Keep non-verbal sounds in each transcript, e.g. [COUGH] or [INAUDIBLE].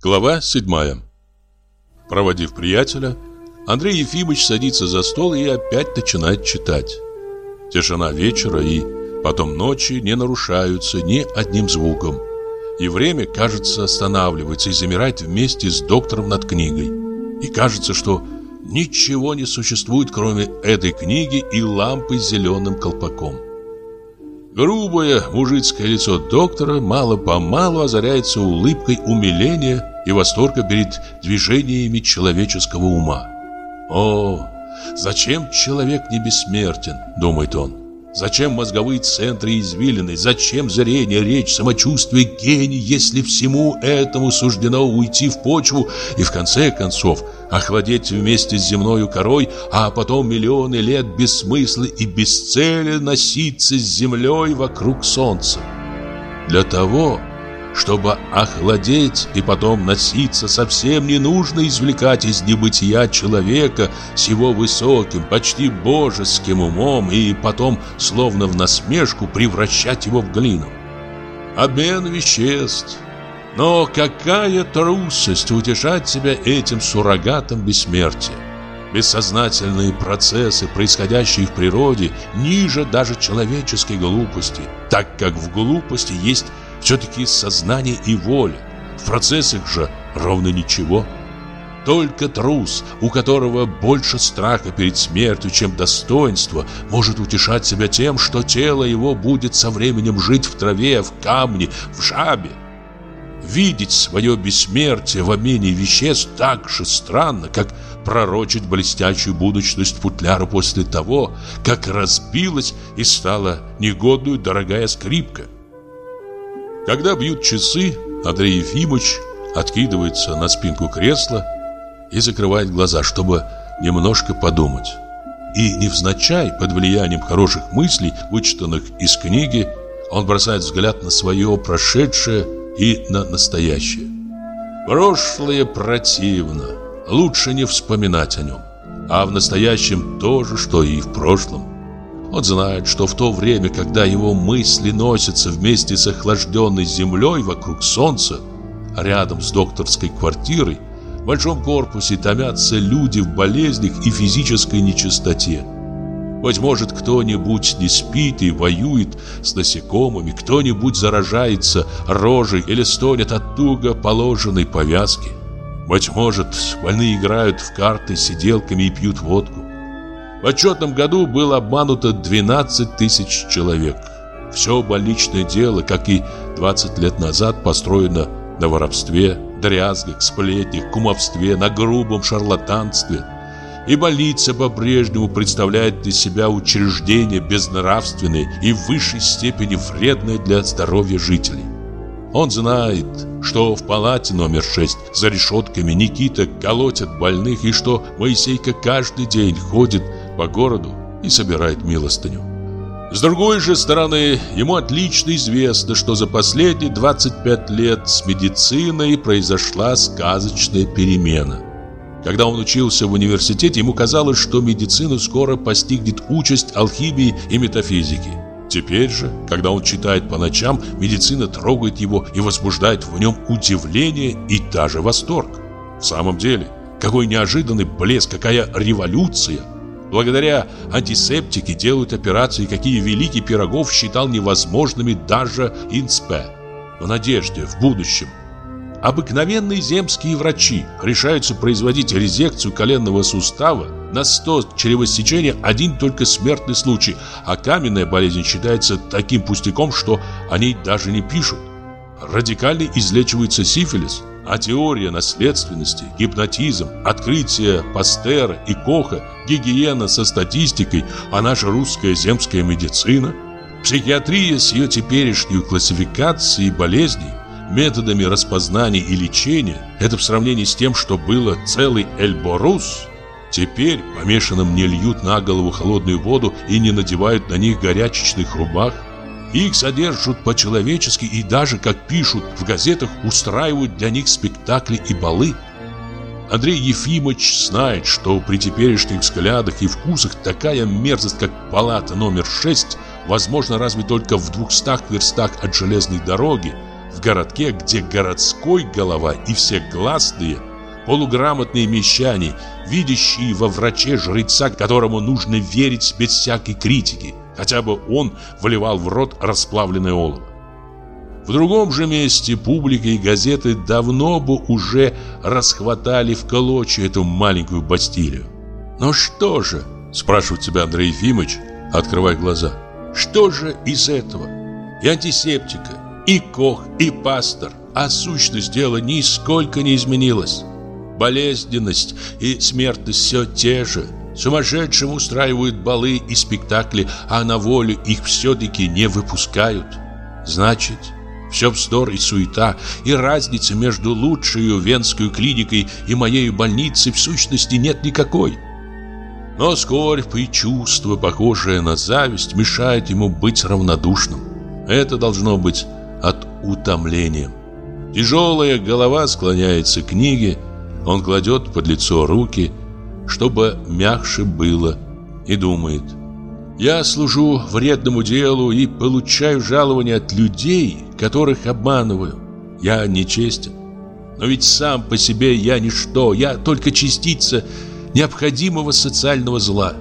Глава седьмая. Проводив приятеля, Андрей Ефимович садится за стол и опять начинает читать. Тишина вечера и потом ночи не нарушаются ни одним звуком. И время, кажется, останавливается и замирает вместе с доктором над книгой. И кажется, что ничего не существует, кроме этой книги и лампы с зеленым колпаком. Грубое мужицкое лицо доктора мало-помалу озаряется улыбкой умиления и восторга перед движениями человеческого ума. «О, зачем человек не бессмертен?» – думает он. «Зачем мозговые центры извилины? Зачем зрение, речь, самочувствие, гений, если всему этому суждено уйти в почву и в конце концов – охладеть вместе с земною корой, а потом миллионы лет без смысла и без цели носиться с землей вокруг солнца. Для того, чтобы охладеть и потом носиться, совсем не нужно извлекать из небытия человека с его высоким, почти божеским умом и потом, словно в насмешку, превращать его в глину. Обмен веществ – но какая трусость утешать себя этим суррогатом бессмертия. Бессознательные процессы, происходящие в природе, ниже даже человеческой глупости, так как в глупости есть все-таки сознание и воля. В процессах же ровно ничего. Только трус, у которого больше страха перед смертью, чем достоинства, может утешать себя тем, что тело его будет со временем жить в траве, в камне, в жабе. Видеть свое бессмертие в обмене веществ так же странно, как пророчить блестящую будущность футляра после того, как разбилась и стала негодную дорогая скрипка. Когда бьют часы, Андрей Ефимович откидывается на спинку кресла и закрывает глаза, чтобы немножко подумать. И невзначай, под влиянием хороших мыслей, вычитанных из книги, он бросает взгляд на свое прошедшее и на настоящее. Прошлое противно, лучше не вспоминать о нем. А в настоящем то же, что и в прошлом. Он знает, что в то время, когда его мысли носятся вместе с охлажденной землей вокруг солнца, рядом с докторской квартирой, в большом корпусе томятся люди в болезнях и физической нечистоте. Быть может, кто-нибудь не спит и воюет с насекомыми, кто-нибудь заражается рожей или стонет от туго положенной повязки. Быть может, больные играют в карты сиделками и пьют водку. В отчетном году было обмануто 12 тысяч человек. Все больничное дело, как и 20 лет назад, построено на воровстве, дрязгах, сплетнях, кумовстве, на грубом шарлатанстве – и больница по-прежнему представляет из себя учреждение безнравственное и в высшей степени вредное для здоровья жителей. Он знает, что в палате номер 6 за решетками Никита колотят больных и что Моисейка каждый день ходит по городу и собирает милостыню. С другой же стороны, ему отлично известно, что за последние 25 лет с медициной произошла сказочная перемена. Когда он учился в университете, ему казалось, что медицину скоро постигнет участь алхимии и метафизики. Теперь же, когда он читает по ночам, медицина трогает его и возбуждает в нем удивление и даже восторг. В самом деле, какой неожиданный блеск, какая революция! Благодаря антисептике делают операции, какие великий Пирогов считал невозможными даже Инспе. В надежде в будущем Обыкновенные земские врачи решаются производить резекцию коленного сустава на 100 чревосечения один только смертный случай, а каменная болезнь считается таким пустяком, что о ней даже не пишут. Радикально излечивается сифилис, а теория наследственности, гипнотизм, открытие Пастера и Коха, гигиена со статистикой, а наша русская земская медицина, психиатрия с ее теперешней классификацией болезней, методами распознания и лечения, это в сравнении с тем, что было целый Эльборус, теперь помешанным не льют на голову холодную воду и не надевают на них горячечных рубах. Их содержат по-человечески и даже, как пишут в газетах, устраивают для них спектакли и балы. Андрей Ефимович знает, что при теперешних взглядах и вкусах такая мерзость, как палата номер 6, возможно разве только в двухстах верстах от железной дороги, в городке, где городской голова и все гласные, полуграмотные мещане, видящие во враче жреца, которому нужно верить без всякой критики, хотя бы он вливал в рот расплавленное олово. В другом же месте публика и газеты давно бы уже расхватали в клочья эту маленькую Бастилию. «Но что же?» – спрашивает тебя Андрей Ефимович, открывая глаза. «Что же из этого? И антисептика, и кох, и пастор, а сущность дела нисколько не изменилась. Болезненность и смертность все те же. Сумасшедшим устраивают балы и спектакли, а на волю их все-таки не выпускают. Значит, все вздор и суета, и разницы между лучшей венской клиникой и моей больницей в сущности нет никакой. Но скорбь и чувство, похожее на зависть, мешает ему быть равнодушным. Это должно быть от утомления. Тяжелая голова склоняется к книге, он кладет под лицо руки, чтобы мягче было, и думает. Я служу вредному делу и получаю жалование от людей, которых обманываю. Я нечестен. Но ведь сам по себе я ничто, я только частица необходимого социального зла.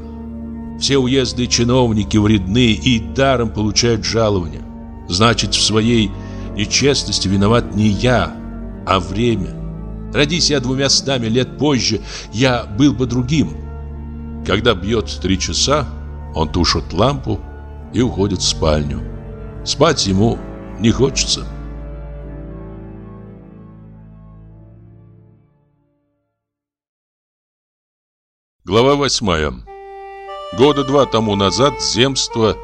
Все уездные чиновники вредны и даром получают жалования. Значит, в своей нечестности виноват не я, а время. Родись я двумя стами лет позже, я был бы другим. Когда бьет три часа, он тушит лампу и уходит в спальню. Спать ему не хочется. Глава восьмая. Года два тому назад земство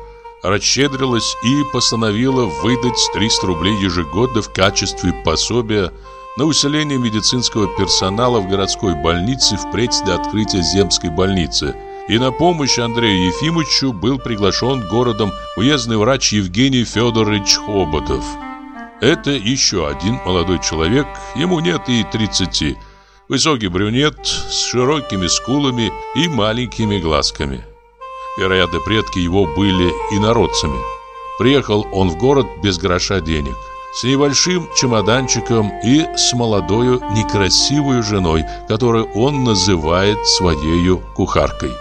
расщедрилось и постановило выдать 300 рублей ежегодно в качестве пособия на усиление медицинского персонала в городской больнице впредь до открытия земской больницы. И на помощь Андрею Ефимовичу был приглашен городом уездный врач Евгений Федорович Хоботов. Это еще один молодой человек, ему нет и 30 Высокий брюнет с широкими скулами и маленькими глазками. Вероятно, предки его были инородцами. Приехал он в город без гроша денег с небольшим чемоданчиком и с молодою некрасивой женой, которую он называет своей кухаркой.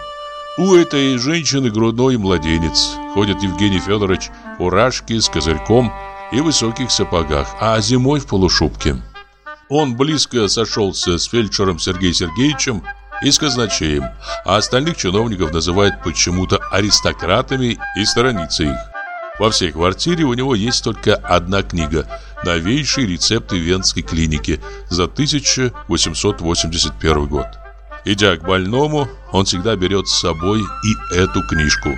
У этой женщины грудной младенец. Ходит Евгений Федорович в фуражке с козырьком и высоких сапогах, а зимой в полушубке. Он близко сошелся с фельдшером Сергеем Сергеевичем и с казначеем, а остальных чиновников называют почему-то аристократами и сторонится их. Во всей квартире у него есть только одна книга «Новейшие рецепты Венской клиники» за 1881 год. Идя к больному, он всегда берет с собой и эту книжку.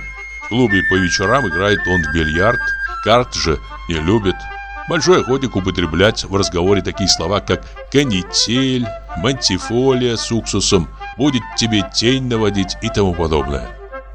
В клубе по вечерам играет он в бильярд, карт же не любит. Большой охотник употреблять в разговоре такие слова, как «канитель», «мантифолия» с уксусом, «будет тебе тень наводить» и тому подобное.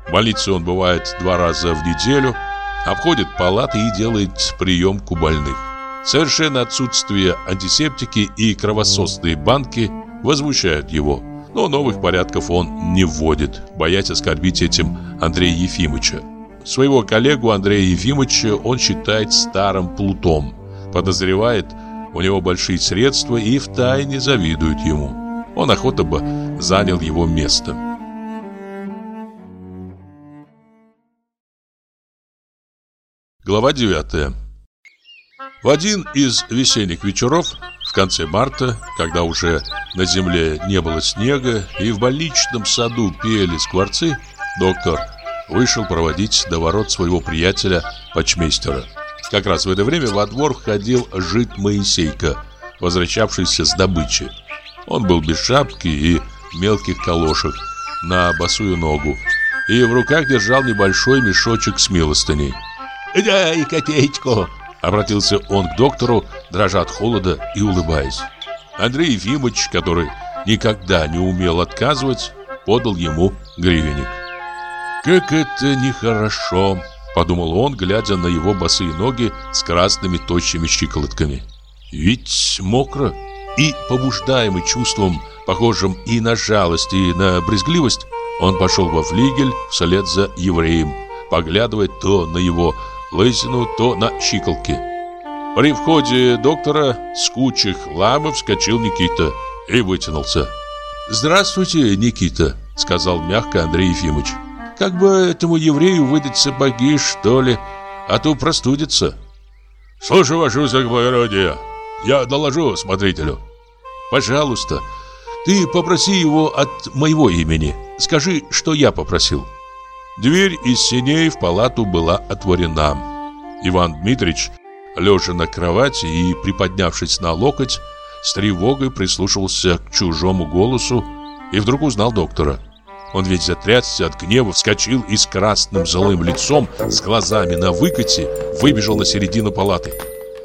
В больнице он бывает два раза в неделю – обходит палаты и делает приемку больных. Совершенно отсутствие антисептики и кровососные банки возмущают его, но новых порядков он не вводит, боясь оскорбить этим Андрея Ефимовича. Своего коллегу Андрея Ефимовича он считает старым плутом, подозревает у него большие средства и втайне завидует ему. Он охотно бы занял его место. Глава 9 В один из весенних вечеров, в конце марта, когда уже на земле не было снега и в больничном саду пели скворцы, доктор вышел проводить до ворот своего приятеля почмейстера. Как раз в это время во двор входил жид Моисейка, возвращавшийся с добычи. Он был без шапки и мелких колошек на босую ногу и в руках держал небольшой мешочек с милостыней. «Дай копеечку!» Обратился он к доктору, дрожа от холода и улыбаясь. Андрей Ефимович, который никогда не умел отказывать, подал ему гривенник. «Как это нехорошо!» – подумал он, глядя на его босые ноги с красными тощими щиколотками. «Ведь мокро!» И, побуждаемый чувством, похожим и на жалость, и на брезгливость, он пошел во флигель вслед за евреем, поглядывая то на его лысину, то на щиколки. При входе доктора с кучей хлама вскочил Никита и вытянулся. «Здравствуйте, Никита», — сказал мягко Андрей Ефимович. «Как бы этому еврею выдать сапоги, что ли, а то простудится». «Слушаю, ваше высокоблагородие. Я доложу смотрителю». «Пожалуйста, ты попроси его от моего имени. Скажи, что я попросил». Дверь из синей в палату была отворена. Иван Дмитрич, лежа на кровати и приподнявшись на локоть, с тревогой прислушивался к чужому голосу и вдруг узнал доктора. Он ведь затрясся от гнева, вскочил и с красным злым лицом, с глазами на выкате, выбежал на середину палаты.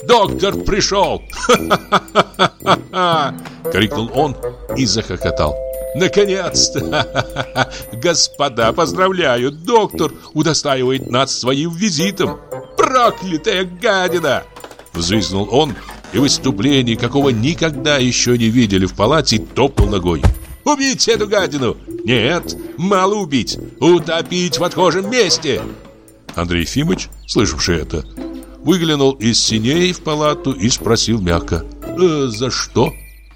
«Доктор пришел!» [LAUGHS] крикнул он и захохотал. «Наконец-то! [LAUGHS] Господа, поздравляю! Доктор удостаивает нас своим визитом! Проклятая гадина!» Взвизнул он и в выступлении, какого никогда еще не видели в палате, топнул ногой. «Убить эту гадину! Нет, мало убить! Утопить в отхожем месте!» Андрей Ефимович, слышавший это, выглянул из синей в палату и спросил мягко. «Э, «За что?»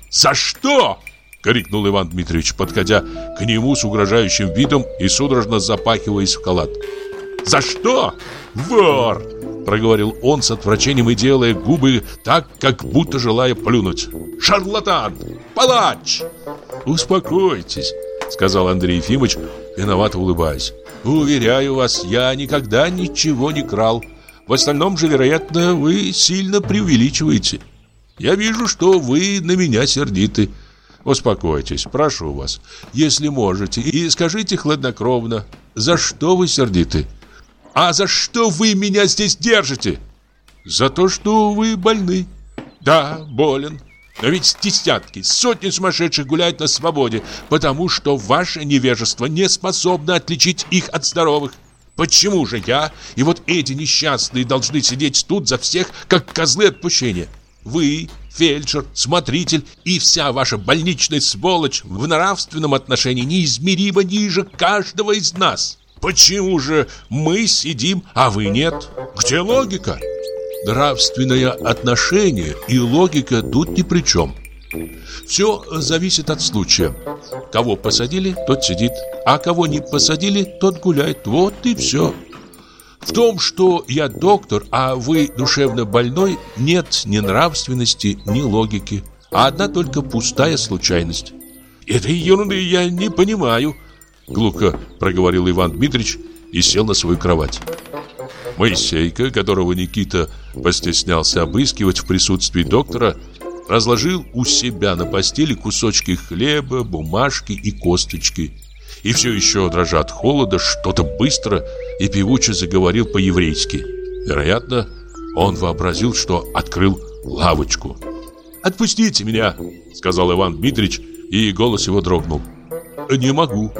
«За что?» — крикнул Иван Дмитриевич, подходя к нему с угрожающим видом и судорожно запахиваясь в халат. «За что? Вор!» — проговорил он с отвращением и делая губы так, как будто желая плюнуть. «Шарлатан! Палач!» «Успокойтесь», — сказал Андрей Ефимович, виновато улыбаясь. «Уверяю вас, я никогда ничего не крал. В остальном же, вероятно, вы сильно преувеличиваете. Я вижу, что вы на меня сердиты. Успокойтесь, прошу вас, если можете, и скажите хладнокровно, за что вы сердиты? А за что вы меня здесь держите? За то, что вы больны. Да, болен. Но ведь десятки, сотни сумасшедших гуляют на свободе, потому что ваше невежество не способно отличить их от здоровых. Почему же я и вот эти несчастные должны сидеть тут за всех, как козлы отпущения? Вы, фельдшер, смотритель и вся ваша больничная сволочь в нравственном отношении неизмеримо ниже каждого из нас. Почему же мы сидим, а вы нет? Где логика? Нравственное отношение и логика тут ни при чем. Все зависит от случая. Кого посадили, тот сидит, а кого не посадили, тот гуляет. Вот и все. В том, что я доктор, а вы душевно больной, нет ни нравственности, ни логики, а одна только пустая случайность. Этой ерунды я не понимаю, глухо проговорил Иван Дмитрич и сел на свою кровать. Моисейка, которого Никита постеснялся обыскивать в присутствии доктора, разложил у себя на постели кусочки хлеба, бумажки и косточки – и все еще, дрожа от холода, что-то быстро и певуче заговорил по-еврейски. Вероятно, он вообразил, что открыл лавочку. «Отпустите меня!» — сказал Иван Дмитрич, и голос его дрогнул. «Не могу».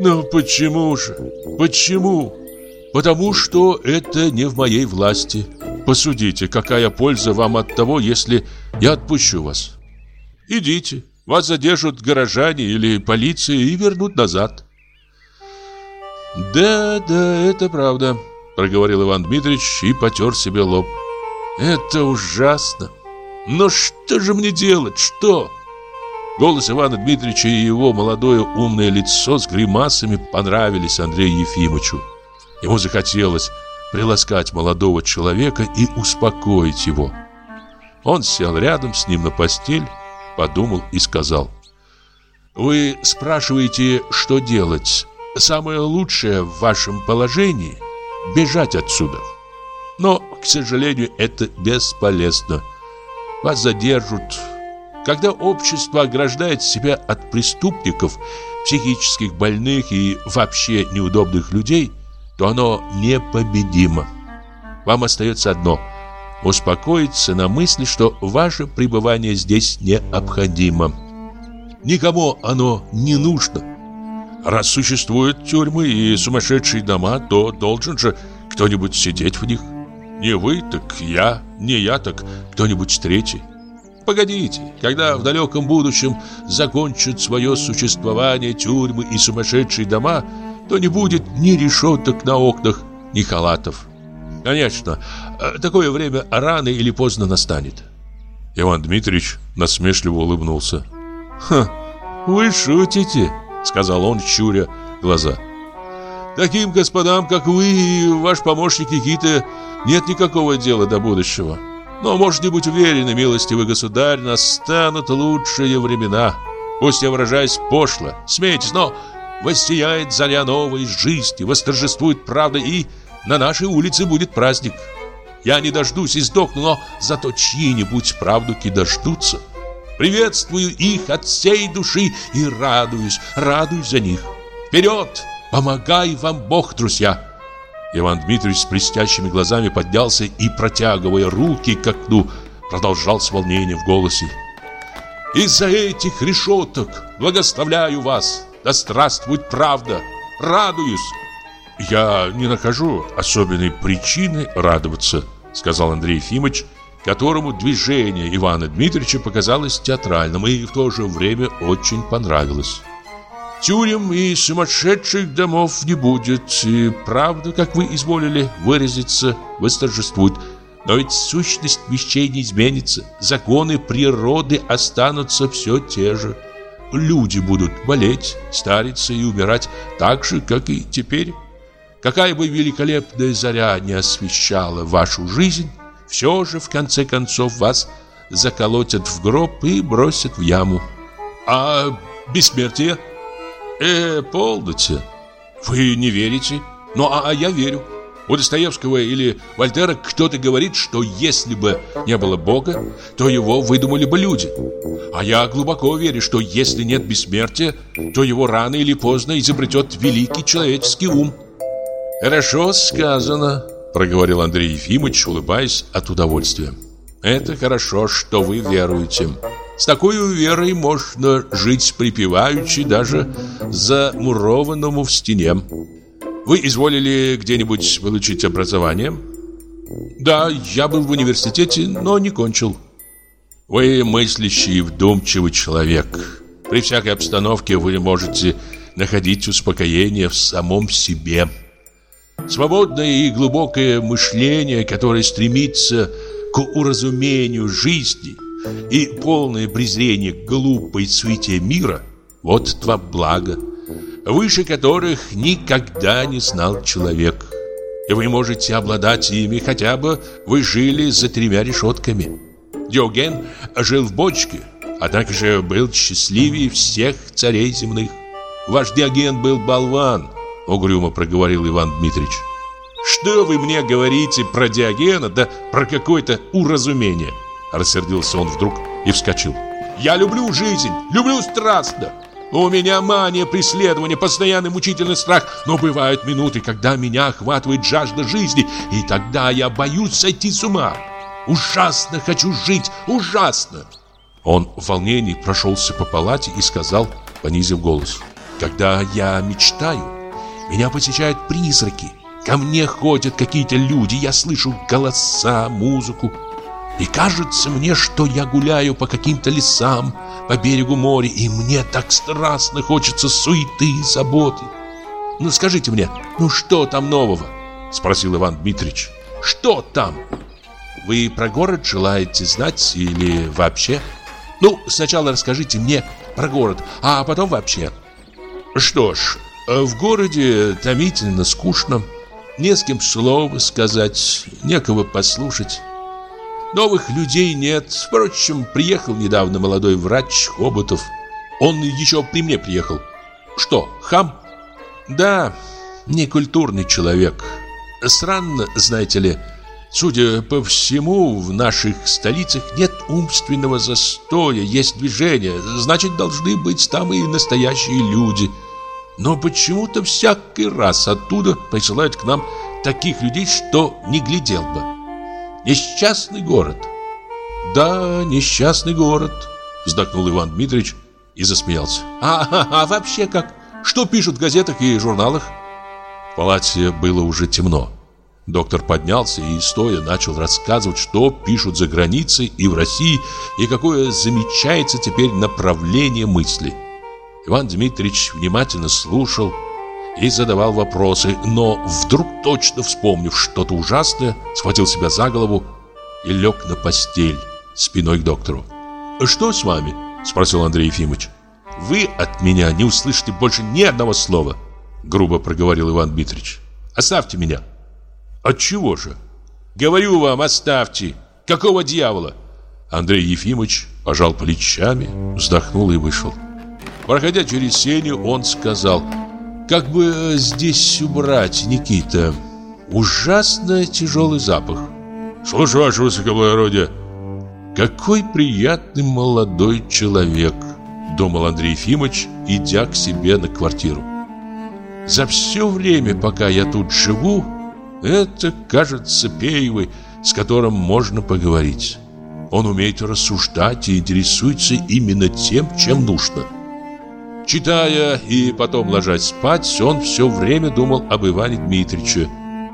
«Но почему же? Почему?» «Потому что это не в моей власти. Посудите, какая польза вам от того, если я отпущу вас? Идите, вас задержат горожане или полиция и вернут назад. Да, да, это правда, проговорил Иван Дмитриевич и потер себе лоб. Это ужасно. Но что же мне делать? Что? Голос Ивана Дмитриевича и его молодое умное лицо с гримасами понравились Андрею Ефимовичу. Ему захотелось приласкать молодого человека и успокоить его. Он сел рядом с ним на постель подумал и сказал. «Вы спрашиваете, что делать? Самое лучшее в вашем положении – бежать отсюда. Но, к сожалению, это бесполезно. Вас задержат. Когда общество ограждает себя от преступников, психических больных и вообще неудобных людей, то оно непобедимо. Вам остается одно – успокоиться на мысли, что ваше пребывание здесь необходимо. Никому оно не нужно. Раз существуют тюрьмы и сумасшедшие дома, то должен же кто-нибудь сидеть в них. Не вы, так я, не я, так кто-нибудь третий. Погодите, когда в далеком будущем закончат свое существование тюрьмы и сумасшедшие дома, то не будет ни решеток на окнах, ни халатов. Конечно, э, такое время рано или поздно настанет. Иван Дмитриевич насмешливо улыбнулся. «Ха, вы шутите», — сказал он, щуря глаза. «Таким господам, как вы и ваш помощник Никита, нет никакого дела до будущего. Но можете быть уверены, милостивый государь, настанут лучшие времена. Пусть я выражаюсь пошло, смейтесь, но воссияет заря новой жизни, восторжествует правда и на нашей улице будет праздник. Я не дождусь и сдохну, но зато чьи-нибудь правдуки дождутся. Приветствую их от всей души и радуюсь, радуюсь за них. Вперед! Помогай вам Бог, друзья!» Иван Дмитриевич с блестящими глазами поднялся и, протягивая руки к окну, продолжал с волнением в голосе. «Из-за этих решеток благословляю вас! Да здравствует правда! Радуюсь!» «Я не нахожу особенной причины радоваться», сказал Андрей Ефимович, которому движение Ивана Дмитриевича показалось театральным и в то же время очень понравилось. Тюрем и сумасшедших домов не будет, и правда, как вы изволили выразиться, восторжествует. Но ведь сущность вещей не изменится, законы природы останутся все те же. Люди будут болеть, стариться и умирать так же, как и теперь. Какая бы великолепная заря не освещала вашу жизнь, все же в конце концов вас заколотят в гроб и бросят в яму. А бессмертие? Э, полноте. Вы не верите? Ну, а, а я верю. У Достоевского или Вольтера кто-то говорит, что если бы не было Бога, то его выдумали бы люди. А я глубоко верю, что если нет бессмертия, то его рано или поздно изобретет великий человеческий ум. «Хорошо сказано», — проговорил Андрей Ефимович, улыбаясь от удовольствия. «Это хорошо, что вы веруете. С такой верой можно жить припеваючи даже замурованному в стене. Вы изволили где-нибудь получить образование?» «Да, я был в университете, но не кончил». «Вы мыслящий вдумчивый человек. При всякой обстановке вы можете находить успокоение в самом себе». Свободное и глубокое мышление, которое стремится к уразумению жизни и полное презрение к глупой суете мира – вот два блага, выше которых никогда не знал человек. И вы можете обладать ими, хотя бы вы жили за тремя решетками. Диоген жил в бочке, однако же был счастливее всех царей земных. Ваш Диоген был болван – Угрюмо проговорил Иван Дмитрич. Что вы мне говорите про Диогена, да про какое-то уразумение? Рассердился он вдруг и вскочил. Я люблю жизнь, люблю страстно. У меня мания преследования, постоянный мучительный страх, но бывают минуты, когда меня охватывает жажда жизни, и тогда я боюсь сойти с ума. Ужасно хочу жить, ужасно. Он в волнении прошелся по палате и сказал, понизив голос, «Когда я мечтаю, меня посещают призраки. Ко мне ходят какие-то люди, я слышу голоса, музыку. И кажется мне, что я гуляю по каким-то лесам, по берегу моря, и мне так страстно хочется суеты и заботы. Ну скажите мне, ну что там нового? Спросил Иван Дмитрич. Что там? Вы про город желаете знать или вообще? Ну, сначала расскажите мне про город, а потом вообще. Что ж, в городе томительно скучно, не с кем слова сказать, некого послушать. Новых людей нет. Впрочем, приехал недавно молодой врач Хоботов. Он еще при мне приехал. Что, хам? Да, некультурный человек. Странно, знаете ли, судя по всему, в наших столицах нет умственного застоя, есть движение. Значит, должны быть там и настоящие люди – но почему-то всякий раз оттуда присылают к нам таких людей, что не глядел бы. Несчастный город. Да, несчастный город, вздохнул Иван Дмитриевич и засмеялся. А, а, а вообще как? Что пишут в газетах и журналах? В палате было уже темно. Доктор поднялся и, стоя, начал рассказывать, что пишут за границей и в России, и какое замечается теперь направление мысли. Иван Дмитриевич внимательно слушал и задавал вопросы, но вдруг точно вспомнив что-то ужасное, схватил себя за голову и лег на постель спиной к доктору. «Что с вами?» – спросил Андрей Ефимович. «Вы от меня не услышите больше ни одного слова», – грубо проговорил Иван Дмитриевич. «Оставьте меня». «От чего же?» «Говорю вам, оставьте. Какого дьявола?» Андрей Ефимович пожал плечами, вздохнул и вышел. Проходя через сеню, он сказал, «Как бы здесь убрать, Никита? Ужасно тяжелый запах». «Слушаю, ваше высокоблагородие». «Какой приятный молодой человек», думал Андрей Ефимович, идя к себе на квартиру. «За все время, пока я тут живу, это, кажется, Пеевый, с которым можно поговорить». Он умеет рассуждать и интересуется именно тем, чем нужно. Читая и потом ложась спать, он все время думал об Иване Дмитриевиче.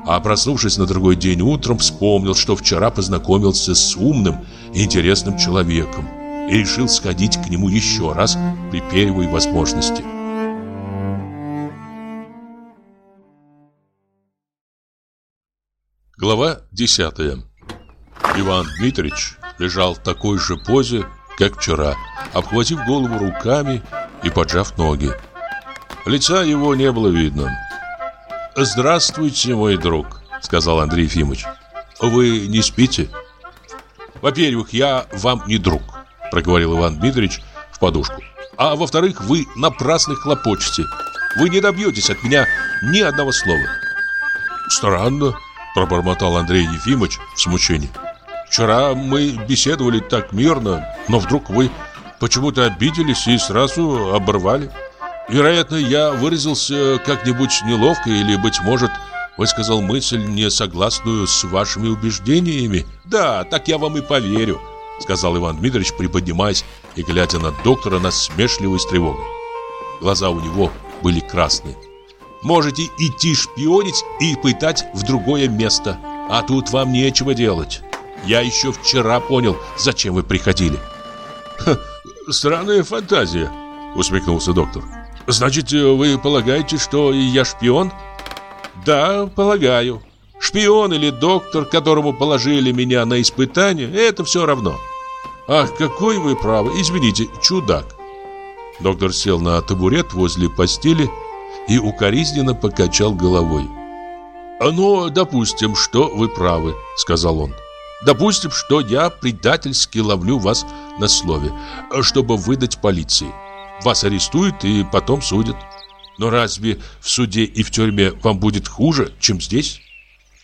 А проснувшись на другой день утром, вспомнил, что вчера познакомился с умным и интересным человеком и решил сходить к нему еще раз при первой возможности. Глава 10 Иван Дмитриевич лежал в такой же позе, как вчера, обхватив голову руками и поджав ноги. Лица его не было видно. «Здравствуйте, мой друг», — сказал Андрей Ефимович. «Вы не спите?» «Во-первых, я вам не друг», — проговорил Иван Дмитриевич в подушку. «А во-вторых, вы напрасно хлопочете. Вы не добьетесь от меня ни одного слова». «Странно», — пробормотал Андрей Ефимович в смущении. Вчера мы беседовали так мирно, но вдруг вы почему-то обиделись и сразу оборвали. Вероятно, я выразился как-нибудь неловко или, быть может, высказал мысль, не согласную с вашими убеждениями. Да, так я вам и поверю, сказал Иван Дмитриевич, приподнимаясь и глядя на доктора насмешливой с тревогой. Глаза у него были красные. Можете идти шпионить и пытать в другое место, а тут вам нечего делать. Я еще вчера понял, зачем вы приходили. странная фантазия, усмехнулся доктор. Значит, вы полагаете, что я шпион? Да, полагаю. Шпион или доктор, которому положили меня на испытание, это все равно. Ах, какой вы правы. Извините, чудак. Доктор сел на табурет возле постели и укоризненно покачал головой. «Ну, допустим, что вы правы», — сказал он. Допустим, что я предательски ловлю вас на слове, чтобы выдать полиции. Вас арестуют и потом судят. Но разве в суде и в тюрьме вам будет хуже, чем здесь?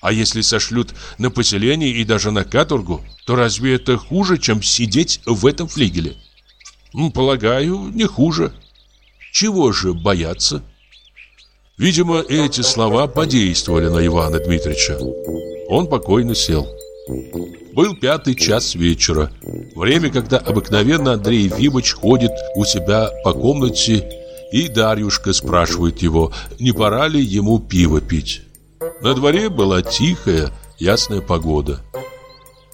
А если сошлют на поселение и даже на каторгу, то разве это хуже, чем сидеть в этом флигеле? Полагаю, не хуже. Чего же бояться? Видимо, эти слова подействовали на Ивана Дмитриевича. Он покойно сел. Был пятый час вечера. Время, когда обыкновенно Андрей Ефимович ходит у себя по комнате, и Дарьюшка спрашивает его, не пора ли ему пиво пить. На дворе была тихая, ясная погода.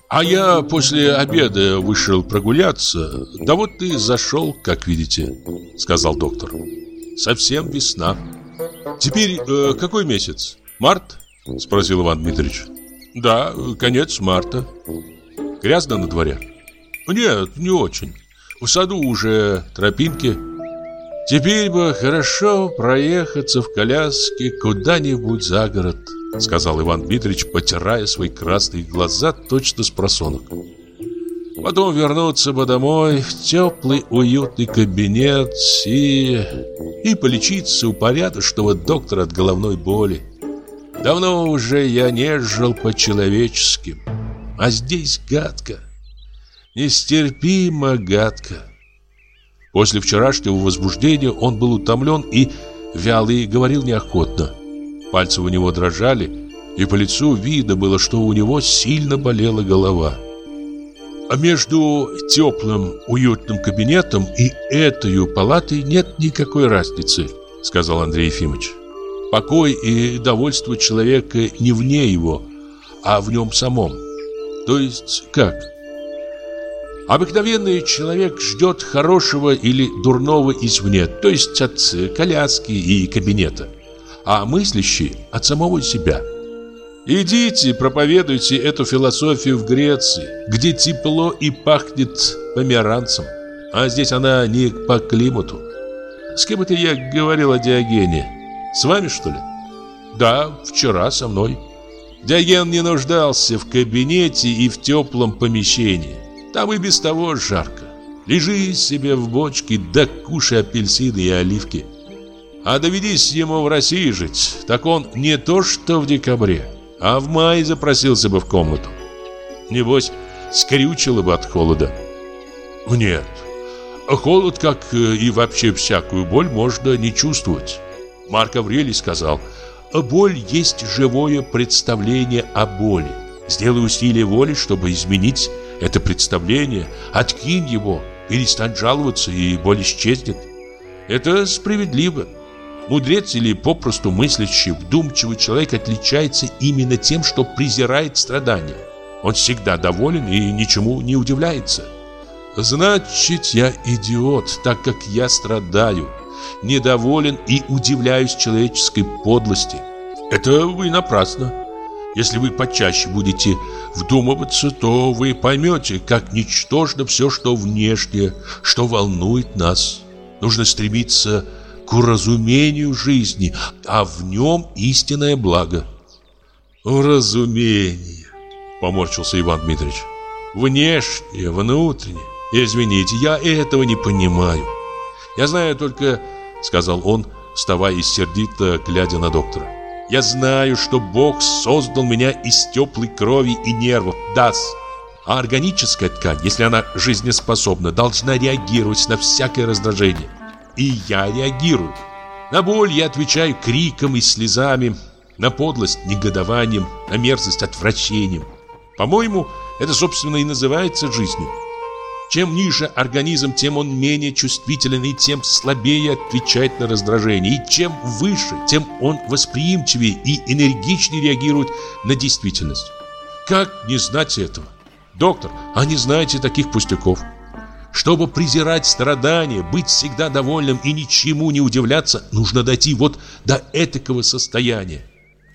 А я после обеда вышел прогуляться, да вот и зашел, как видите, сказал доктор. Совсем весна. Теперь э, какой месяц? Март? Спросил Иван Дмитриевич. Да, конец марта. Грязно на дворе? Нет, не очень. В саду уже тропинки. Теперь бы хорошо проехаться в коляске куда-нибудь за город, сказал Иван Дмитриевич, потирая свои красные глаза точно с просонок. Потом вернуться бы домой в теплый уютный кабинет и... и полечиться у порядочного доктора от головной боли. Давно уже я не жил по-человечески, а здесь гадко, нестерпимо гадко. После вчерашнего возбуждения он был утомлен и вялый говорил неохотно. Пальцы у него дрожали, и по лицу видно было, что у него сильно болела голова. А между теплым, уютным кабинетом и этой палатой нет никакой разницы, сказал Андрей Ефимович. Покой и довольство человека не вне его, а в нем самом. То есть как? Обыкновенный человек ждет хорошего или дурного извне, то есть от коляски и кабинета. а мыслящий от самого себя. Идите, проповедуйте эту философию в Греции, где тепло и пахнет померанцем, а здесь она не по климату. С кем это я говорил о Диогене? С вами, что ли? Да, вчера со мной. Диоген не нуждался в кабинете и в теплом помещении. Там и без того жарко. Лежи себе в бочке, да кушай апельсины и оливки. А доведись ему в России жить, так он не то что в декабре, а в мае запросился бы в комнату. Небось, скрючило бы от холода. Нет, холод, как и вообще всякую боль, можно не чувствовать. Марк Аврелий сказал, боль есть живое представление о боли. Сделай усилие воли, чтобы изменить это представление, откинь его – Перестань жаловаться, и боль исчезнет. Это справедливо. Мудрец или попросту мыслящий, вдумчивый человек отличается именно тем, что презирает страдания. Он всегда доволен и ничему не удивляется. Значит, я идиот, так как я страдаю, недоволен и удивляюсь человеческой подлости. Это вы напрасно. Если вы почаще будете вдумываться, то вы поймете, как ничтожно все, что внешнее, что волнует нас. Нужно стремиться к уразумению жизни, а в нем истинное благо. Уразумение, поморщился Иван Дмитриевич. Внешнее, внутреннее. Извините, я этого не понимаю. Я знаю только, сказал он, вставая и сердито глядя на доктора. Я знаю, что Бог создал меня из теплой крови и нервов, даст. А органическая ткань, если она жизнеспособна, должна реагировать на всякое раздражение. И я реагирую. На боль я отвечаю криком и слезами, на подлость негодованием, на мерзость отвращением. По-моему, это, собственно, и называется жизнью. Чем ниже организм, тем он менее чувствителен и тем слабее отвечает на раздражение. И чем выше, тем он восприимчивее и энергичнее реагирует на действительность. Как не знать этого? Доктор, а не знаете таких пустяков? Чтобы презирать страдания, быть всегда довольным и ничему не удивляться, нужно дойти вот до этакого состояния.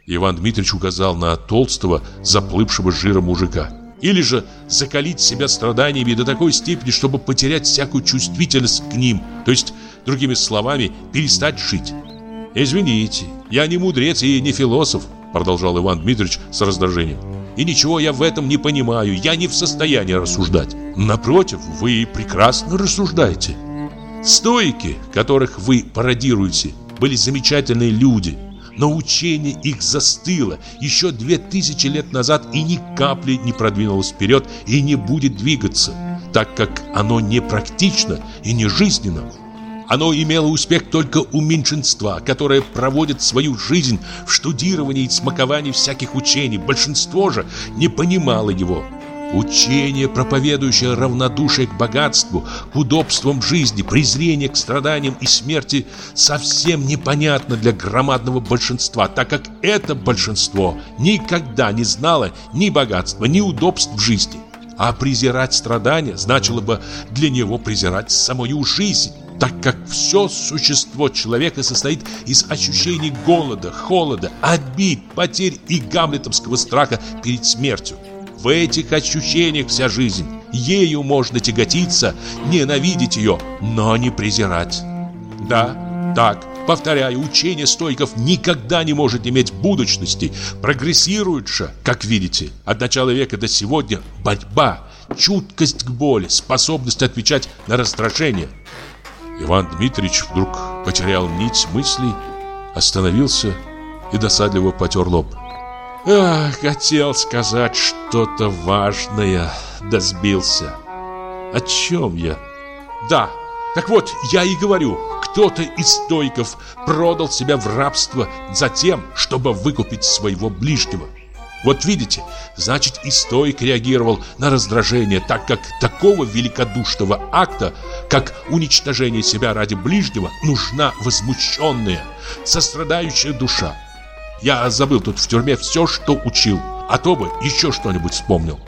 Иван Дмитриевич указал на толстого, заплывшего жиром мужика или же закалить себя страданиями до такой степени, чтобы потерять всякую чувствительность к ним, то есть, другими словами, перестать жить. «Извините, я не мудрец и не философ», продолжал Иван Дмитриевич с раздражением. «И ничего я в этом не понимаю, я не в состоянии рассуждать. Напротив, вы прекрасно рассуждаете. Стойки, которых вы пародируете, были замечательные люди – но учение их застыло еще две тысячи лет назад и ни капли не продвинулось вперед и не будет двигаться, так как оно не практично и не жизненно. Оно имело успех только у меньшинства, которое проводит свою жизнь в штудировании и смаковании всяких учений. Большинство же не понимало его. Учение, проповедующее равнодушие к богатству, к удобствам жизни, презрение к страданиям и смерти, совсем непонятно для громадного большинства, так как это большинство никогда не знало ни богатства, ни удобств в жизни. А презирать страдания значило бы для него презирать самую жизнь, так как все существо человека состоит из ощущений голода, холода, обид, потерь и гамлетовского страха перед смертью. В этих ощущениях вся жизнь. Ею можно тяготиться, ненавидеть ее, но не презирать. Да, так, повторяю, учение стойков никогда не может иметь будущности. Прогрессирует же, как видите, от начала века до сегодня борьба, чуткость к боли, способность отвечать на раздражение. Иван Дмитриевич вдруг потерял нить мыслей, остановился и досадливо потер лоб. Ах, хотел сказать что-то важное, да сбился. О чем я? Да, так вот, я и говорю, кто-то из стойков продал себя в рабство за тем, чтобы выкупить своего ближнего. Вот видите, значит и стойк реагировал на раздражение, так как такого великодушного акта, как уничтожение себя ради ближнего, нужна возмущенная, сострадающая душа. Я забыл тут в тюрьме все, что учил, а то бы еще что-нибудь вспомнил.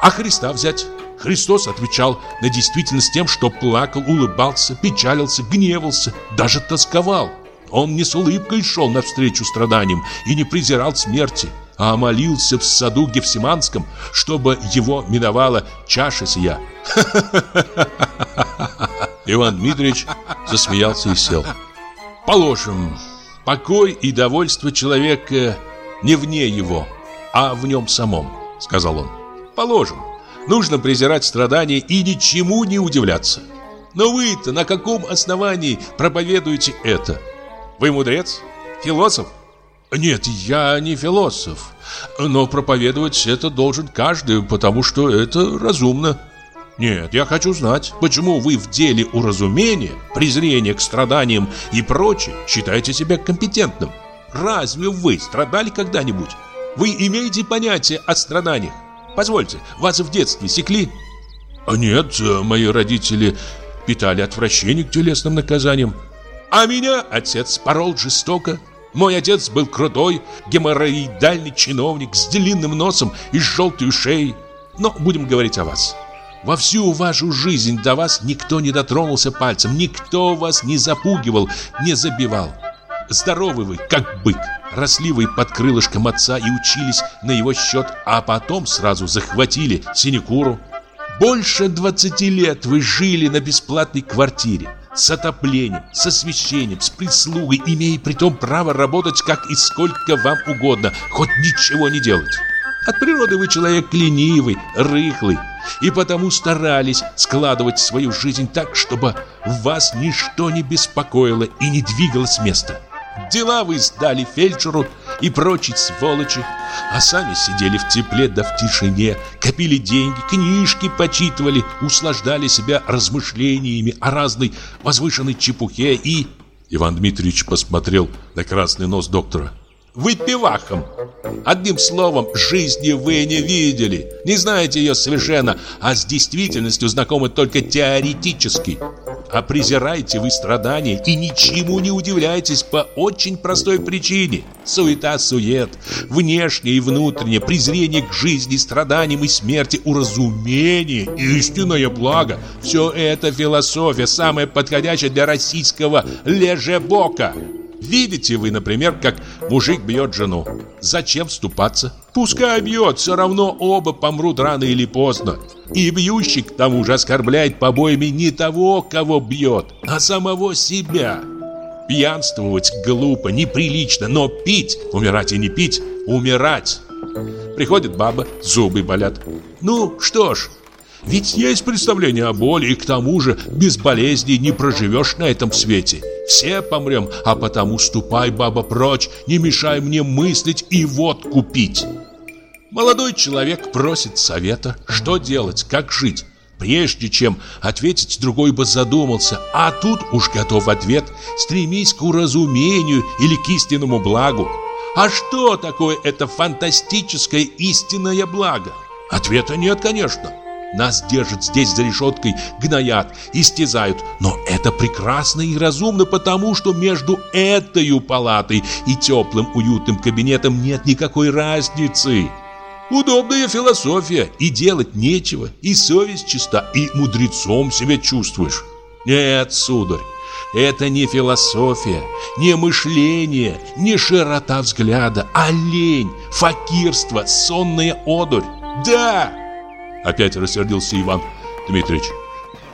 А Христа взять? Христос отвечал на действительность тем, что плакал, улыбался, печалился, гневался, даже тосковал. Он не с улыбкой шел навстречу страданиям и не презирал смерти, а молился в саду Гефсиманском, чтобы его миновала чаша сия. [LAUGHS] Иван Дмитриевич засмеялся и сел. Положим, покой и довольство человека не вне его, а в нем самом, сказал он. Положим, нужно презирать страдания и ничему не удивляться. Но вы-то на каком основании проповедуете это? Вы мудрец? Философ? Нет, я не философ. Но проповедовать это должен каждый, потому что это разумно. Нет, я хочу знать, почему вы в деле уразумения, презрения к страданиям и прочее считаете себя компетентным? Разве вы страдали когда-нибудь? Вы имеете понятие о страданиях? Позвольте, вас в детстве секли? А нет, мои родители питали отвращение к телесным наказаниям. А меня отец порол жестоко. Мой отец был крутой, геморроидальный чиновник с длинным носом и желтой шеей. Но будем говорить о вас. Во всю вашу жизнь до вас никто не дотронулся пальцем, никто вас не запугивал, не забивал. Здоровы вы, как бык, росли вы под крылышком отца и учились на его счет, а потом сразу захватили синекуру. Больше 20 лет вы жили на бесплатной квартире, с отоплением, с освещением, с прислугой, имея при том право работать как и сколько вам угодно, хоть ничего не делать. От природы вы человек ленивый, рыхлый, и потому старались складывать свою жизнь так, чтобы вас ничто не беспокоило и не двигало с места. Дела вы сдали фельдшеру и прочей сволочи, а сами сидели в тепле да в тишине, копили деньги, книжки почитывали, услаждали себя размышлениями о разной возвышенной чепухе и... Иван Дмитриевич посмотрел на красный нос доктора. Выпивахом. Одним словом, жизни вы не видели, не знаете ее совершенно, а с действительностью знакомы только теоретически. А презираете вы страдания и ничему не удивляйтесь по очень простой причине. Суета-сует, внешнее и внутреннее, презрение к жизни, страданиям и смерти, уразумение, истинное благо. Все это философия, самая подходящая для российского лежебока. Видите вы, например, как мужик бьет жену. Зачем вступаться? Пускай бьет, все равно оба помрут рано или поздно. И бьющий к тому же оскорбляет побоями не того, кого бьет, а самого себя. Пьянствовать глупо, неприлично, но пить, умирать и не пить, умирать. Приходит баба, зубы болят. Ну, что ж, ведь есть представление о боли, и к тому же без болезней не проживешь на этом свете. Все помрем, а потому ступай, баба, прочь, не мешай мне мыслить и водку пить. Молодой человек просит совета, что делать, как жить. Прежде чем ответить, другой бы задумался, а тут уж готов ответ, стремись к уразумению или к истинному благу. А что такое это фантастическое истинное благо? Ответа нет, конечно. Нас держат здесь за решеткой, гноят, истязают. Но это прекрасно и разумно, потому что между этой палатой и теплым уютным кабинетом нет никакой разницы. Удобная философия, и делать нечего, и совесть чиста, и мудрецом себя чувствуешь. Нет, сударь, это не философия, не мышление, не широта взгляда, а лень, факирство, сонная одурь. Да! Опять рассердился Иван Дмитриевич.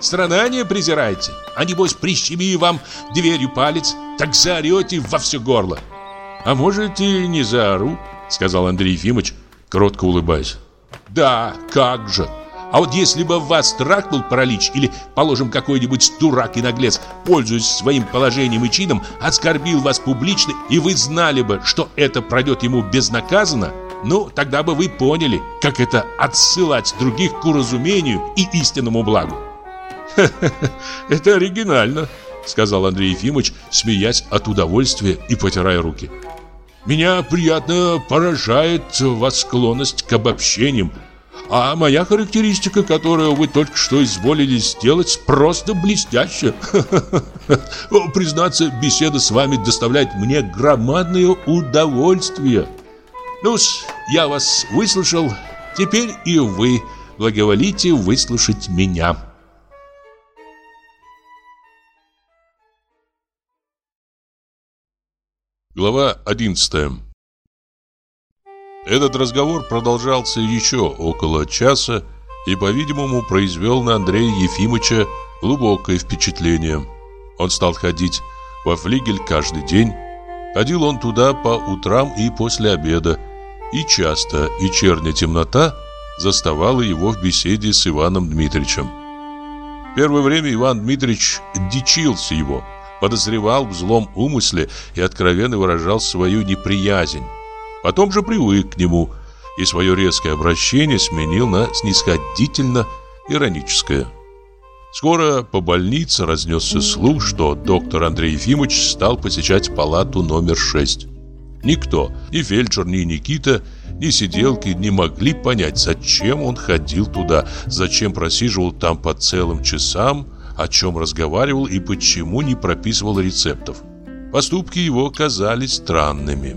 Страдания презираете? А небось прищеми вам дверью палец, так заорете во все горло. А может и не заору, сказал Андрей Ефимович, кротко улыбаясь. Да, как же. А вот если бы вас трахнул паралич или, положим, какой-нибудь дурак и наглец, пользуясь своим положением и чином, оскорбил вас публично, и вы знали бы, что это пройдет ему безнаказанно, ну, тогда бы вы поняли, как это отсылать других к уразумению и истинному благу. [LAUGHS] это оригинально», — сказал Андрей Ефимович, смеясь от удовольствия и потирая руки. «Меня приятно поражает вас склонность к обобщениям, а моя характеристика, которую вы только что изволили сделать, просто блестящая. [LAUGHS] Признаться, беседа с вами доставляет мне громадное удовольствие». Ну я вас выслушал, теперь и вы благоволите выслушать меня. Глава 11 Этот разговор продолжался еще около часа и, по-видимому, произвел на Андрея Ефимовича глубокое впечатление. Он стал ходить во флигель каждый день. Ходил он туда по утрам и после обеда, и часто вечерняя темнота заставала его в беседе с Иваном Дмитриевичем. Первое время Иван Дмитриевич дичился его – подозревал в злом умысле и откровенно выражал свою неприязнь. Потом же привык к нему и свое резкое обращение сменил на снисходительно-ироническое. Скоро по больнице разнесся слух, что доктор Андрей Ефимович стал посещать палату номер 6. Никто, ни фельдшер, ни Никита, ни сиделки не могли понять, зачем он ходил туда, зачем просиживал там по целым часам, о чем разговаривал и почему не прописывал рецептов. Поступки его казались странными.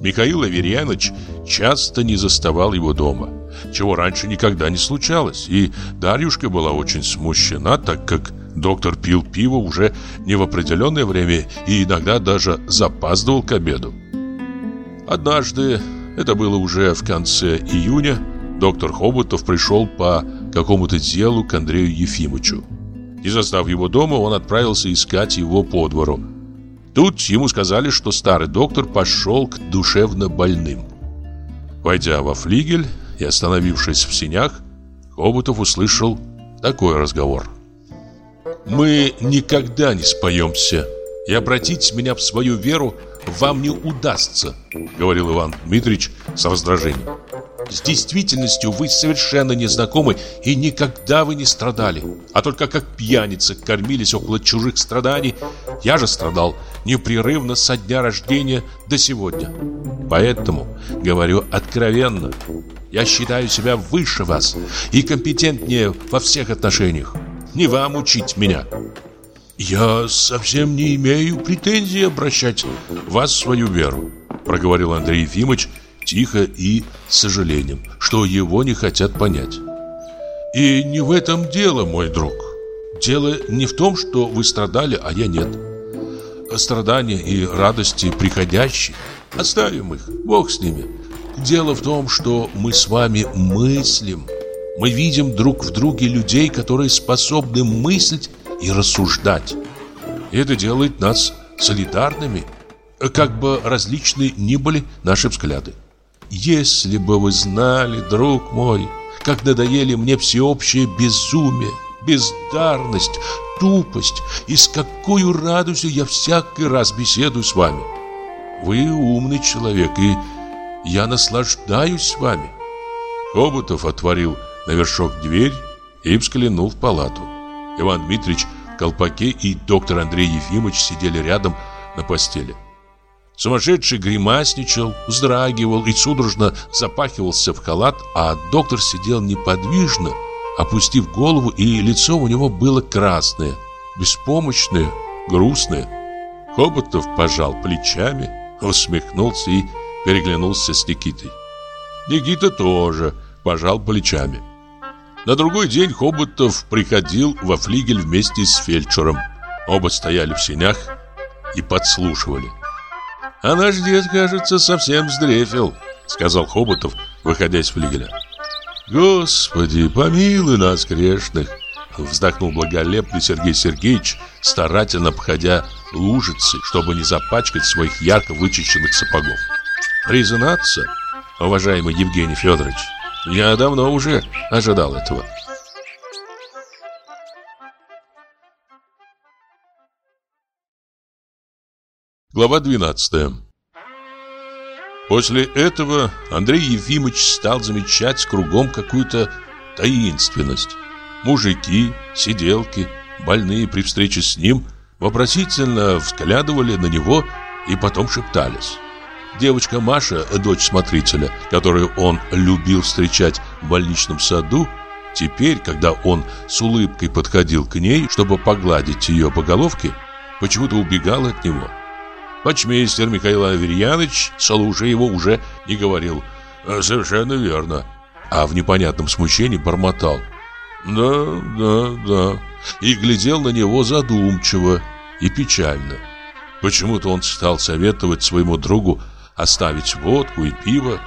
Михаил Аверьянович часто не заставал его дома, чего раньше никогда не случалось, и Дарьюшка была очень смущена, так как доктор пил пиво уже не в определенное время и иногда даже запаздывал к обеду. Однажды, это было уже в конце июня, доктор Хоботов пришел по какому-то делу к Андрею Ефимовичу. Не застав его дома, он отправился искать его по двору. Тут ему сказали, что старый доктор пошел к душевно больным. Войдя во флигель и остановившись в синях, Хоботов услышал такой разговор. «Мы никогда не споемся, и обратить меня в свою веру вам не удастся», говорил Иван Дмитриевич с раздражением. С действительностью вы совершенно не знакомы и никогда вы не страдали, а только как пьяницы кормились около чужих страданий. Я же страдал непрерывно со дня рождения до сегодня. Поэтому говорю откровенно, я считаю себя выше вас и компетентнее во всех отношениях. Не вам учить меня. Я совсем не имею претензий обращать вас в свою веру, проговорил Андрей Ефимович, тихо и с сожалением, что его не хотят понять. И не в этом дело, мой друг. Дело не в том, что вы страдали, а я нет. Страдания и радости приходящие. Оставим их, Бог с ними. Дело в том, что мы с вами мыслим. Мы видим друг в друге людей, которые способны мыслить и рассуждать. Это делает нас солидарными, как бы различны ни были наши взгляды. Если бы вы знали, друг мой, как надоели мне всеобщее безумие, бездарность, тупость, и с какой радостью я всякий раз беседую с вами. Вы умный человек, и я наслаждаюсь вами. Хоботов отворил на вершок дверь и взглянул в палату. Иван Дмитриевич в колпаке и доктор Андрей Ефимович сидели рядом на постели. Сумасшедший гримасничал, вздрагивал и судорожно запахивался в халат, а доктор сидел неподвижно, опустив голову, и лицо у него было красное, беспомощное, грустное. Хоботов пожал плечами, усмехнулся и переглянулся с Никитой. Никита тоже пожал плечами. На другой день Хоботов приходил во флигель вместе с фельдшером. Оба стояли в сенях и подслушивали. «А наш дед, кажется, совсем сдрефил», — сказал Хоботов, выходя из флигеля. «Господи, помилуй нас, грешных!» Вздохнул благолепный Сергей Сергеевич, старательно обходя лужицы, чтобы не запачкать своих ярко вычищенных сапогов. «Признаться, уважаемый Евгений Федорович, я давно уже ожидал этого». Глава 12 После этого Андрей Ефимович стал замечать кругом какую-то таинственность. Мужики, сиделки, больные при встрече с ним вопросительно взглядывали на него и потом шептались. Девочка Маша, дочь смотрителя, которую он любил встречать в больничном саду, теперь, когда он с улыбкой подходил к ней, чтобы погладить ее по головке, почему-то убегала от него. Почмейстер Михаил Аверьяныч, слушая его, уже не говорил «Э, «Совершенно верно», а в непонятном смущении бормотал «Да, да, да» и глядел на него задумчиво и печально. Почему-то он стал советовать своему другу оставить водку и пиво,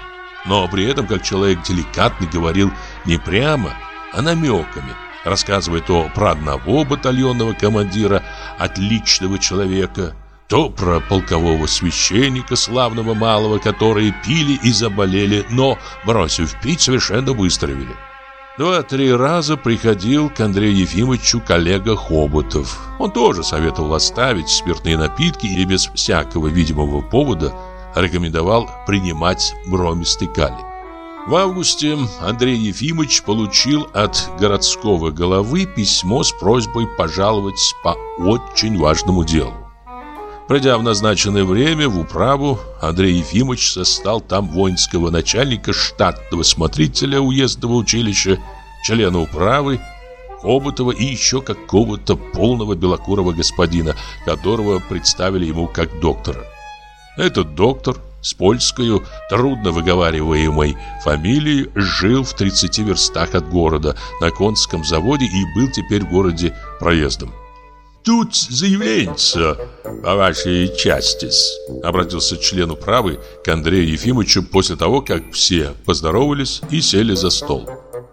но при этом, как человек деликатный, говорил не прямо, а намеками, рассказывая то про одного батальонного командира, отличного человека, то про полкового священника, славного малого, которые пили и заболели, но, бросив пить, совершенно выздоровели. Два-три раза приходил к Андрею Ефимовичу коллега Хоботов. Он тоже советовал оставить спиртные напитки и без всякого видимого повода рекомендовал принимать бромистый калий. В августе Андрей Ефимович получил от городского головы письмо с просьбой пожаловать по очень важному делу. Пройдя в назначенное время в управу, Андрей Ефимович состал там воинского начальника, штатного смотрителя уездного училища, члена управы, Хоботова и еще какого-то полного белокурого господина, которого представили ему как доктора. Этот доктор с польской, трудно выговариваемой фамилией жил в 30 верстах от города на конском заводе и был теперь в городе проездом. Тут заявляется по вашей части Обратился член управы к Андрею Ефимовичу после того, как все поздоровались и сели за стол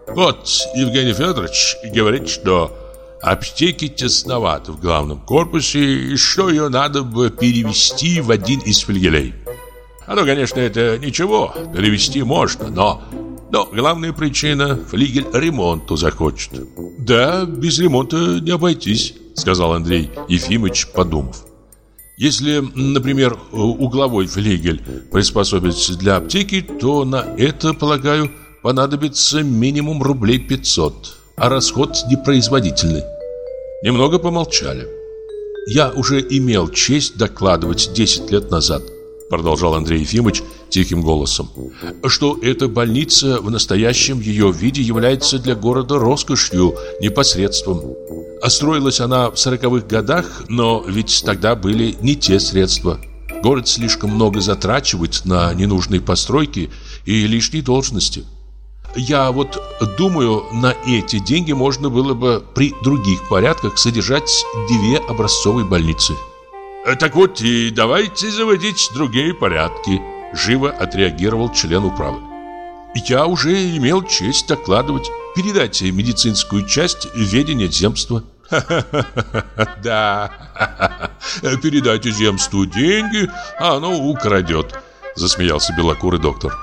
Вот Евгений Федорович говорит, что аптеки тесноваты в главном корпусе И что ее надо бы перевести в один из флигелей А ну, конечно, это ничего, перевести можно, но... Но главная причина – флигель ремонту захочет Да, без ремонта не обойтись сказал Андрей Ефимович, подумав. Если, например, угловой флигель приспособить для аптеки, то на это, полагаю, понадобится минимум рублей 500, а расход непроизводительный. Немного помолчали. Я уже имел честь докладывать 10 лет назад, продолжал Андрей Ефимович тихим голосом, что эта больница в настоящем ее виде является для города роскошью, непосредством. Остроилась она в сороковых годах, но ведь тогда были не те средства. Город слишком много затрачивает на ненужные постройки и лишние должности. Я вот думаю, на эти деньги можно было бы при других порядках содержать две образцовые больницы. Так вот и давайте заводить другие порядки, живо отреагировал член управы. Я уже имел честь докладывать. Передайте медицинскую часть ведения земства. [LAUGHS] Да, передайте земству деньги, а оно украдет, засмеялся белокурый доктор.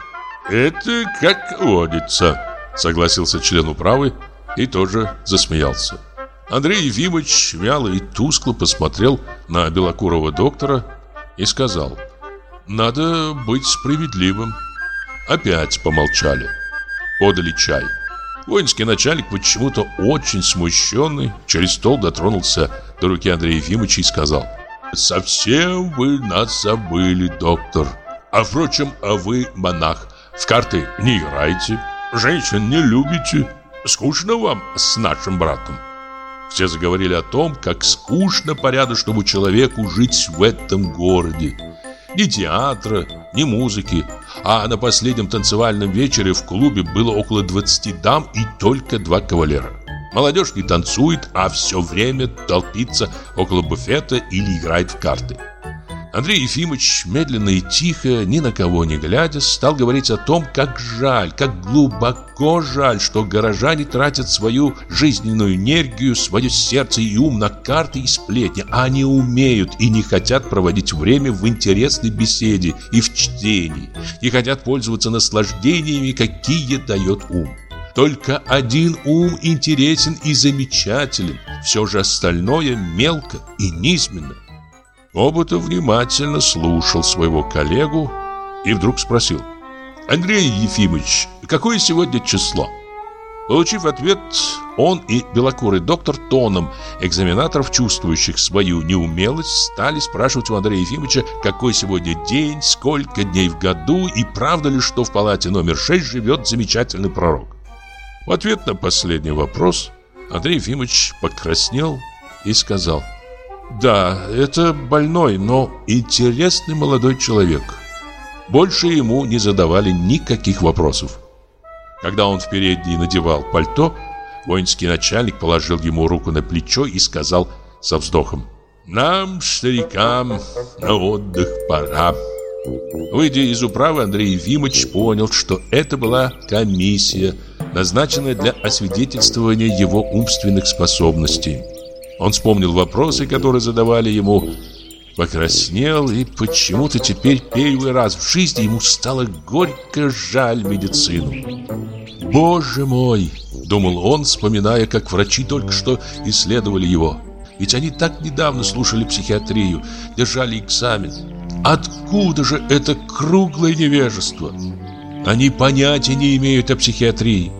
Это как водится, согласился член управы и тоже засмеялся. Андрей Ефимович вяло и тускло посмотрел на белокурого доктора и сказал «Надо быть справедливым». Опять помолчали. Подали чай. Воинский начальник почему-то очень смущенный через стол дотронулся до руки Андрея Ефимовича и сказал «Совсем вы нас забыли, доктор. А впрочем, а вы монах. В карты не играете, женщин не любите. Скучно вам с нашим братом?» Все заговорили о том, как скучно порядочному человеку жить в этом городе. Ни театра, ни музыки. А на последнем танцевальном вечере в клубе было около 20 дам и только два кавалера. Молодежь не танцует, а все время толпится около буфета или играет в карты. Андрей Ефимович медленно и тихо, ни на кого не глядя, стал говорить о том, как жаль, как глубоко жаль, что горожане тратят свою жизненную энергию, свое сердце и ум на карты и сплетни, а не умеют и не хотят проводить время в интересной беседе и в чтении, не хотят пользоваться наслаждениями, какие дает ум. Только один ум интересен и замечателен, все же остальное мелко и низменно. Обота внимательно слушал своего коллегу и вдруг спросил. «Андрей Ефимович, какое сегодня число?» Получив ответ, он и белокурый доктор тоном экзаменаторов, чувствующих свою неумелость, стали спрашивать у Андрея Ефимовича, какой сегодня день, сколько дней в году и правда ли, что в палате номер 6 живет замечательный пророк. В ответ на последний вопрос Андрей Ефимович покраснел и сказал – да, это больной, но интересный молодой человек. Больше ему не задавали никаких вопросов. Когда он в передней надевал пальто, воинский начальник положил ему руку на плечо и сказал со вздохом Нам, старикам, на отдых пора. Выйдя из управы, Андрей Ефимович понял, что это была комиссия, назначенная для освидетельствования его умственных способностей. Он вспомнил вопросы, которые задавали ему, покраснел, и почему-то теперь первый раз в жизни ему стало горько жаль медицину. «Боже мой!» – думал он, вспоминая, как врачи только что исследовали его. Ведь они так недавно слушали психиатрию, держали экзамен. Откуда же это круглое невежество? Они понятия не имеют о психиатрии.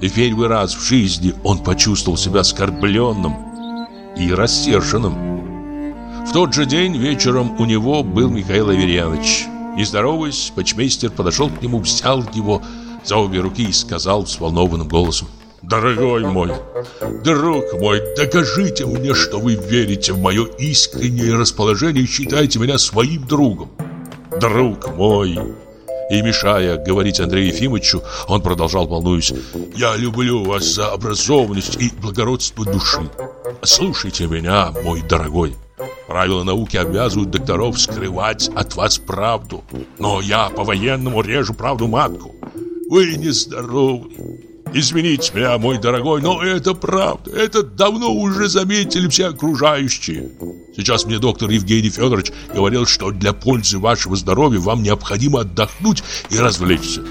И первый раз в жизни он почувствовал себя оскорбленным и рассерженным. В тот же день вечером у него был Михаил Аверьянович. Не здороваясь, почмейстер подошел к нему, взял его за обе руки и сказал взволнованным голосом. Дорогой мой, друг мой, докажите мне, что вы верите в мое искреннее расположение и считаете меня своим другом. Друг мой. И мешая говорить Андрею Ефимовичу, он продолжал, волнуясь, «Я люблю вас за образованность и благородство души. Слушайте меня, мой дорогой. Правила науки обязывают докторов скрывать от вас правду. Но я по-военному режу правду матку. Вы нездоровы. Извините меня, мой дорогой, но это правда. Это давно уже заметили все окружающие. Сейчас мне доктор Евгений Федорович говорил, что для пользы вашего здоровья вам необходимо отдохнуть и развлечься.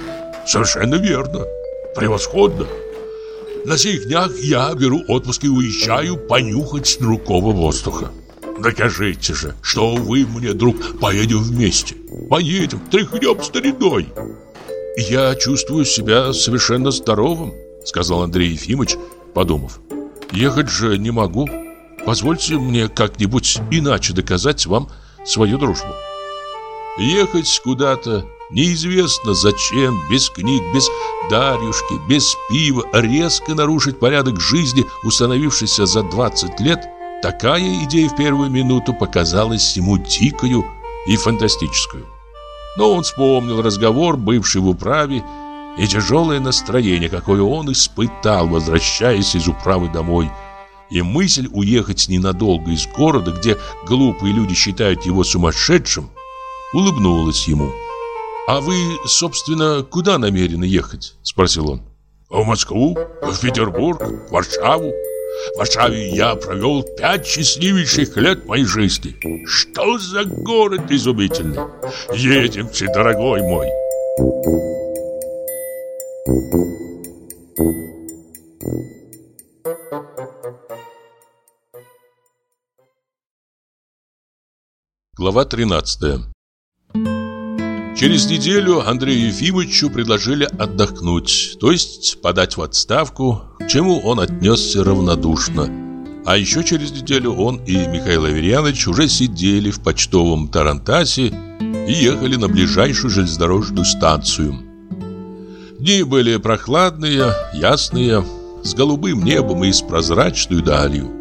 Совершенно верно. Превосходно. На сих днях я беру отпуск и уезжаю понюхать другого воздуха. Докажите же, что вы мне, друг, поедем вместе. Поедем, тряхнем стариной. «Я чувствую себя совершенно здоровым», — сказал Андрей Ефимович, подумав. «Ехать же не могу. Позвольте мне как-нибудь иначе доказать вам свою дружбу». Ехать куда-то неизвестно зачем, без книг, без Дарюшки, без пива, резко нарушить порядок жизни, установившийся за 20 лет, такая идея в первую минуту показалась ему дикою и фантастическую. Но он вспомнил разговор, бывший в управе, и тяжелое настроение, какое он испытал, возвращаясь из управы домой. И мысль уехать ненадолго из города, где глупые люди считают его сумасшедшим, улыбнулась ему. «А вы, собственно, куда намерены ехать?» – спросил он. «В Москву, в Петербург, в Варшаву. В Варшаве я провел пять счастливейших лет моей жизни. Что за город изумительный! Едемте, дорогой мой!» Глава 13 Через неделю Андрею Ефимовичу предложили отдохнуть, то есть подать в отставку, к чему он отнесся равнодушно. А еще через неделю он и Михаил Аверьянович уже сидели в почтовом Тарантасе и ехали на ближайшую железнодорожную станцию. Дни были прохладные, ясные, с голубым небом и с прозрачной далью.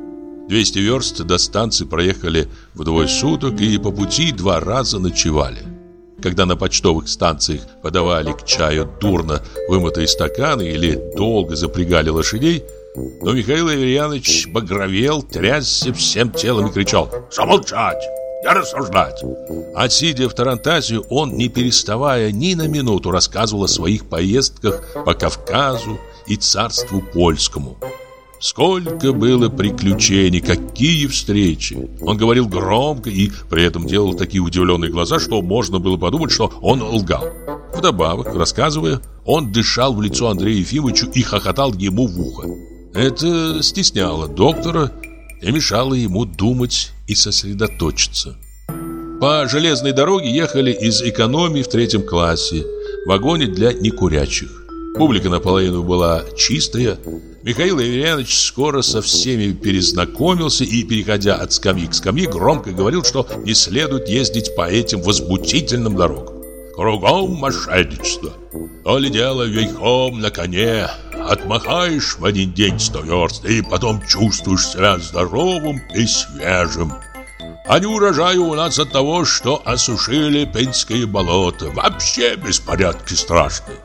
200 верст до станции проехали вдвое суток и по пути два раза ночевали. Когда на почтовых станциях подавали к чаю дурно вымытые стаканы или долго запрягали лошадей, но Михаил Аверьянович багровел, трясся всем телом и кричал «Замолчать! Не рассуждать!» А сидя в Тарантазе, он, не переставая ни на минуту, рассказывал о своих поездках по Кавказу и царству польскому. Сколько было приключений, какие встречи. Он говорил громко и при этом делал такие удивленные глаза, что можно было подумать, что он лгал. Вдобавок, рассказывая, он дышал в лицо Андрею Ефимовичу и хохотал ему в ухо. Это стесняло доктора и мешало ему думать и сосредоточиться. По железной дороге ехали из экономии в третьем классе, в вагоне для некурячих. Публика наполовину была чистая. Михаил Ильянович скоро со всеми перезнакомился и, переходя от скамьи к скамье, громко говорил, что не следует ездить по этим возмутительным дорогам. Кругом мошенничество. То ли дело верхом на коне. Отмахаешь в один день сто верст, и потом чувствуешь себя здоровым и свежим. А не урожаю у нас от того, что осушили пенские болота. Вообще беспорядки страшные.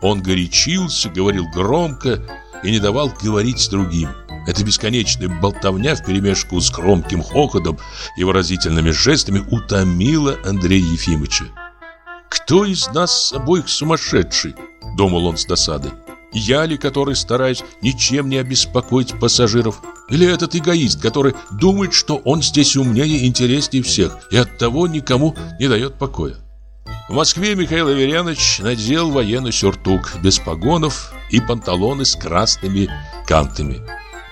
Он горячился, говорил громко и не давал говорить другим. Эта бесконечная болтовня вперемешку с громким хохотом и выразительными жестами утомила Андрея Ефимовича. «Кто из нас обоих сумасшедший?» – думал он с досадой. «Я ли, который стараюсь ничем не обеспокоить пассажиров? Или этот эгоист, который думает, что он здесь умнее и интереснее всех и оттого никому не дает покоя?» В Москве Михаил Аверьянович надел военный сюртук без погонов и панталоны с красными кантами.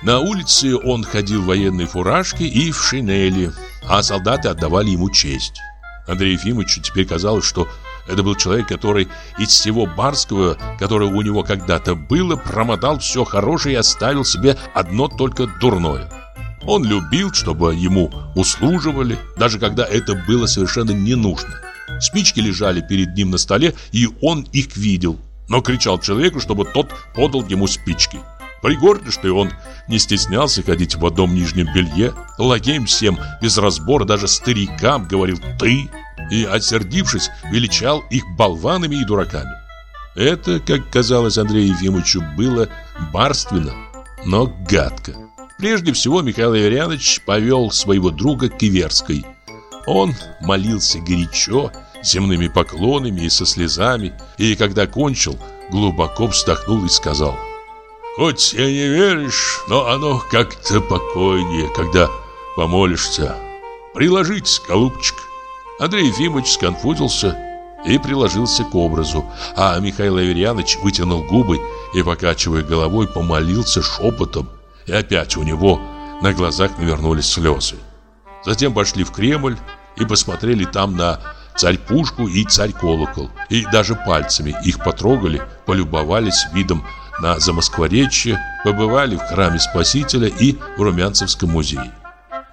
На улице он ходил в военной фуражке и в шинели, а солдаты отдавали ему честь. Андрею Ефимовичу теперь казалось, что это был человек, который из всего барского, которое у него когда-то было, промотал все хорошее и оставил себе одно только дурное. Он любил, чтобы ему услуживали, даже когда это было совершенно не нужно. Спички лежали перед ним на столе, и он их видел, но кричал человеку, чтобы тот подал ему спички. Пригордый, он не стеснялся ходить в одном нижнем белье, лакеем всем без разбора, даже старикам говорил «ты», и, отсердившись, величал их болванами и дураками. Это, как казалось Андрею Ефимовичу, было барственно, но гадко. Прежде всего Михаил Аверьянович повел своего друга к Иверской. Он молился горячо, земными поклонами и со слезами, и когда кончил, глубоко вздохнул и сказал «Хоть и не веришь, но оно как-то покойнее, когда помолишься. Приложить, голубчик». Андрей Ефимович сконфузился и приложился к образу, а Михаил Аверьянович вытянул губы и, покачивая головой, помолился шепотом, и опять у него на глазах навернулись слезы. Затем пошли в Кремль и посмотрели там на царь-пушку и царь-колокол, и даже пальцами их потрогали, полюбовались видом на Замоскворечье, побывали в храме Спасителя и в Румянцевском музее.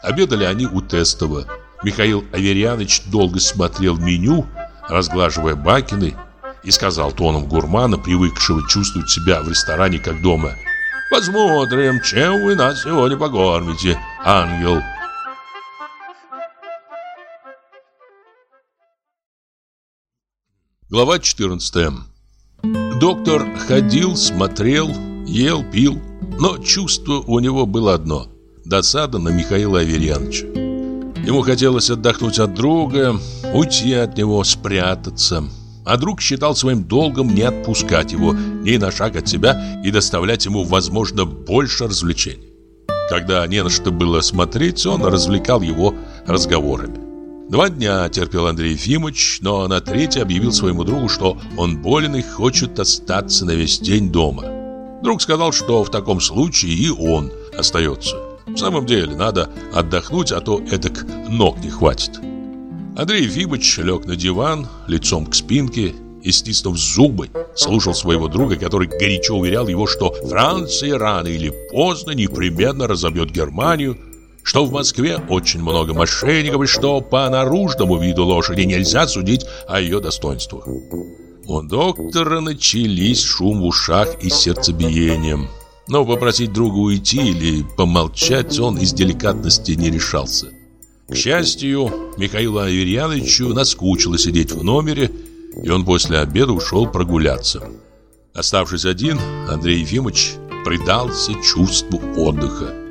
Обедали они у Тестова, Михаил Аверьянович долго смотрел меню, разглаживая бакины, и сказал тоном гурмана, привыкшего чувствовать себя в ресторане как дома. «Посмотрим, чем вы нас сегодня покормите, ангел». Глава 14 Доктор ходил, смотрел, ел, пил, но чувство у него было одно – досада на Михаила Аверьяновича. Ему хотелось отдохнуть от друга, уйти от него, спрятаться. А друг считал своим долгом не отпускать его ни на шаг от себя и доставлять ему, возможно, больше развлечений. Когда не на что было смотреть, он развлекал его разговорами. Два дня терпел Андрей Ефимович, но на третий объявил своему другу, что он болен и хочет остаться на весь день дома. Друг сказал, что в таком случае и он остается. В самом деле, надо отдохнуть, а то этак ног не хватит. Андрей Ефимович лег на диван, лицом к спинке и, стиснув зубы, слушал своего друга, который горячо уверял его, что Франция рано или поздно непременно разобьет Германию, что в Москве очень много мошенников и что по наружному виду лошади нельзя судить о ее достоинствах. У доктора начались шум в ушах и сердцебиением. Но попросить друга уйти или помолчать он из деликатности не решался. К счастью, Михаилу Аверьяновичу наскучило сидеть в номере, и он после обеда ушел прогуляться. Оставшись один, Андрей Ефимович предался чувству отдыха.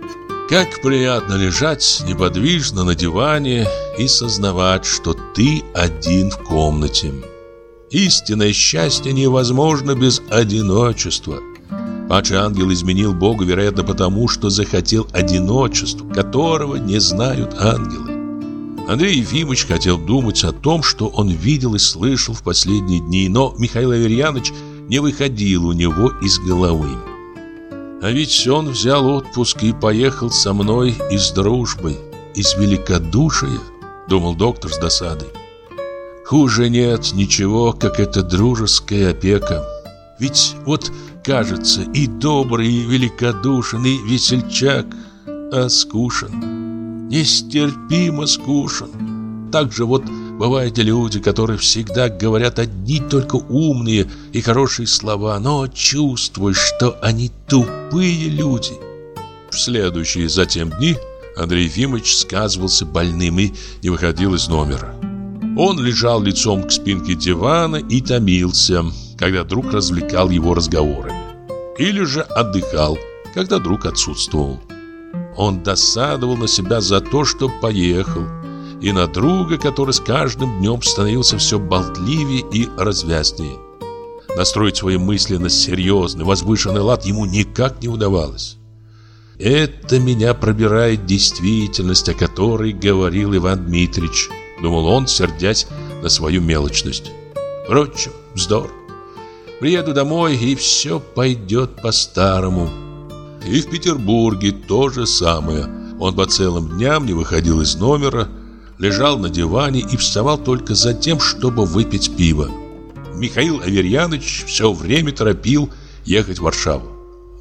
Как приятно лежать неподвижно на диване и сознавать, что ты один в комнате. Истинное счастье невозможно без одиночества – Падший ангел изменил Богу, вероятно, потому, что захотел одиночества, которого не знают ангелы. Андрей Ефимович хотел думать о том, что он видел и слышал в последние дни, но Михаил Аверьянович не выходил у него из головы. А ведь он взял отпуск и поехал со мной из дружбы, из великодушия, думал доктор с досадой. Хуже нет ничего, как эта дружеская опека. Ведь вот кажется и добрый, и великодушен, и весельчак, а скушен, нестерпимо скушен. Так же вот бывают люди, которые всегда говорят одни только умные и хорошие слова, но чувствуешь, что они тупые люди. В следующие затем дни Андрей Ефимович сказывался больным и не выходил из номера. Он лежал лицом к спинке дивана и томился – когда друг развлекал его разговорами. Или же отдыхал, когда друг отсутствовал. Он досадовал на себя за то, что поехал, и на друга, который с каждым днем становился все болтливее и развязнее. Настроить свои мысли на серьезный, возвышенный лад ему никак не удавалось. «Это меня пробирает действительность, о которой говорил Иван Дмитрич», думал он, сердясь на свою мелочность. Впрочем, вздор. Приеду домой, и все пойдет по-старому. И в Петербурге то же самое. Он по целым дням не выходил из номера, лежал на диване и вставал только за тем, чтобы выпить пиво. Михаил Аверьяныч все время торопил ехать в Варшаву.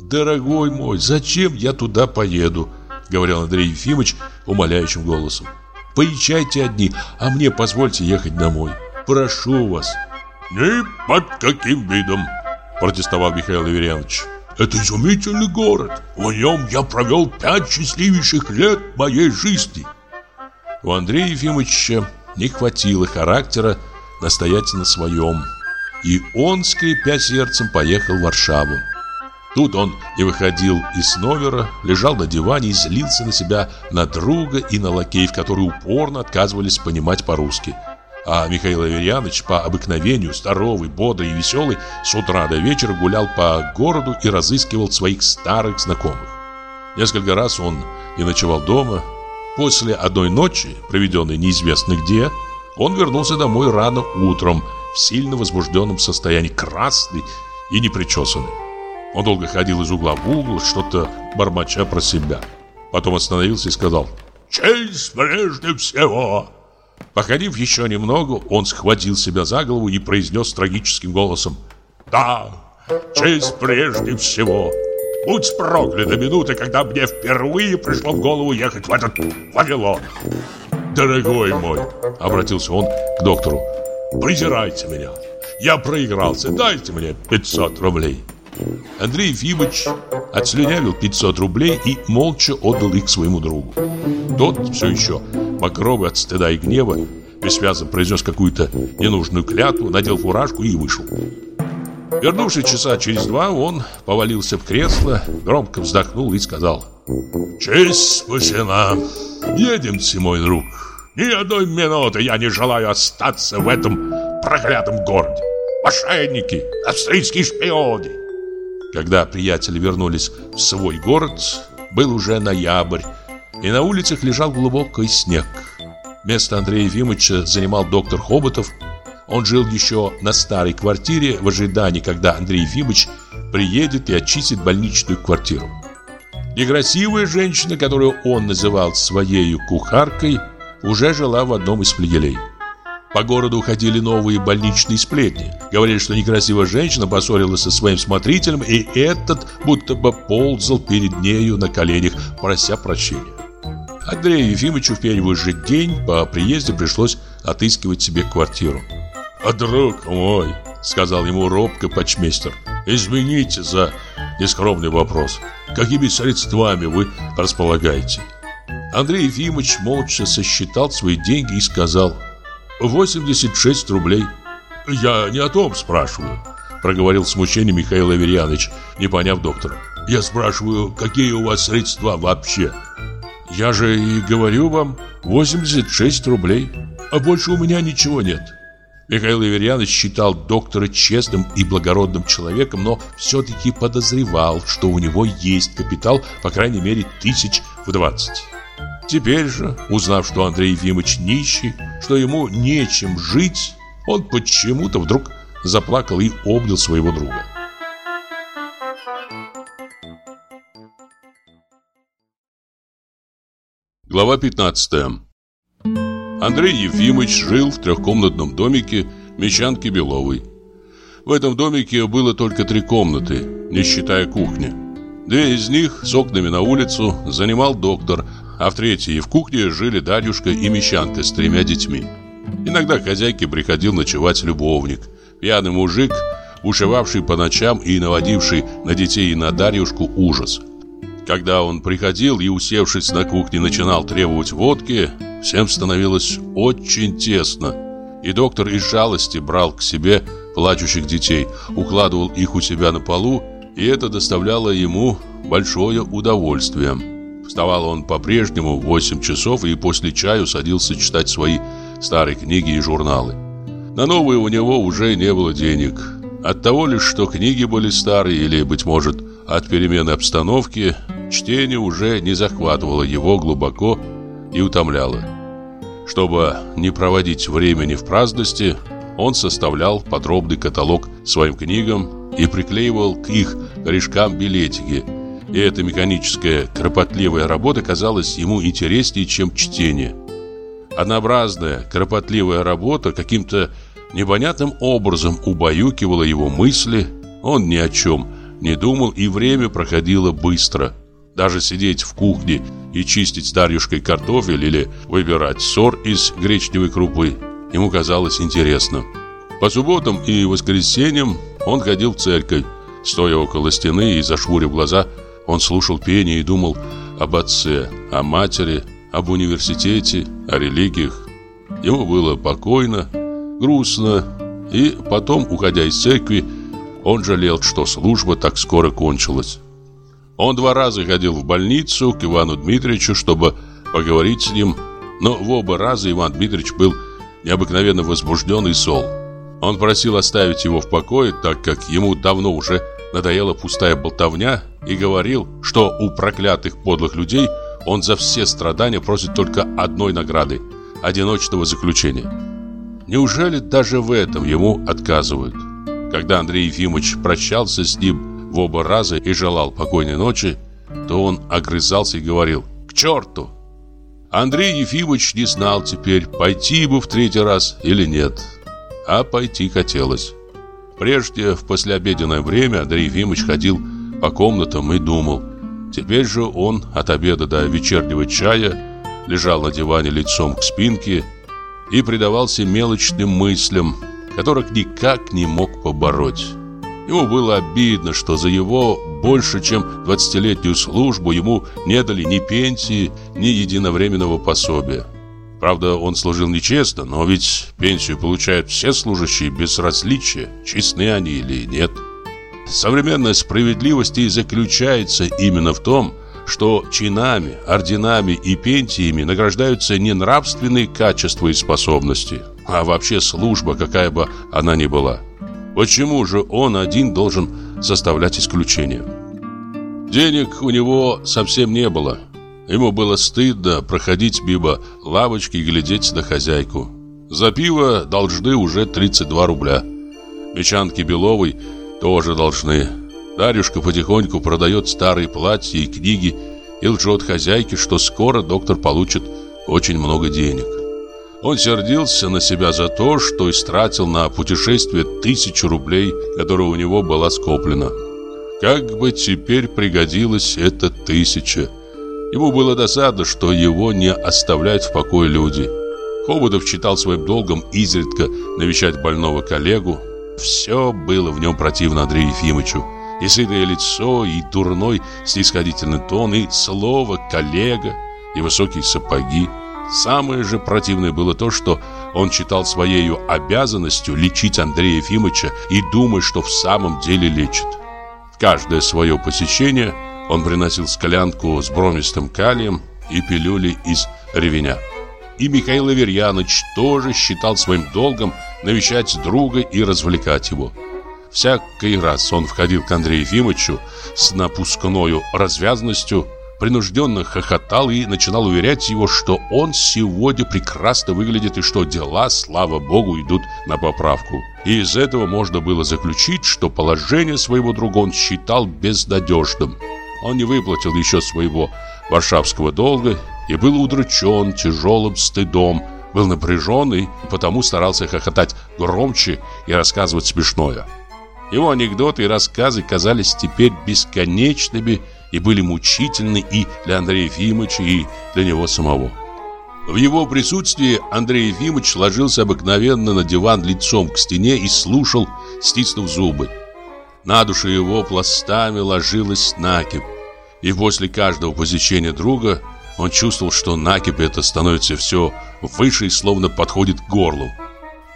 «Дорогой мой, зачем я туда поеду?» Говорил Андрей Ефимович умоляющим голосом. «Поезжайте одни, а мне позвольте ехать домой. Прошу вас». «Ни под каким видом!» Протестовал Михаил Аверьянович. Это изумительный город. В нем я провел пять счастливейших лет моей жизни. У Андрея Ефимовича не хватило характера настоять на своем. И он, скрипя сердцем, поехал в Варшаву. Тут он не выходил из номера, лежал на диване и злился на себя, на друга и на лакеев, которые упорно отказывались понимать по-русски. А Михаил Аверьянович по обыкновению, здоровый, бодрый и веселый, с утра до вечера гулял по городу и разыскивал своих старых знакомых. Несколько раз он и ночевал дома. После одной ночи, проведенной неизвестно где, он вернулся домой рано утром, в сильно возбужденном состоянии, красный и непричесанный. Он долго ходил из угла в угол, что-то бормоча про себя. Потом остановился и сказал «Честь прежде всего!» Походив еще немного, он схватил себя за голову и произнес трагическим голосом «Да, честь прежде всего!» Будь проклята минута, когда мне впервые пришло в голову ехать в этот Вавилон. Дорогой мой, обратился он к доктору, презирайте меня. Я проигрался, дайте мне 500 рублей. Андрей Ефимович отслюнявил 500 рублей и молча отдал их своему другу. Тот все еще, мокровый от стыда и гнева, бессвязно произнес какую-то ненужную клятву, надел фуражку и вышел. Вернувшись часа через два, он повалился в кресло, громко вздохнул и сказал «Честь спасена! Едемте, мой друг! Ни одной минуты я не желаю остаться в этом проклятом городе! Мошенники, австрийские шпионы, когда приятели вернулись в свой город, был уже ноябрь, и на улицах лежал глубокий снег. Место Андрея Ефимовича занимал доктор Хоботов. Он жил еще на старой квартире в ожидании, когда Андрей Ефимович приедет и очистит больничную квартиру. Некрасивая женщина, которую он называл своей кухаркой, уже жила в одном из флигелей. По городу ходили новые больничные сплетни. Говорили, что некрасивая женщина поссорилась со своим смотрителем, и этот будто бы ползал перед нею на коленях, прося прощения. Андрею Ефимовичу в первый же день по приезде пришлось отыскивать себе квартиру. «А друг мой», — сказал ему робко почмейстер, — «извините за нескромный вопрос. Какими средствами вы располагаете?» Андрей Ефимович молча сосчитал свои деньги и сказал — 86 рублей. Я не о том спрашиваю, проговорил в смущении Михаил Аверьянович, не поняв доктора. Я спрашиваю, какие у вас средства вообще? Я же и говорю вам 86 рублей, а больше у меня ничего нет. Михаил Аверьянович считал доктора честным и благородным человеком, но все-таки подозревал, что у него есть капитал, по крайней мере, тысяч в двадцать. Теперь же, узнав, что Андрей Ефимович нищий, что ему нечем жить, он почему-то вдруг заплакал и обнял своего друга. Глава 15 Андрей Ефимович жил в трехкомнатном домике Мещанки Беловой. В этом домике было только три комнаты, не считая кухни. Две из них с окнами на улицу занимал доктор, а в третьей в кухне жили Дарюшка и Мещанка с тремя детьми. Иногда к хозяйке приходил ночевать любовник, пьяный мужик, ушивавший по ночам и наводивший на детей и на Дарюшку ужас. Когда он приходил и, усевшись на кухне, начинал требовать водки, всем становилось очень тесно. И доктор из жалости брал к себе плачущих детей, укладывал их у себя на полу, и это доставляло ему большое удовольствие. Вставал он по-прежнему в 8 часов и после чаю садился читать свои старые книги и журналы. На новые у него уже не было денег. От того лишь, что книги были старые или, быть может, от перемены обстановки, чтение уже не захватывало его глубоко и утомляло. Чтобы не проводить времени в праздности, он составлял подробный каталог своим книгам и приклеивал к их корешкам билетики. И эта механическая, кропотливая работа казалась ему интереснее, чем чтение. Однообразная, кропотливая работа каким-то непонятным образом убаюкивала его мысли. Он ни о чем не думал, и время проходило быстро. Даже сидеть в кухне и чистить с Дарьюшкой картофель или выбирать сор из гречневой крупы ему казалось интересно. По субботам и воскресеньям он ходил в церковь. Стоя около стены и зашвурив глаза, он слушал пение и думал об отце, о матери, об университете, о религиях. Ему было покойно, грустно, и потом, уходя из церкви, он жалел, что служба так скоро кончилась. Он два раза ходил в больницу к Ивану Дмитриевичу, чтобы поговорить с ним, но в оба раза Иван Дмитриевич был необыкновенно возбужден и сол. Он просил оставить его в покое, так как ему давно уже надоела пустая болтовня, и говорил, что у проклятых подлых людей он за все страдания просит только одной награды – одиночного заключения. Неужели даже в этом ему отказывают? Когда Андрей Ефимович прощался с ним в оба раза и желал покойной ночи, то он огрызался и говорил «К черту!». Андрей Ефимович не знал теперь, пойти бы в третий раз или нет. А пойти хотелось. Прежде, в послеобеденное время, Андрей Ефимович ходил по комнатам и думал. Теперь же он от обеда до вечернего чая лежал на диване лицом к спинке и предавался мелочным мыслям, которых никак не мог побороть. Ему было обидно, что за его больше чем 20-летнюю службу ему не дали ни пенсии, ни единовременного пособия. Правда, он служил нечестно, но ведь пенсию получают все служащие без различия, честны они или нет. Современная справедливость и заключается именно в том, что чинами, орденами и пенсиями награждаются не нравственные качества и способности, а вообще служба, какая бы она ни была. Почему же он один должен составлять исключение? Денег у него совсем не было. Ему было стыдно проходить мимо лавочки и глядеть на хозяйку. За пиво должны уже 32 рубля. Мечанки Беловой тоже должны. Дарюшка потихоньку продает старые платья и книги и лжет хозяйке, что скоро доктор получит очень много денег. Он сердился на себя за то, что истратил на путешествие тысячу рублей, которые у него была скоплена. Как бы теперь пригодилась эта тысяча? Ему было досадно, что его не оставляют в покое люди. Хоботов читал своим долгом изредка навещать больного коллегу. Все было в нем противно Андрею Ефимовичу. И сытое лицо, и дурной снисходительный тон, и слово «коллега», и высокие сапоги. Самое же противное было то, что он читал своей обязанностью лечить Андрея Ефимовича и думая, что в самом деле лечит. В каждое свое посещение он приносил склянку с бромистым калием и пилюли из ревеня. И Михаил Аверьяныч тоже считал своим долгом навещать друга и развлекать его. Всякий раз он входил к Андрею Ефимовичу с напускною развязностью, принужденно хохотал и начинал уверять его, что он сегодня прекрасно выглядит и что дела, слава богу, идут на поправку. И из этого можно было заключить, что положение своего друга он считал безнадежным. Он не выплатил еще своего варшавского долга и был удручен тяжелым стыдом, был напряжен и потому старался хохотать громче и рассказывать смешное. Его анекдоты и рассказы казались теперь бесконечными и были мучительны и для Андрея Ефимовича, и для него самого. В его присутствии Андрей Ефимович ложился обыкновенно на диван лицом к стене и слушал, стиснув зубы. На душу его пластами ложилась накипь. И после каждого посещения друга он чувствовал, что накипь это становится все выше и словно подходит к горлу.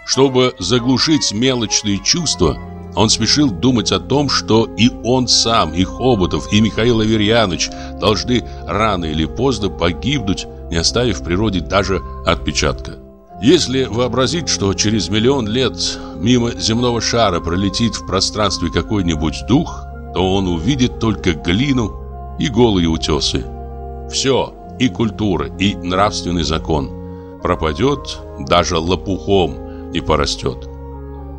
Чтобы заглушить мелочные чувства, Он спешил думать о том, что и он сам, и Хоботов, и Михаил Аверьяныч должны рано или поздно погибнуть, не оставив в природе даже отпечатка. Если вообразить, что через миллион лет мимо земного шара пролетит в пространстве какой-нибудь дух, то он увидит только глину и голые утесы. Все, и культура, и нравственный закон, пропадет, даже лопухом не порастет.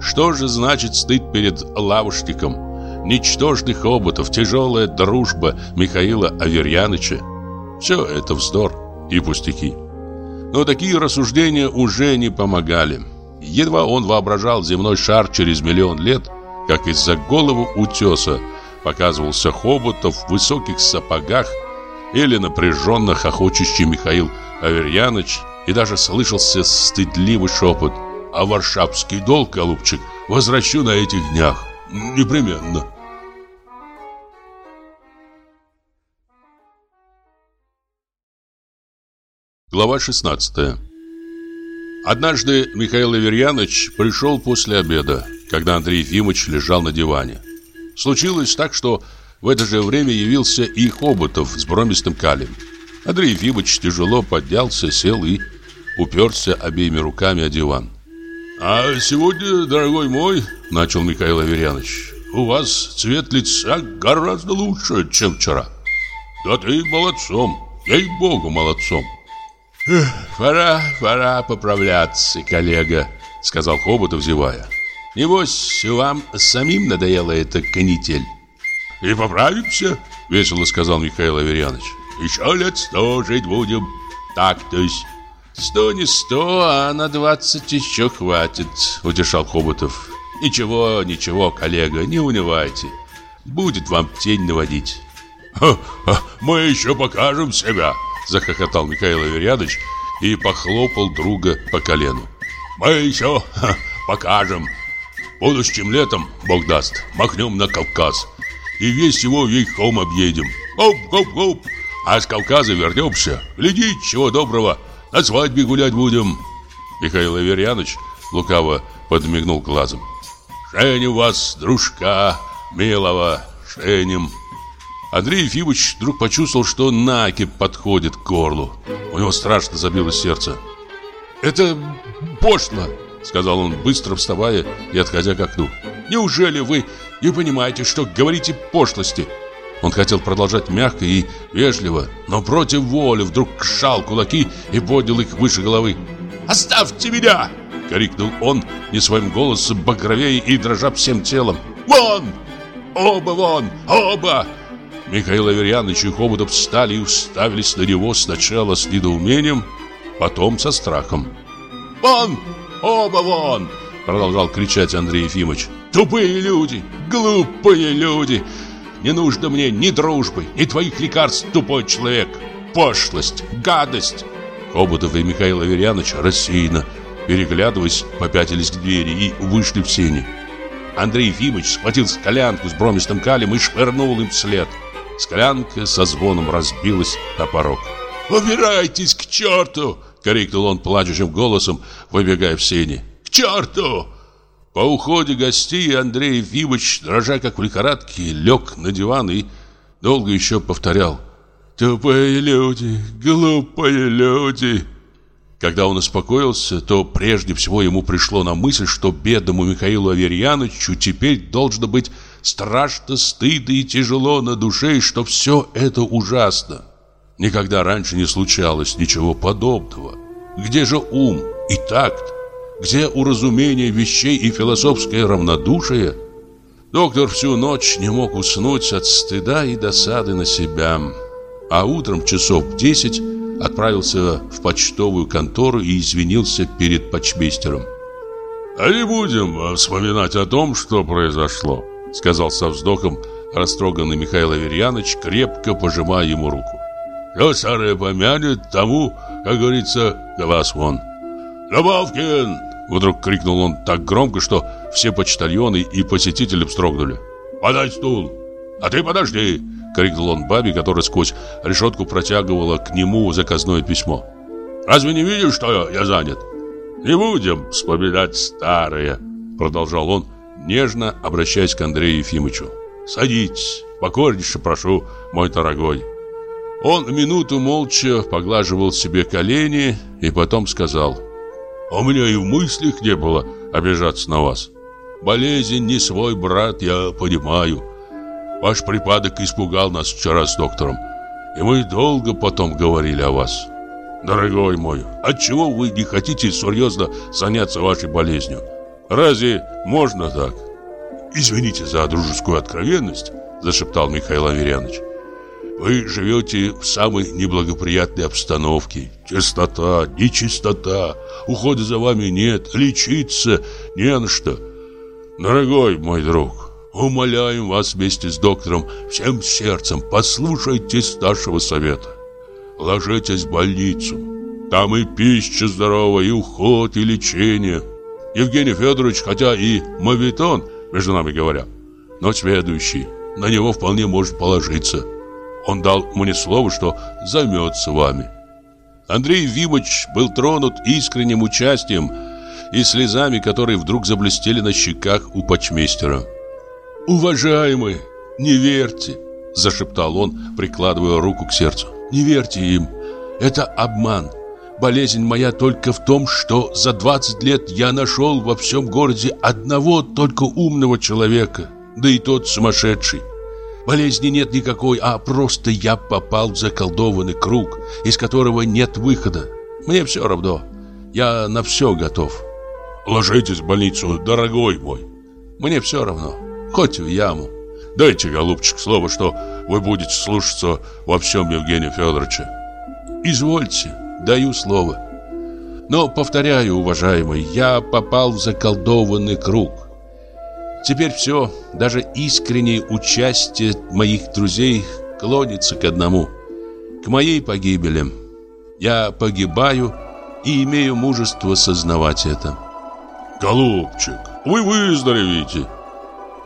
Что же значит стыд перед лавушником? Ничтожных оботов, тяжелая дружба Михаила Аверьяныча. Все это вздор и пустяки. Но такие рассуждения уже не помогали. Едва он воображал земной шар через миллион лет, как из-за головы утеса показывался Хоботов в высоких сапогах или напряженно хохочущий Михаил Аверьяныч, и даже слышался стыдливый шепот – а варшавский долг, голубчик, возвращу на этих днях. Непременно. Глава 16 Однажды Михаил Аверьянович пришел после обеда, когда Андрей Ефимович лежал на диване. Случилось так, что в это же время явился и Хоботов с бромистым калием. Андрей Ефимович тяжело поднялся, сел и уперся обеими руками о диван. «А сегодня, дорогой мой, — начал Михаил Аверьянович, — у вас цвет лица гораздо лучше, чем вчера. Да ты молодцом, ей-богу, молодцом». «Пора, пора поправляться, коллега», — сказал Хоботов, зевая. «Небось, вам самим надоела эта канитель». «И поправимся», — весело сказал Михаил Аверьянович. «Еще лет сто жить будем. Так-то есть». «Сто не сто, а на двадцать еще хватит», — утешал Хоботов. «Ничего, ничего, коллега, не унывайте. Будет вам тень наводить». «Ха, ха, мы еще покажем себя», — захохотал Михаил Аверьянович и похлопал друга по колену. «Мы еще ха, покажем. Будущим летом, Бог даст, махнем на Кавказ и весь его вейхом объедем. Оп-оп-оп, а с Кавказа вернемся. Гляди, чего доброго, на свадьбе гулять будем. Михаил Аверьянович лукаво подмигнул глазом. Женим вас, дружка, милого, женим. Андрей Ефимович вдруг почувствовал, что накипь подходит к горлу. У него страшно забилось сердце. «Это пошло!» — сказал он, быстро вставая и отходя к окну. «Неужели вы не понимаете, что говорите пошлости?» Он хотел продолжать мягко и вежливо, но против воли вдруг сжал кулаки и поднял их выше головы. «Оставьте меня!» — крикнул он не своим голосом, багровее и дрожа всем телом. «Вон! Оба вон! Оба!» Михаил Аверьянович и Хоботов встали и уставились на него сначала с недоумением, потом со страхом. «Вон! Оба вон!» — продолжал кричать Андрей Ефимович. «Тупые люди! Глупые люди! Не нужно мне ни дружбы, ни твоих лекарств, тупой человек. Пошлость, гадость. Хоботов и Михаил Аверьянович рассеянно, переглядываясь, попятились к двери и вышли в сени. Андрей Ефимович схватил склянку с бромистым калием и швырнул им вслед. Склянка со звоном разбилась на порог. «Убирайтесь к черту!» — крикнул он плачущим голосом, выбегая в сени. «К черту!» По уходе гостей Андрей Ефимович, дрожа как в лихорадке, лег на диван и долго еще повторял «Тупые люди, глупые люди». Когда он успокоился, то прежде всего ему пришло на мысль, что бедному Михаилу Аверьяновичу теперь должно быть страшно, стыдно и тяжело на душе, и что все это ужасно. Никогда раньше не случалось ничего подобного. Где же ум и такт? Где уразумение вещей и философское равнодушие? Доктор всю ночь не мог уснуть от стыда и досады на себя. А утром часов в десять отправился в почтовую контору и извинился перед почмейстером. «А не будем вспоминать о том, что произошло», сказал со вздохом растроганный Михаил Аверьяныч, крепко пожимая ему руку. «Кто старое помянет, тому, как говорится, глаз вон». «Добавкин!» Вдруг крикнул он так громко, что все почтальоны и посетители вздрогнули. «Подай стул!» «А ты подожди!» Крикнул он бабе, которая сквозь решетку протягивала к нему заказное письмо. «Разве не видишь, что я занят?» «Не будем вспоминать старое!» Продолжал он, нежно обращаясь к Андрею Ефимовичу. «Садитесь, покорнейше прошу, мой дорогой». Он минуту молча поглаживал себе колени и потом сказал «У меня и в мыслях не было обижаться на вас. Болезнь не свой брат, я понимаю. Ваш припадок испугал нас вчера с доктором, и мы долго потом говорили о вас. Дорогой мой, отчего вы не хотите серьезно заняться вашей болезнью? Разве можно так? Извините за дружескую откровенность, зашептал Михаил Аверьянович. Вы живете в самой неблагоприятной обстановке. Чистота, нечистота, ухода за вами нет, лечиться не на что. Дорогой мой друг, умоляем вас вместе с доктором всем сердцем, послушайтесь нашего совета. Ложитесь в больницу. Там и пища здоровая, и уход, и лечение. Евгений Федорович, хотя и мавитон, между нами говоря, но следующий, на него вполне может положиться. Он дал мне слово, что займется вами. Андрей Вимович был тронут искренним участием и слезами, которые вдруг заблестели на щеках у почмейстера. «Уважаемый, не верьте!» – зашептал он, прикладывая руку к сердцу. «Не верьте им! Это обман! Болезнь моя только в том, что за 20 лет я нашел во всем городе одного только умного человека, да и тот сумасшедший. Болезни нет никакой, а просто я попал в заколдованный круг, из которого нет выхода. Мне все равно. Я на все готов. Ложитесь в больницу, дорогой мой. Мне все равно. Хоть в яму. Дайте, голубчик, слово, что вы будете слушаться во всем Евгения Федоровича. Извольте, даю слово. Но, повторяю, уважаемый, я попал в заколдованный круг. Теперь все, даже искреннее участие моих друзей клонится к одному, к моей погибели. Я погибаю и имею мужество сознавать это. Голубчик, вы выздоровеете.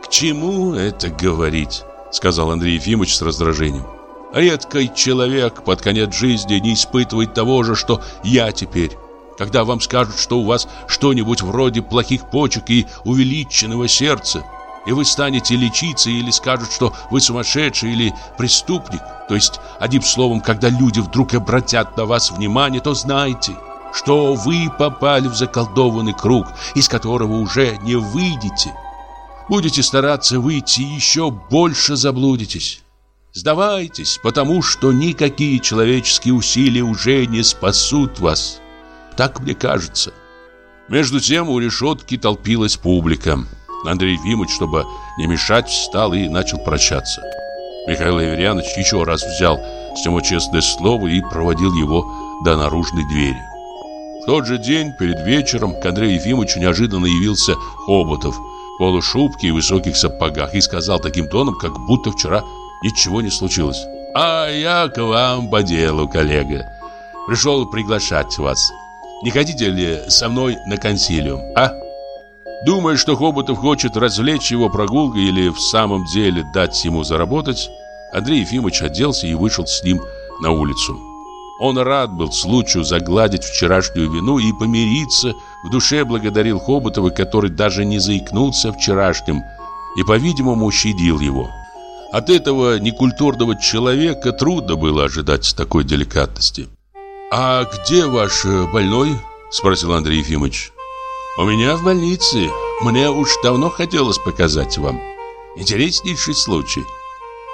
К чему это говорить? Сказал Андрей Ефимович с раздражением. Редкий человек под конец жизни не испытывает того же, что я теперь. Когда вам скажут, что у вас что-нибудь вроде плохих почек и увеличенного сердца, и вы станете лечиться или скажут, что вы сумасшедший или преступник, то есть, одним словом, когда люди вдруг обратят на вас внимание, то знайте, что вы попали в заколдованный круг, из которого уже не выйдете. Будете стараться выйти, еще больше заблудитесь. Сдавайтесь, потому что никакие человеческие усилия уже не спасут вас. Так мне кажется. Между тем у решетки толпилась публика. Андрей Вимович, чтобы не мешать, встал и начал прощаться. Михаил Аверьянович еще раз взял с него честное слово и проводил его до наружной двери. В тот же день, перед вечером, к Андрею Ефимовичу неожиданно явился Хоботов в полушубке и высоких сапогах и сказал таким тоном, как будто вчера ничего не случилось. «А я к вам по делу, коллега. Пришел приглашать вас. Не хотите ли со мной на консилиум, а? Думая, что Хоботов хочет развлечь его прогулкой или в самом деле дать ему заработать, Андрей Ефимович оделся и вышел с ним на улицу. Он рад был случаю загладить вчерашнюю вину и помириться, в душе благодарил Хоботова, который даже не заикнулся вчерашним и, по-видимому, щадил его. От этого некультурного человека трудно было ожидать такой деликатности. «А где ваш э, больной?» – спросил Андрей Ефимович. «У меня в больнице. Мне уж давно хотелось показать вам. Интереснейший случай».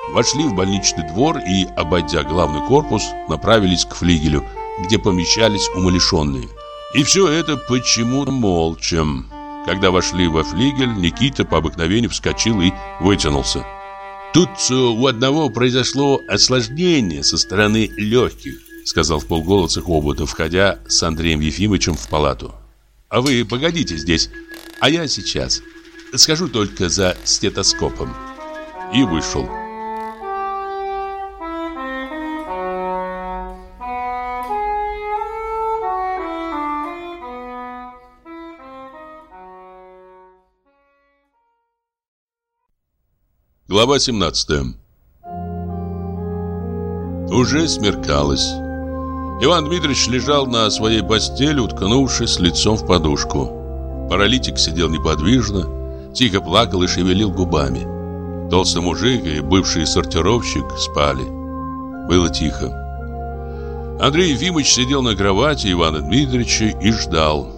Вошли в больничный двор и, обойдя главный корпус, направились к флигелю, где помещались умалишенные. И все это почему-то молча. Когда вошли во флигель, Никита по обыкновению вскочил и вытянулся. Тут э, у одного произошло осложнение со стороны легких сказал в полголоса Хоботов, входя с Андреем Ефимовичем в палату. А вы погодите здесь, а я сейчас. Схожу только за стетоскопом. И вышел. Глава 17 Уже смеркалось. Иван Дмитриевич лежал на своей постели, уткнувшись лицом в подушку. Паралитик сидел неподвижно тихо плакал и шевелил губами. Толстый мужик и бывший сортировщик спали. Было тихо. Андрей Ефимович сидел на кровати Ивана Дмитриевича и ждал.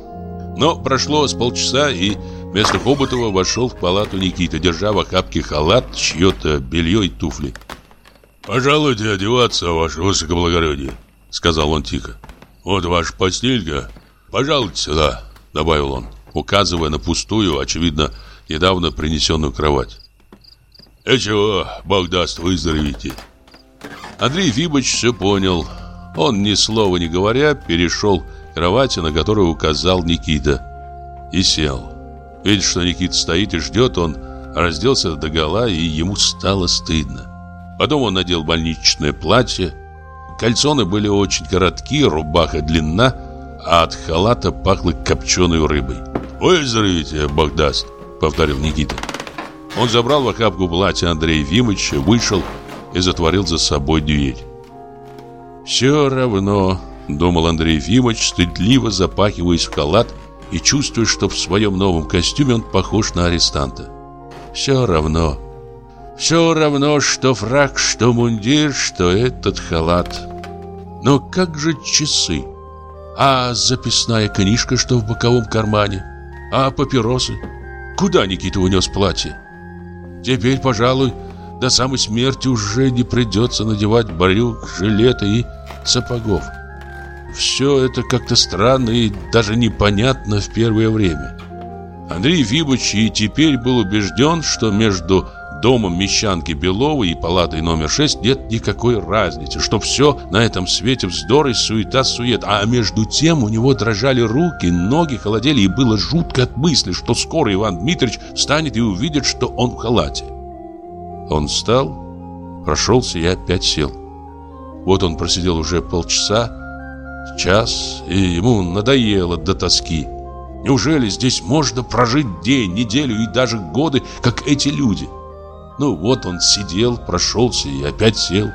Но прошло с полчаса, и вместо Хоботова вошел в палату Никита, держа в охапке халат, чье-то белье и туфли. «Пожалуйте одеваться, ваше высокоблагородие», — сказал он тихо. «Вот ваша постелька. Пожалуйте сюда», — добавил он, указывая на пустую, очевидно, недавно принесенную кровать. «Ничего, Бог даст, выздоровите». Андрей Ефимович все понял. Он, ни слова не говоря, перешел к кровати, на которую указал Никита, и сел. Видя, что Никита стоит и ждет, он разделся догола, и ему стало стыдно. Потом он надел больничное платье. Кальсоны были очень короткие, рубаха длинна, а от халата пахло копченой рыбой. «Выздоровите, Бог даст», — повторил Никита. Он забрал в охапку платья Андрея Ефимовича, вышел и затворил за собой дверь. «Все равно», — думал Андрей Ефимович, стыдливо запахиваясь в халат и чувствуя, что в своем новом костюме он похож на арестанта. «Все равно. Все равно, что фраг, что мундир, что этот халат. Но как же часы? А записная книжка, что в боковом кармане? А папиросы? Куда Никита унес платье?» Теперь, пожалуй, до самой смерти уже не придется надевать брюк, жилета и сапогов. Все это как-то странно и даже непонятно в первое время. Андрей Ефимович и теперь был убежден, что между домом Мещанки Беловой и палатой номер 6 нет никакой разницы, что все на этом свете вздор и суета-сует, а между тем у него дрожали руки, ноги холодели, и было жутко от мысли, что скоро Иван Дмитриевич встанет и увидит, что он в халате. Он встал, прошелся и опять сел. Вот он просидел уже полчаса, час, и ему надоело до тоски. Неужели здесь можно прожить день, неделю и даже годы, как эти люди? Ну вот он сидел, прошелся и опять сел.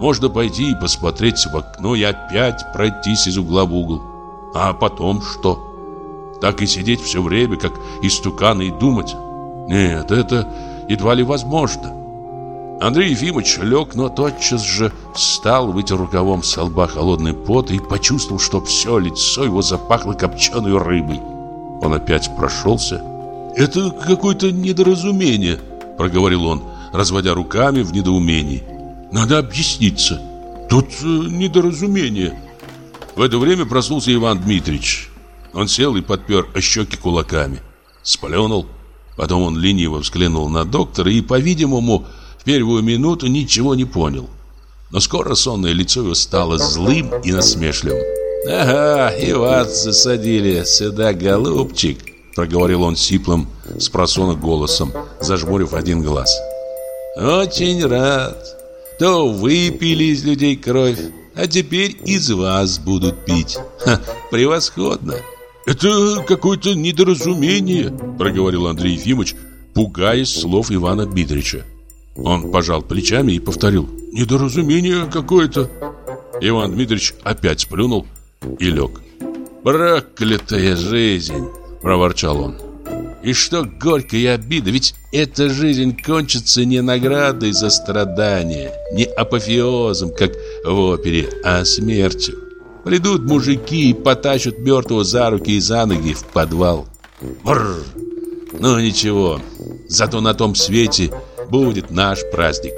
Можно пойти и посмотреть в окно и опять пройтись из угла в угол. А потом что? Так и сидеть все время, как истукан, и думать? Нет, это едва ли возможно. Андрей Ефимович лег, но тотчас же встал, вытер рукавом с лба холодный пот и почувствовал, что все лицо его запахло копченой рыбой. Он опять прошелся. «Это какое-то недоразумение», проговорил он, разводя руками в недоумении. Надо объясниться. Тут э, недоразумение. В это время проснулся Иван Дмитриевич. Он сел и подпер щеки кулаками. Сплюнул. Потом он лениво взглянул на доктора и, по-видимому, в первую минуту ничего не понял. Но скоро сонное лицо его стало злым и насмешливым. «Ага, и вас засадили сюда, голубчик!» Проговорил он сиплым, с голосом, зажмурив один глаз. «Очень рад. То выпили из людей кровь, а теперь из вас будут пить. Ха, превосходно!» «Это какое-то недоразумение», — проговорил Андрей Ефимович, пугаясь слов Ивана Дмитриевича. Он пожал плечами и повторил «Недоразумение какое-то». Иван Дмитриевич опять сплюнул и лег. «Проклятая жизнь!» Проворчал он. И что горько и обида, ведь эта жизнь кончится не наградой за страдания, не апофеозом, как в опере, а смертью. Придут мужики и потащат мертвого за руки и за ноги в подвал. Бррр. Ну ничего, зато на том свете будет наш праздник.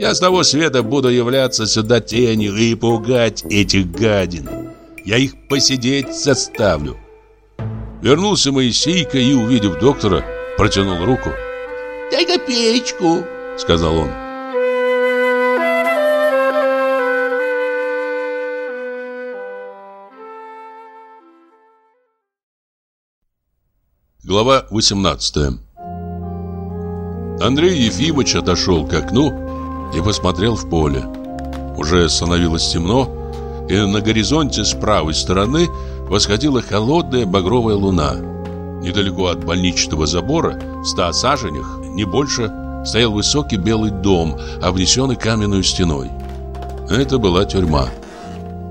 Я с того света буду являться сюда тенью и пугать этих гадин. Я их посидеть заставлю. Вернулся Моисейка и, увидев доктора, протянул руку. «Дай копеечку», — сказал он. Глава 18 Андрей Ефимович отошел к окну и посмотрел в поле. Уже становилось темно, и на горизонте с правой стороны восходила холодная багровая луна. Недалеко от больничного забора, в ста саженях, не больше, стоял высокий белый дом, обнесенный каменной стеной. Это была тюрьма.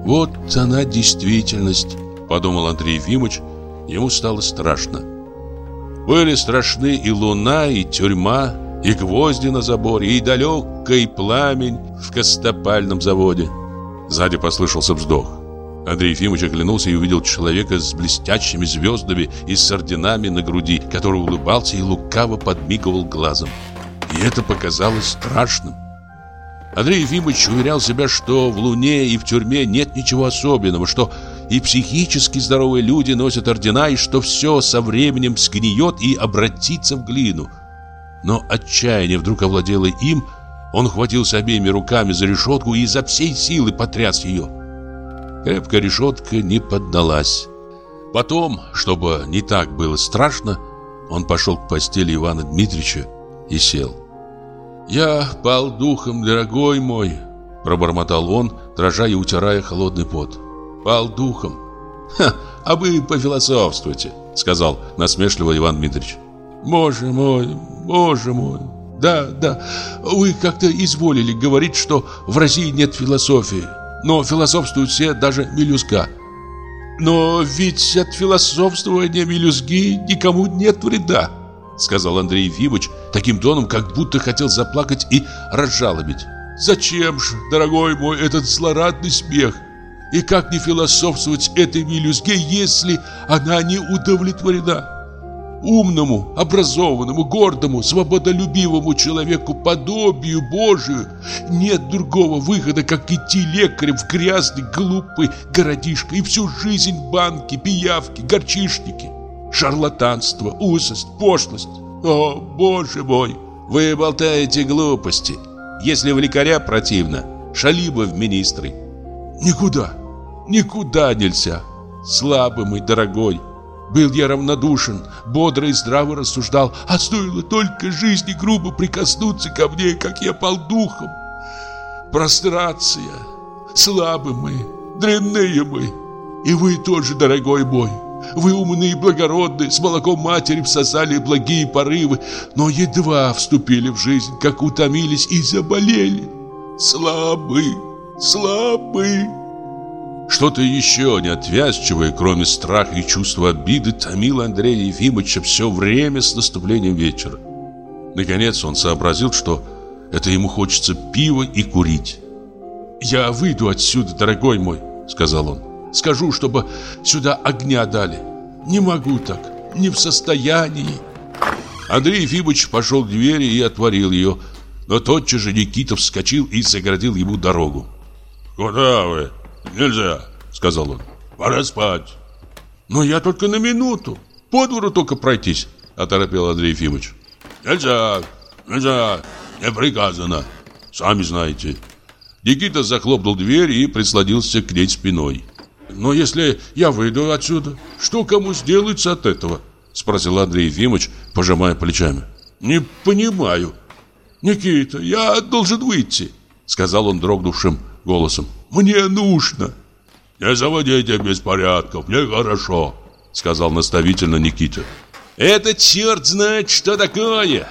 «Вот она действительность», — подумал Андрей Ефимович. Ему стало страшно. Были страшны и луна, и тюрьма, и гвозди на заборе, и далекий пламень в костопальном заводе. Сзади послышался вздох. Андрей Ефимович оглянулся и увидел человека с блестящими звездами и с орденами на груди, который улыбался и лукаво подмигивал глазом. И это показалось страшным. Андрей Ефимович уверял себя, что в Луне и в тюрьме нет ничего особенного, что и психически здоровые люди носят ордена, и что все со временем сгниет и обратится в глину. Но отчаяние вдруг овладело им, он хватился обеими руками за решетку и изо всей силы потряс ее. Крепкая решетка не поддалась. Потом, чтобы не так было страшно, он пошел к постели Ивана Дмитриевича и сел. «Я пал духом, дорогой мой», — пробормотал он, дрожа и утирая холодный пот. «Пал духом». «Ха, а вы пофилософствуйте», — сказал насмешливо Иван Дмитриевич. «Боже мой, боже мой, да, да, вы как-то изволили говорить, что в России нет философии но философствуют все, даже мелюзга. Но ведь от философствования мелюзги никому нет вреда, сказал Андрей Ефимович таким тоном, как будто хотел заплакать и разжалобить. Зачем же, дорогой мой, этот злорадный смех? И как не философствовать этой мелюзге, если она не удовлетворена? Умному, образованному, гордому, свободолюбивому человеку подобию Божию нет другого выхода, как идти лекарем в грязный, глупый городишко и всю жизнь банки, пиявки, горчишники. Шарлатанство, узость, пошлость. О, Боже мой! Вы болтаете глупости. Если в лекаря противно, шали бы в министры. Никуда, никуда нельзя. Слабый мой, дорогой, был я равнодушен, бодро и здраво рассуждал, а стоило только жизни грубо прикоснуться ко мне, как я пал духом. Прострация, слабы мы, дрянные мы, и вы тоже, дорогой мой. Вы умные и благородные, с молоком матери всосали благие порывы, но едва вступили в жизнь, как утомились и заболели. Слабы, слабы. Что-то еще неотвязчивое, кроме страха и чувства обиды, томило Андрея Ефимовича все время с наступлением вечера. Наконец он сообразил, что это ему хочется пива и курить. «Я выйду отсюда, дорогой мой», — сказал он. «Скажу, чтобы сюда огня дали. Не могу так, не в состоянии». Андрей Ефимович пошел к двери и отворил ее, но тотчас же Никита вскочил и загородил ему дорогу. «Куда вы?» «Нельзя», — сказал он. «Пора спать». «Но я только на минуту. По двору только пройтись», — оторопел Андрей Ефимович. «Нельзя, нельзя, не приказано. Сами знаете». Никита захлопнул дверь и прислонился к ней спиной. «Но если я выйду отсюда, что кому сделается от этого?» Спросил Андрей Ефимович, пожимая плечами. «Не понимаю. Никита, я должен выйти», сказал он дрогнувшим голосом. Мне нужно. Не заводите беспорядков, мне хорошо, сказал наставительно Никита. Это черт знает, что такое!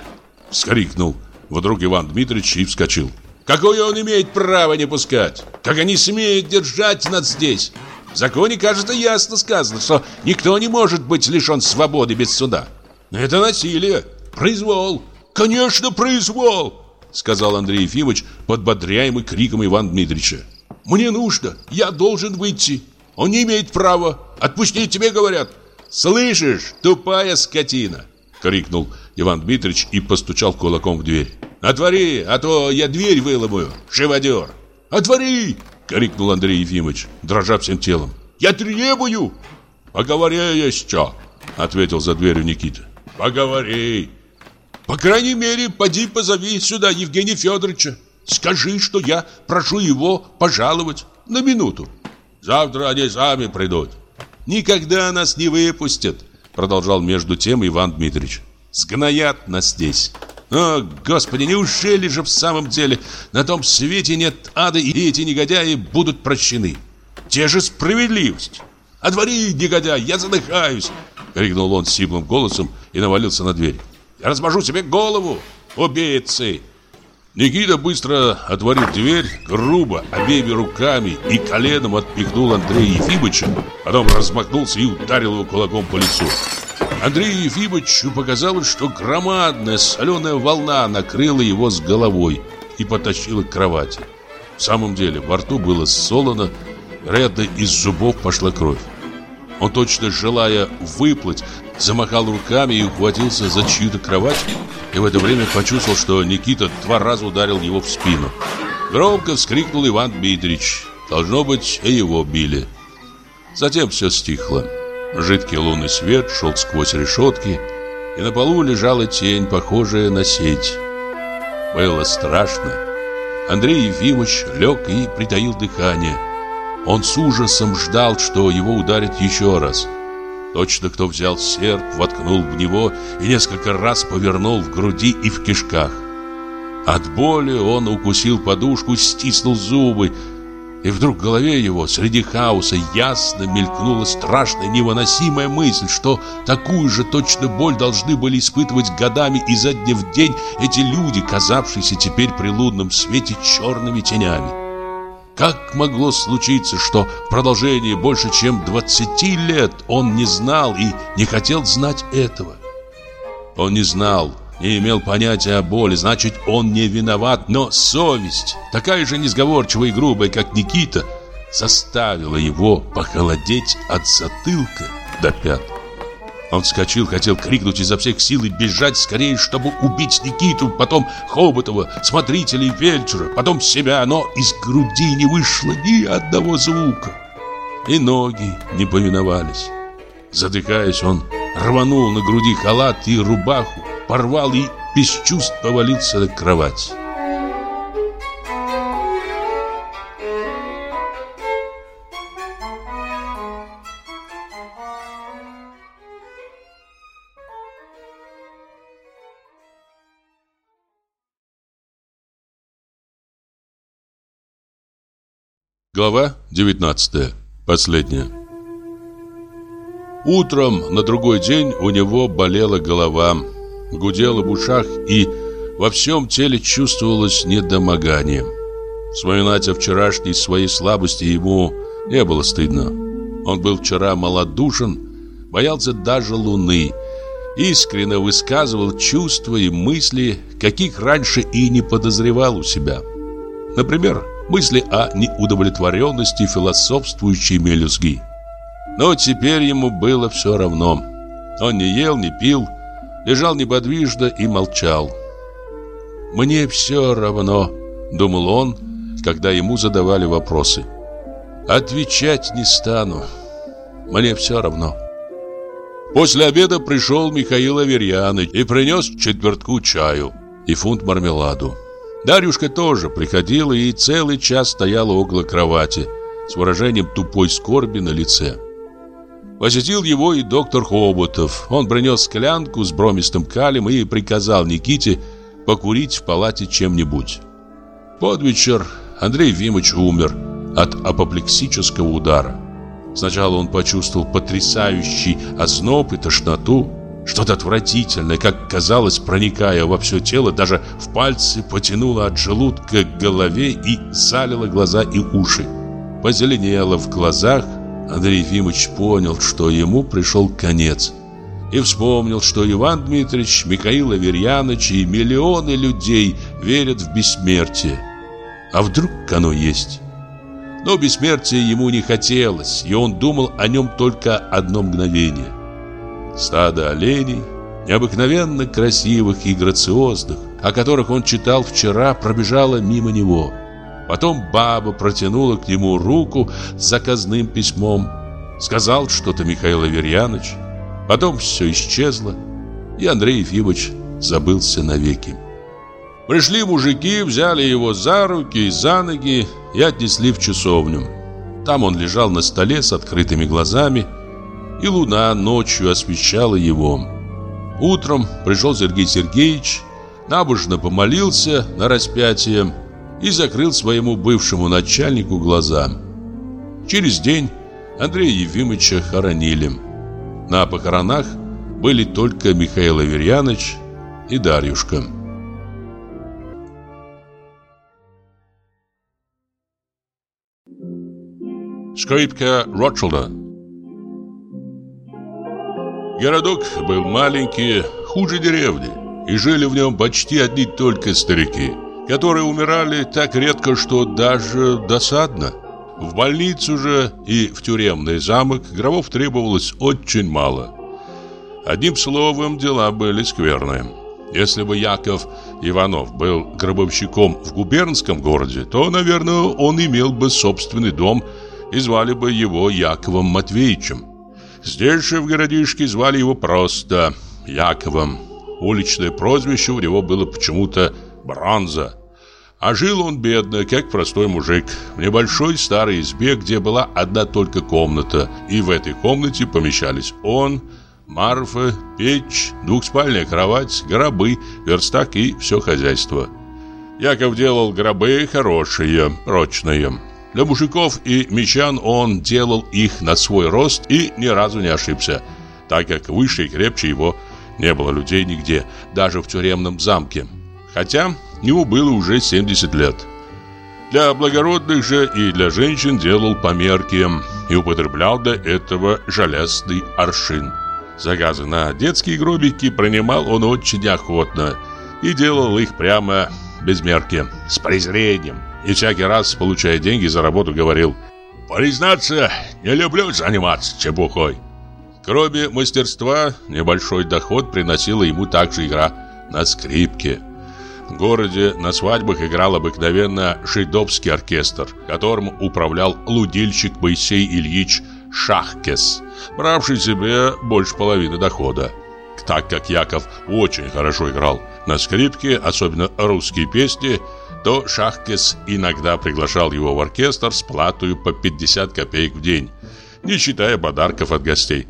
Вскрикнул вдруг Иван Дмитриевич и вскочил. Какое он имеет право не пускать? Как они смеют держать нас здесь? В законе, кажется, ясно сказано, что никто не может быть лишен свободы без суда. Это насилие, произвол. Конечно, произвол, сказал Андрей Ефимович, подбодряемый криком Ивана Дмитриевича. Мне нужно, я должен выйти. Он не имеет права. Отпусти, тебе говорят. Слышишь, тупая скотина, крикнул Иван Дмитриевич и постучал кулаком в дверь. Отвори, а то я дверь выломаю, живодер. Отвори, крикнул Андрей Ефимович, дрожа всем телом. Я требую. Поговори еще, ответил за дверью Никита. Поговори. По крайней мере, поди позови сюда Евгения Федоровича. Скажи, что я прошу его пожаловать на минуту. Завтра они сами придут. Никогда нас не выпустят, продолжал между тем Иван Дмитриевич. Сгноят нас здесь. О, Господи, неужели же в самом деле на том свете нет ада, и эти негодяи будут прощены? Те же справедливость. «Отвори, негодяй, я задыхаюсь!» Крикнул он сиплым голосом и навалился на дверь. «Я размажу себе голову, убийцы!» Никита быстро отворил дверь, грубо, обеими руками и коленом отпихнул Андрея Ефимовича, потом размахнулся и ударил его кулаком по лицу. Андрею Ефимовичу показалось, что громадная соленая волна накрыла его с головой и потащила к кровати. В самом деле, во рту было солоно, вероятно, из зубов пошла кровь. Он, точно желая выплыть, замахал руками и ухватился за чью-то кровать, и в это время почувствовал, что Никита два раза ударил его в спину. Громко вскрикнул Иван Дмитриевич. Должно быть, и его били. Затем все стихло. Жидкий лунный свет шел сквозь решетки, и на полу лежала тень, похожая на сеть. Было страшно. Андрей Ефимович лег и притаил дыхание. Он с ужасом ждал, что его ударят еще раз. Точно кто взял серп, воткнул в него и несколько раз повернул в груди и в кишках. От боли он укусил подушку, стиснул зубы, и вдруг в голове его среди хаоса ясно мелькнула страшная невыносимая мысль, что такую же точно боль должны были испытывать годами изо дня в день эти люди, казавшиеся теперь при лунном свете черными тенями. Как могло случиться, что в продолжении больше чем 20 лет он не знал и не хотел знать этого? Он не знал, не имел понятия о боли, значит, он не виноват, но совесть, такая же несговорчивая и грубая, как Никита, заставила его похолодеть от затылка до пят. Он вскочил, хотел крикнуть изо всех сил и бежать скорее, чтобы убить Никиту, потом Хоботова, смотрителей фельдшера, потом себя, но из груди не вышло ни одного звука. И ноги не повиновались. Задыхаясь, он рванул на груди халат и рубаху, порвал и без чувств повалился на кровать. Глава 19. Последняя. Утром на другой день у него болела голова, гудела в ушах и во всем теле чувствовалось недомогание. Вспоминать о вчерашней своей слабости ему не было стыдно. Он был вчера малодушен, боялся даже луны, искренне высказывал чувства и мысли, каких раньше и не подозревал у себя. Например, мысли о неудовлетворенности философствующей мелюзги. Но теперь ему было все равно. Он не ел, не пил, лежал неподвижно и молчал. «Мне все равно», — думал он, когда ему задавали вопросы. «Отвечать не стану. Мне все равно». После обеда пришел Михаил Аверьяныч и принес четвертку чаю и фунт мармеладу. Дарюшка тоже приходила и целый час стояла около кровати с выражением тупой скорби на лице. Посетил его и доктор Хоботов. Он принес склянку с бромистым калием и приказал Никите покурить в палате чем-нибудь. Под вечер Андрей Вимыч умер от апоплексического удара. Сначала он почувствовал потрясающий озноб и тошноту, что-то отвратительное, как казалось, проникая во все тело, даже в пальцы потянуло от желудка к голове и залило глаза и уши. Позеленело в глазах, Андрей Ефимович понял, что ему пришел конец. И вспомнил, что Иван Дмитриевич, Михаил Аверьянович и миллионы людей верят в бессмертие. А вдруг оно есть? Но бессмертия ему не хотелось, и он думал о нем только одно мгновение. Стадо оленей, необыкновенно красивых и грациозных, о которых он читал вчера, пробежало мимо него. Потом баба протянула к нему руку с заказным письмом. Сказал что-то Михаил Аверьянович. Потом все исчезло, и Андрей Ефимович забылся навеки. Пришли мужики, взяли его за руки и за ноги и отнесли в часовню. Там он лежал на столе с открытыми глазами, и луна ночью освещала его. Утром пришел Сергей Сергеевич, набожно помолился на распятие и закрыл своему бывшему начальнику глаза. Через день Андрея Ефимовича хоронили. На похоронах были только Михаил Аверьяныч и Дарьюшка. Скрипка Ротшилда Городок был маленький, хуже деревни, и жили в нем почти одни только старики, которые умирали так редко, что даже досадно. В больницу же и в тюремный замок гробов требовалось очень мало. Одним словом, дела были скверные. Если бы Яков Иванов был гробовщиком в губернском городе, то, наверное, он имел бы собственный дом и звали бы его Яковом Матвеевичем. Здесь же в городишке звали его просто Яковом. Уличное прозвище у него было почему-то Бронза. А жил он бедно, как простой мужик, в небольшой старой избе, где была одна только комната, и в этой комнате помещались он, Марфа, печь, двухспальная кровать, гробы, верстак и все хозяйство. Яков делал гробы хорошие, прочные. Для мужиков и мещан он делал их на свой рост и ни разу не ошибся, так как выше и крепче его не было людей нигде, даже в тюремном замке. Хотя Ему было уже 70 лет. Для благородных же и для женщин делал померки и употреблял для этого железный аршин. Заказы на детские гробики принимал он очень охотно и делал их прямо без мерки, с презрением. И всякий раз, получая деньги за работу, говорил «Признаться, не люблю заниматься чепухой». Кроме мастерства, небольшой доход приносила ему также игра на скрипке – в городе на свадьбах играл обыкновенно жидовский оркестр, которым управлял лудильщик Моисей Ильич Шахкес, бравший себе больше половины дохода. Так как Яков очень хорошо играл на скрипке, особенно русские песни, то Шахкес иногда приглашал его в оркестр с платой по 50 копеек в день, не считая подарков от гостей.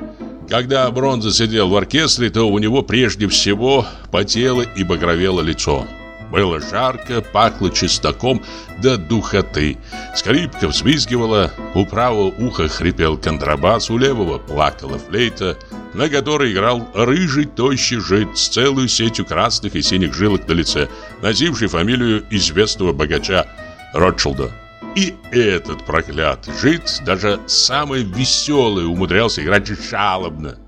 Когда Бронза сидел в оркестре, то у него прежде всего потело и багровело лицо. Было жарко, пахло чистоком до духоты. Скрипка взвизгивала, у правого уха хрипел контрабас, у левого плакала флейта, на которой играл рыжий тощий жид с целой сетью красных и синих жилок на лице, носивший фамилию известного богача Ротшилда. И этот проклятый жид, даже самый веселый, умудрялся играть жалобно.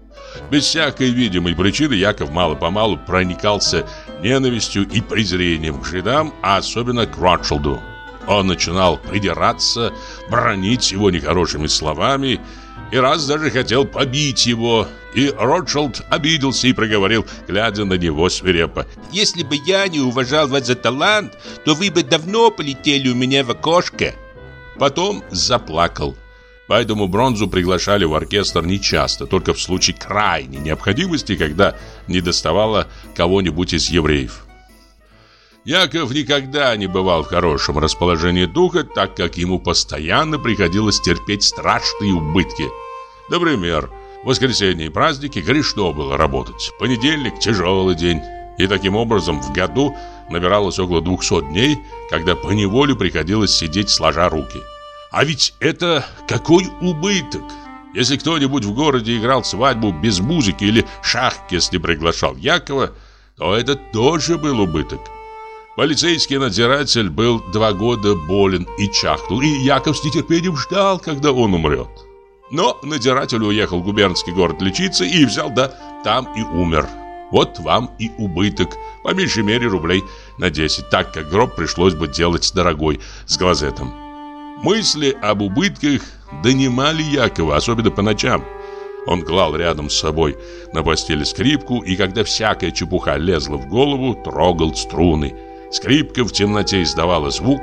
Без всякой видимой причины Яков мало-помалу проникался ненавистью и презрением к жидам, а особенно к Ротшилду. Он начинал придираться, бронить его нехорошими словами и раз даже хотел побить его. И Ротшилд обиделся и проговорил, глядя на него свирепо. «Если бы я не уважал вас за талант, то вы бы давно полетели у меня в окошко». Потом заплакал. Поэтому Бронзу приглашали в оркестр нечасто, только в случае крайней необходимости, когда не доставало кого-нибудь из евреев. Яков никогда не бывал в хорошем расположении духа, так как ему постоянно приходилось терпеть страшные убытки. Например, в воскресенье и праздники грешно было работать, понедельник – тяжелый день. И таким образом в году набиралось около 200 дней, когда по неволе приходилось сидеть сложа руки – а ведь это какой убыток! Если кто-нибудь в городе играл свадьбу без музыки или шахкес не приглашал Якова, то это тоже был убыток. Полицейский надзиратель был два года болен и чахнул, и Яков с нетерпением ждал, когда он умрет. Но надзиратель уехал в губернский город лечиться и взял, да там и умер. Вот вам и убыток, по меньшей мере рублей на 10, так как гроб пришлось бы делать дорогой, с глазетом. Мысли об убытках донимали Якова, особенно по ночам. Он клал рядом с собой на постели скрипку, и когда всякая чепуха лезла в голову, трогал струны. Скрипка в темноте издавала звук,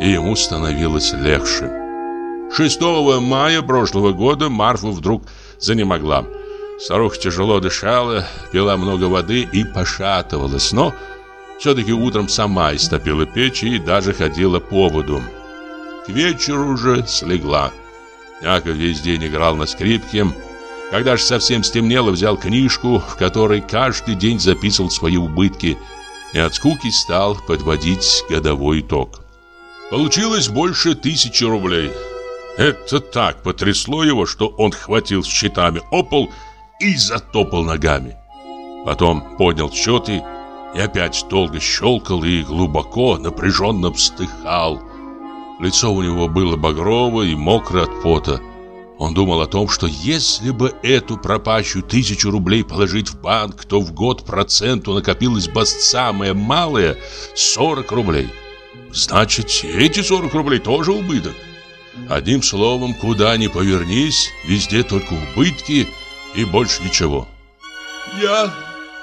и ему становилось легче. 6 мая прошлого года Марфа вдруг занемогла. Старуха тяжело дышала, пила много воды и пошатывалась, но все-таки утром сама истопила печь и даже ходила по воду. К вечеру уже слегла. Яков весь день играл на скрипке. Когда же совсем стемнело, взял книжку, в которой каждый день записывал свои убытки, и от скуки стал подводить годовой итог. Получилось больше тысячи рублей. Это так потрясло его, что он хватил щитами о пол и затопал ногами. Потом поднял счеты и опять долго щелкал и глубоко, напряженно вздыхал. Лицо у него было багровое и мокрое от пота. Он думал о том, что если бы эту пропащую тысячу рублей положить в банк, то в год проценту накопилось бы самое малое – 40 рублей. Значит, эти 40 рублей тоже убыток. Одним словом, куда ни повернись, везде только убытки и больше ничего. «Я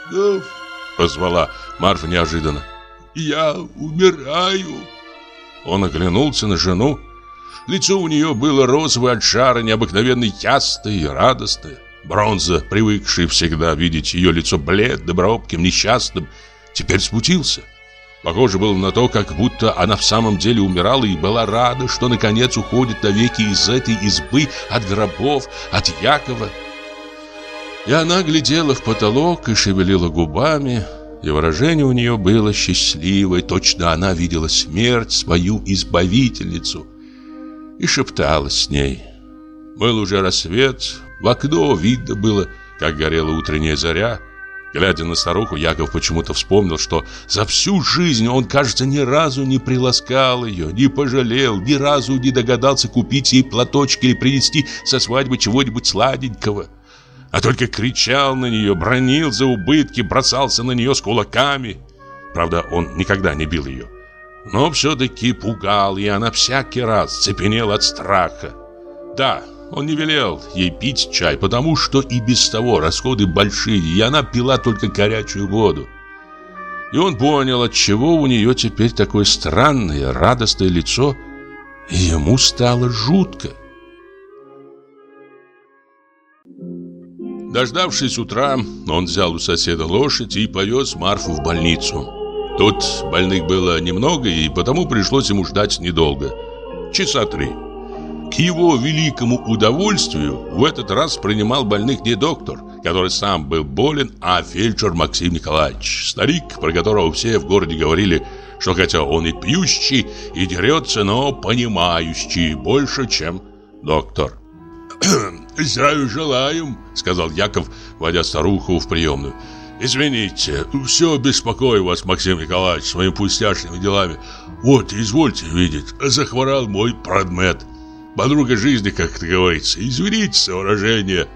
готов», — позвала Марфа неожиданно. «Я умираю». Он оглянулся на жену. Лицо у нее было розовое от жара, необыкновенно ясное и радостное. Бронза, привыкший всегда видеть ее лицо бледным, робким, несчастным, теперь смутился. Похоже было на то, как будто она в самом деле умирала и была рада, что наконец уходит навеки из этой избы, от гробов, от Якова. И она глядела в потолок и шевелила губами, и выражение у нее было счастливое, точно она видела смерть, свою избавительницу, и шепталась с ней. Был уже рассвет, в окно видно было, как горела утренняя заря. Глядя на старуху, Яков почему-то вспомнил, что за всю жизнь он, кажется, ни разу не приласкал ее, не пожалел, ни разу не догадался купить ей платочки или принести со свадьбы чего-нибудь сладенького а только кричал на нее, бронил за убытки, бросался на нее с кулаками. Правда, он никогда не бил ее. Но все-таки пугал, и она всякий раз цепенела от страха. Да, он не велел ей пить чай, потому что и без того расходы большие, и она пила только горячую воду. И он понял, от чего у нее теперь такое странное, радостное лицо, и ему стало жутко. Дождавшись утра, он взял у соседа лошадь и повез Марфу в больницу. Тут больных было немного, и потому пришлось ему ждать недолго. Часа три. К его великому удовольствию в этот раз принимал больных не доктор, который сам был болен, а фельдшер Максим Николаевич, старик, про которого все в городе говорили, что хотя он и пьющий, и дерется, но понимающий больше, чем доктор. [CLEARS THROAT] «Здравия желаем», — сказал Яков, водя старуху в приемную. «Извините, все беспокою вас, Максим Николаевич, своими пустяшными делами. Вот, извольте видеть, захворал мой продмет. Подруга жизни, как это говорится. Извините за выражение».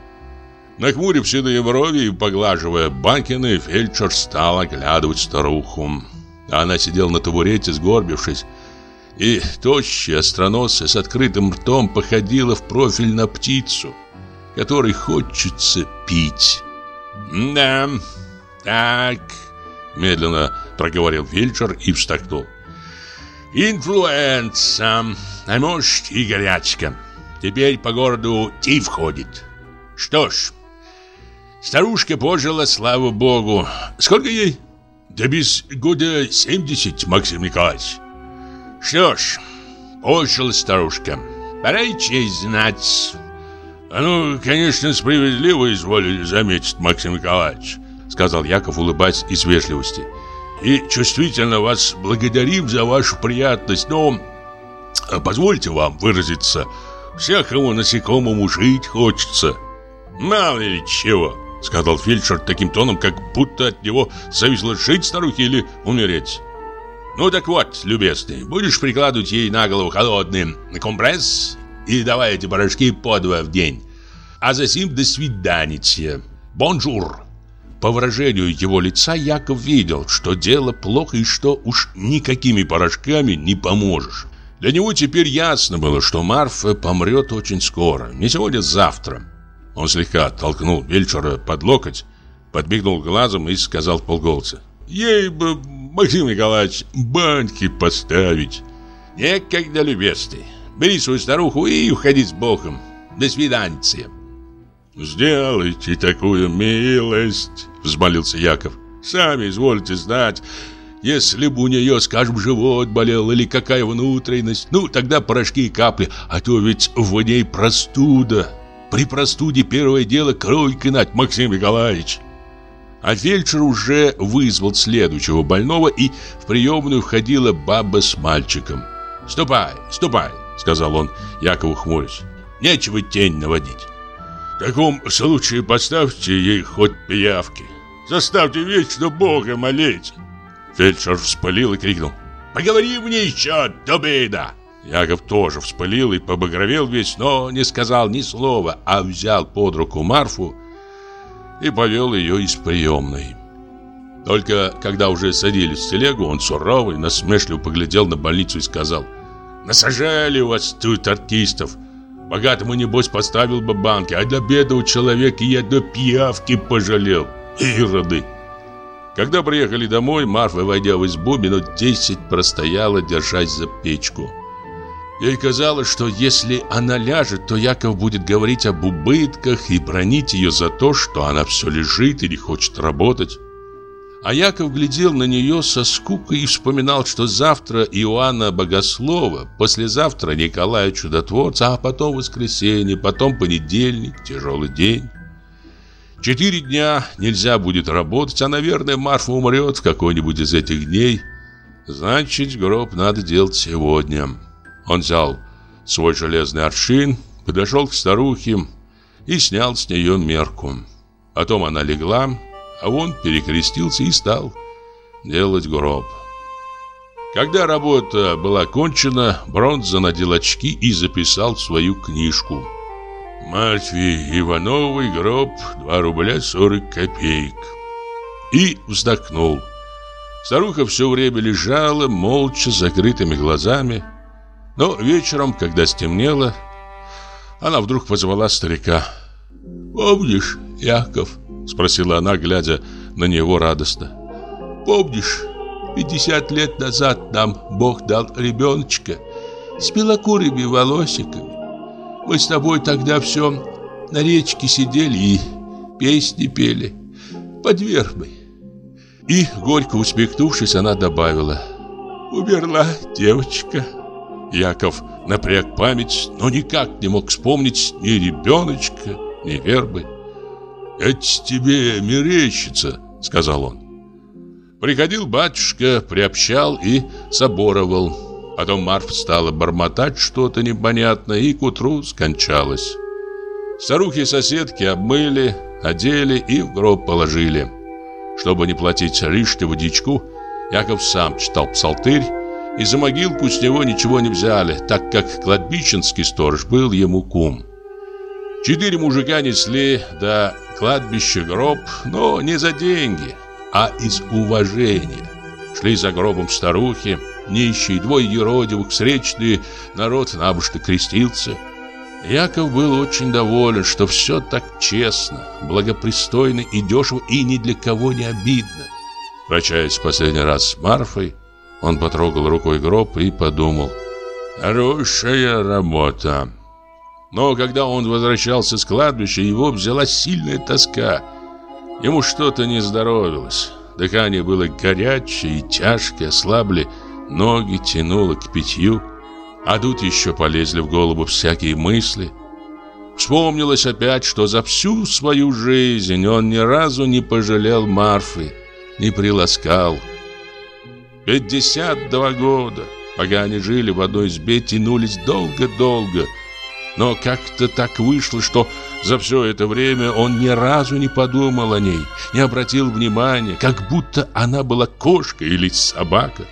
Нахмурив седые брови и поглаживая бакины, фельдшер стал оглядывать старуху. Она сидела на табурете, сгорбившись, и тощая, остроносая, с открытым ртом походила в профиль на птицу, которой хочется пить. «Да, так», — медленно проговорил фельдшер и встакнул. «Инфлюенса, а может и горячка. Теперь по городу тиф ходит. Что ж, старушка пожила, слава богу. Сколько ей?» «Да без года семьдесят, Максим Николаевич». Что ж, пошла старушка. Пора и честь знать. А ну, конечно, справедливо изволили заметить, Максим Николаевич, сказал Яков, улыбаясь из вежливости. И чувствительно вас благодарим за вашу приятность, но позвольте вам выразиться, всякому насекомому жить хочется. Мало ли чего, сказал фельдшер таким тоном, как будто от него зависело жить старухе или умереть. Ну так вот, любезный, будешь прикладывать ей на голову холодный компресс и давай эти порошки по два в день. А засим до свиданция. Бонжур. По выражению его лица Яков видел, что дело плохо и что уж никакими порошками не поможешь. Для него теперь ясно было, что Марфа помрет очень скоро, не сегодня, а завтра. Он слегка оттолкнул Вельчера под локоть, подмигнул глазом и сказал полголоса. «Ей бы Максим Николаевич, баньки поставить. Некогда, любезный. Бери свою старуху и уходи с Богом. До свидания. Сделайте такую милость, взмолился Яков. Сами извольте знать, если бы у нее, скажем, живот болел или какая внутренность, ну, тогда порошки и капли, а то ведь в ней простуда. При простуде первое дело кровь кинать, Максим Николаевич. А фельдшер уже вызвал следующего больного, и в приемную входила баба с мальчиком. «Ступай, ступай», — сказал он Якову хмурясь. «Нечего тень наводить». «В таком случае поставьте ей хоть пиявки. Заставьте вечно Бога молить». Фельдшер вспылил и крикнул. «Поговори мне еще, дубина!» Яков тоже вспылил и побагровел весь, но не сказал ни слова, а взял под руку Марфу и повел ее из приемной. Только когда уже садились в телегу, он суровый, насмешливо поглядел на больницу и сказал «Насажали у вас тут артистов. Богатому, небось, поставил бы банки, а для бедного человека я до пиявки пожалел. Ироды!» Когда приехали домой, Марфа, войдя в избу, минут десять простояла, держась за печку. Ей казалось, что если она ляжет, то Яков будет говорить об убытках и бронить ее за то, что она все лежит и не хочет работать. А Яков глядел на нее со скукой и вспоминал, что завтра Иоанна Богослова, послезавтра Николая Чудотворца, а потом воскресенье, потом понедельник, тяжелый день. Четыре дня нельзя будет работать, а, наверное, Марфа умрет в какой-нибудь из этих дней. Значит, гроб надо делать сегодня. Он взял свой железный аршин, подошел к старухе и снял с нее мерку. Потом она легла, а он перекрестился и стал делать гроб. Когда работа была кончена, Бронза надел очки и записал свою книжку. «Марфе Ивановой гроб 2 рубля 40 копеек». И вздохнул. Старуха все время лежала, молча, с закрытыми глазами. Но вечером, когда стемнело, она вдруг позвала старика. «Помнишь, Яков?» Спросила она, глядя на него радостно. Помнишь, 50 лет назад нам Бог дал ребеночка с белокурыми волосиками. Мы с тобой тогда все на речке сидели и песни пели под вербой. И, горько усмехнувшись, она добавила «Умерла девочка». Яков напряг память, но никак не мог вспомнить ни ребеночка, ни вербы. «Это тебе мерещится», — сказал он. Приходил батюшка, приобщал и соборовал. Потом Марфа стала бормотать что-то непонятное и к утру скончалась. Старухи-соседки обмыли, одели и в гроб положили. Чтобы не платить лишнего дичку, Яков сам читал псалтырь, и за могилку с него ничего не взяли, так как кладбищенский сторож был ему кум. Четыре мужика несли до кладбища гроб, но не за деньги, а из уважения. Шли за гробом старухи, нищие, двое еродивых, встречные, народ набушно крестился. Яков был очень доволен, что все так честно, благопристойно и дешево, и ни для кого не обидно. Прощаясь в последний раз с Марфой, он потрогал рукой гроб и подумал, «Хорошая работа». Но когда он возвращался с кладбища, его взяла сильная тоска. Ему что-то не здоровилось. Дыхание было горячее и тяжкое, ослабли, ноги тянуло к питью. А тут еще полезли в голову всякие мысли. Вспомнилось опять, что за всю свою жизнь он ни разу не пожалел Марфы, не приласкал. 52 года, пока они жили в одной избе, тянулись долго-долго – но как-то так вышло, что за все это время он ни разу не подумал о ней, не обратил внимания, как будто она была кошка или собака.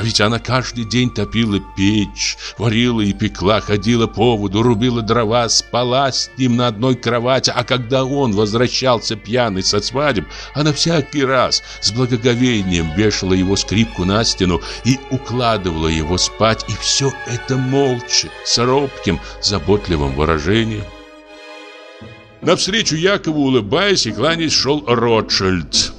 А ведь она каждый день топила печь, варила и пекла, ходила по воду, рубила дрова, спала с ним на одной кровати. А когда он возвращался пьяный со свадеб, она всякий раз с благоговением вешала его скрипку на стену и укладывала его спать. И все это молча, с робким, заботливым выражением. Навстречу Якову, улыбаясь и кланяясь, шел Ротшильд.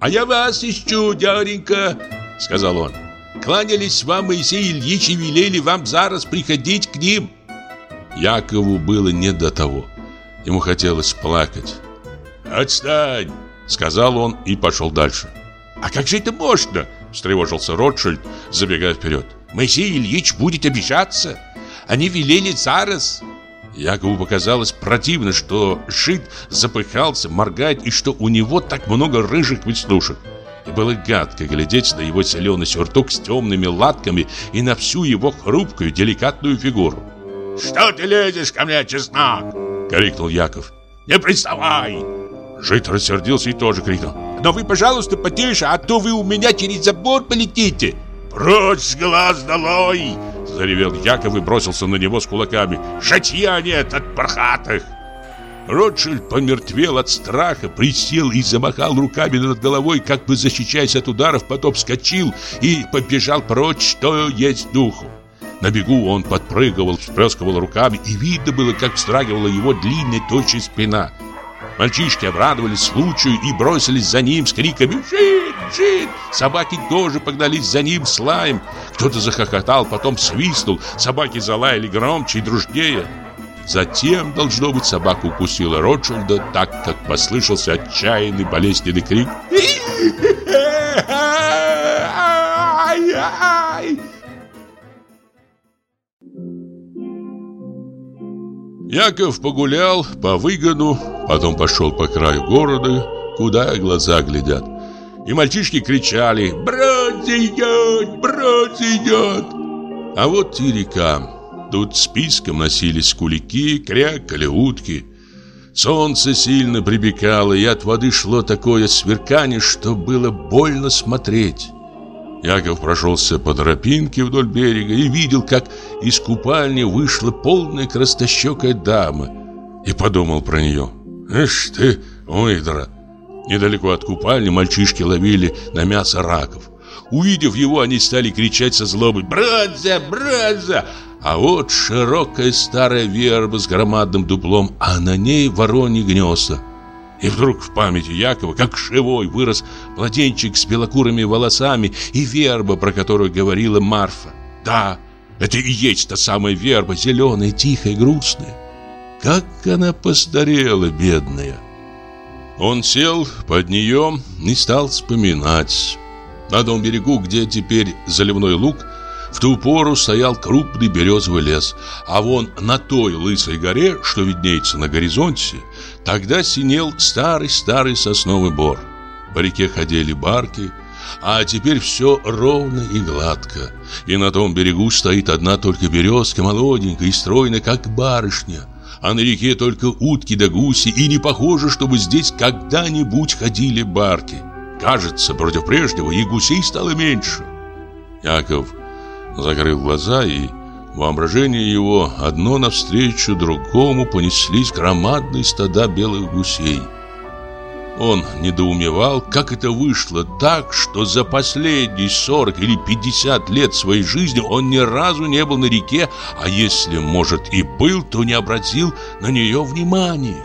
«А я вас ищу, дяденька», — сказал он. Кланялись вам Моисей Ильич и велели вам зараз приходить к ним. Якову было не до того. Ему хотелось плакать. «Отстань!» — сказал он и пошел дальше. «А как же это можно?» — встревожился Ротшильд, забегая вперед. «Моисей Ильич будет обижаться. Они велели зараз». Якову показалось противно, что Шит запыхался, моргает и что у него так много рыжих веснушек. И было гадко глядеть на его зеленый сюртук с темными латками и на всю его хрупкую, деликатную фигуру. «Что ты лезешь ко мне, чеснок?» — крикнул Яков. «Не приставай!» Жит рассердился и тоже крикнул. «Но вы, пожалуйста, потише, а то вы у меня через забор полетите!» «Прочь с глаз долой!» — Заревел Яков и бросился на него с кулаками. «Житья нет от пархатых!» Ротшильд помертвел от страха, присел и замахал руками над головой, как бы защищаясь от ударов, потом вскочил и побежал прочь, что есть духу. На бегу он подпрыгивал, всплескивал руками, и видно было, как вздрагивала его длинная тощая спина. Мальчишки обрадовались случаю и бросились за ним с криками «Жит! Жит!». Собаки тоже погнались за ним с лаем. Кто-то захохотал, потом свистнул. Собаки залаяли громче и дружнее. Затем, должно быть, собака укусила Ротшильда, так как послышался отчаянный болезненный крик. Яков погулял по выгону, потом пошел по краю города, куда глаза глядят. И мальчишки кричали «Брод идет! Брод идет!» А вот и река. Тут списком носились кулики, крякали утки. Солнце сильно припекало, и от воды шло такое сверкание, что было больно смотреть. Яков прошелся по тропинке вдоль берега и видел, как из купальни вышла полная крастощекая дама. И подумал про нее. «Эш ты, выдра!» Недалеко от купальни мальчишки ловили на мясо раков. Увидев его, они стали кричать со злобой «Братья! Братья!» А вот широкая старая верба с громадным дуплом, а на ней вороньи гнезда. И вдруг в памяти Якова, как живой, вырос младенчик с белокурыми волосами и верба, про которую говорила Марфа. Да, это и есть та самая верба, зеленая, тихая, грустная. Как она постарела, бедная. Он сел под нее и стал вспоминать. На том берегу, где теперь заливной луг, в ту пору стоял крупный березовый лес, а вон на той лысой горе, что виднеется на горизонте, тогда синел старый-старый сосновый бор. По реке ходили барки, а теперь все ровно и гладко. И на том берегу стоит одна только березка, молоденькая и стройная, как барышня. А на реке только утки да гуси, и не похоже, чтобы здесь когда-нибудь ходили барки. Кажется, против прежнего и гусей стало меньше. Яков закрыл глаза, и воображение его одно навстречу другому понеслись громадные стада белых гусей. Он недоумевал, как это вышло так, что за последние 40 или 50 лет своей жизни он ни разу не был на реке, а если, может, и был, то не обратил на нее внимания.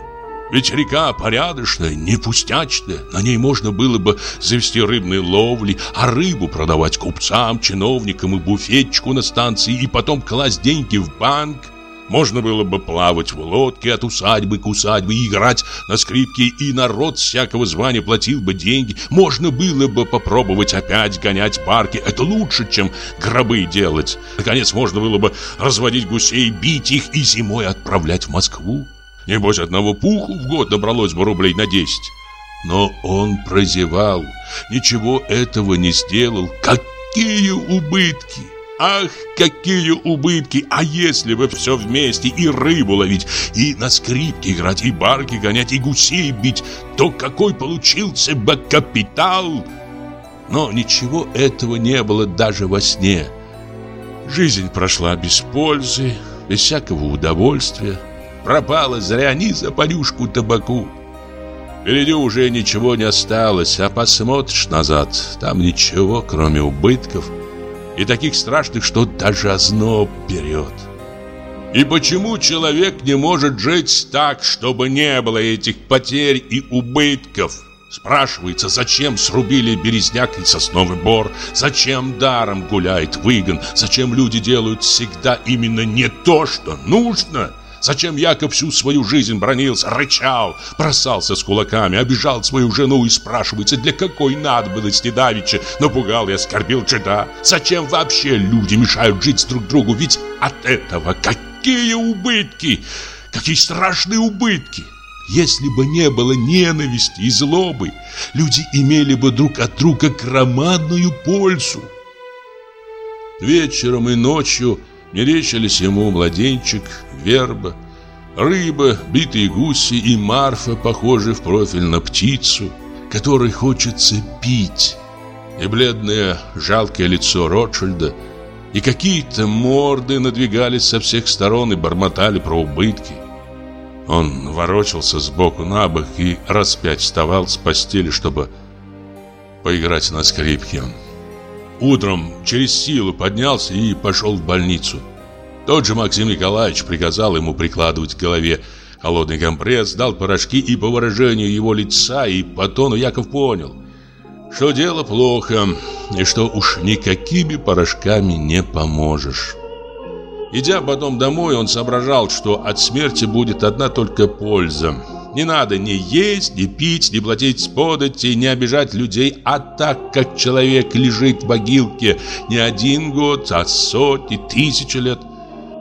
Ведь река порядочная, не пустячная. На ней можно было бы завести рыбные ловли, а рыбу продавать купцам, чиновникам и буфетчику на станции, и потом класть деньги в банк. Можно было бы плавать в лодке от усадьбы к усадьбе играть на скрипке, и народ всякого звания платил бы деньги. Можно было бы попробовать опять гонять парки. Это лучше, чем гробы делать. Наконец, можно было бы разводить гусей, бить их и зимой отправлять в Москву. Небось, одного пуху в год набралось бы рублей на 10. Но он прозевал, ничего этого не сделал. Какие убытки! Ах, какие убытки! А если бы все вместе и рыбу ловить, и на скрипке играть, и барки гонять, и гусей бить, то какой получился бы капитал! Но ничего этого не было даже во сне. Жизнь прошла без пользы, без всякого удовольствия. Пропала зря ни за понюшку табаку. Впереди уже ничего не осталось, а посмотришь назад, там ничего, кроме убытков и таких страшных, что даже озноб берет. И почему человек не может жить так, чтобы не было этих потерь и убытков? Спрашивается, зачем срубили березняк и сосновый бор? Зачем даром гуляет выгон? Зачем люди делают всегда именно не то, что нужно? Зачем Яков всю свою жизнь бронился, рычал, бросался с кулаками, обижал свою жену и спрашивается, для какой надобности давеча напугал и оскорбил чада? Зачем вообще люди мешают жить друг другу? Ведь от этого какие убытки! Какие страшные убытки! Если бы не было ненависти и злобы, люди имели бы друг от друга громадную пользу. Вечером и ночью Мерещились ему младенчик, верба, рыба, битые гуси и Марфа, похожие в профиль на птицу, которой хочется пить. И бледное, жалкое лицо Ротшильда, И какие-то морды надвигались со всех сторон и бормотали про убытки. Он ворочался сбоку на бок и раз пять вставал с постели, чтобы поиграть на скрипке. Утром через силу поднялся и пошел в больницу. Тот же Максим Николаевич приказал ему прикладывать к голове холодный компресс, дал порошки, и по выражению его лица и по тону Яков понял, что дело плохо, и что уж никакими порошками не поможешь. Идя потом домой, он соображал, что от смерти будет одна только польза. Не надо ни есть, ни пить, ни платить подати, ни обижать людей, а так как человек лежит в могилке не один год, а сотни, тысячи лет,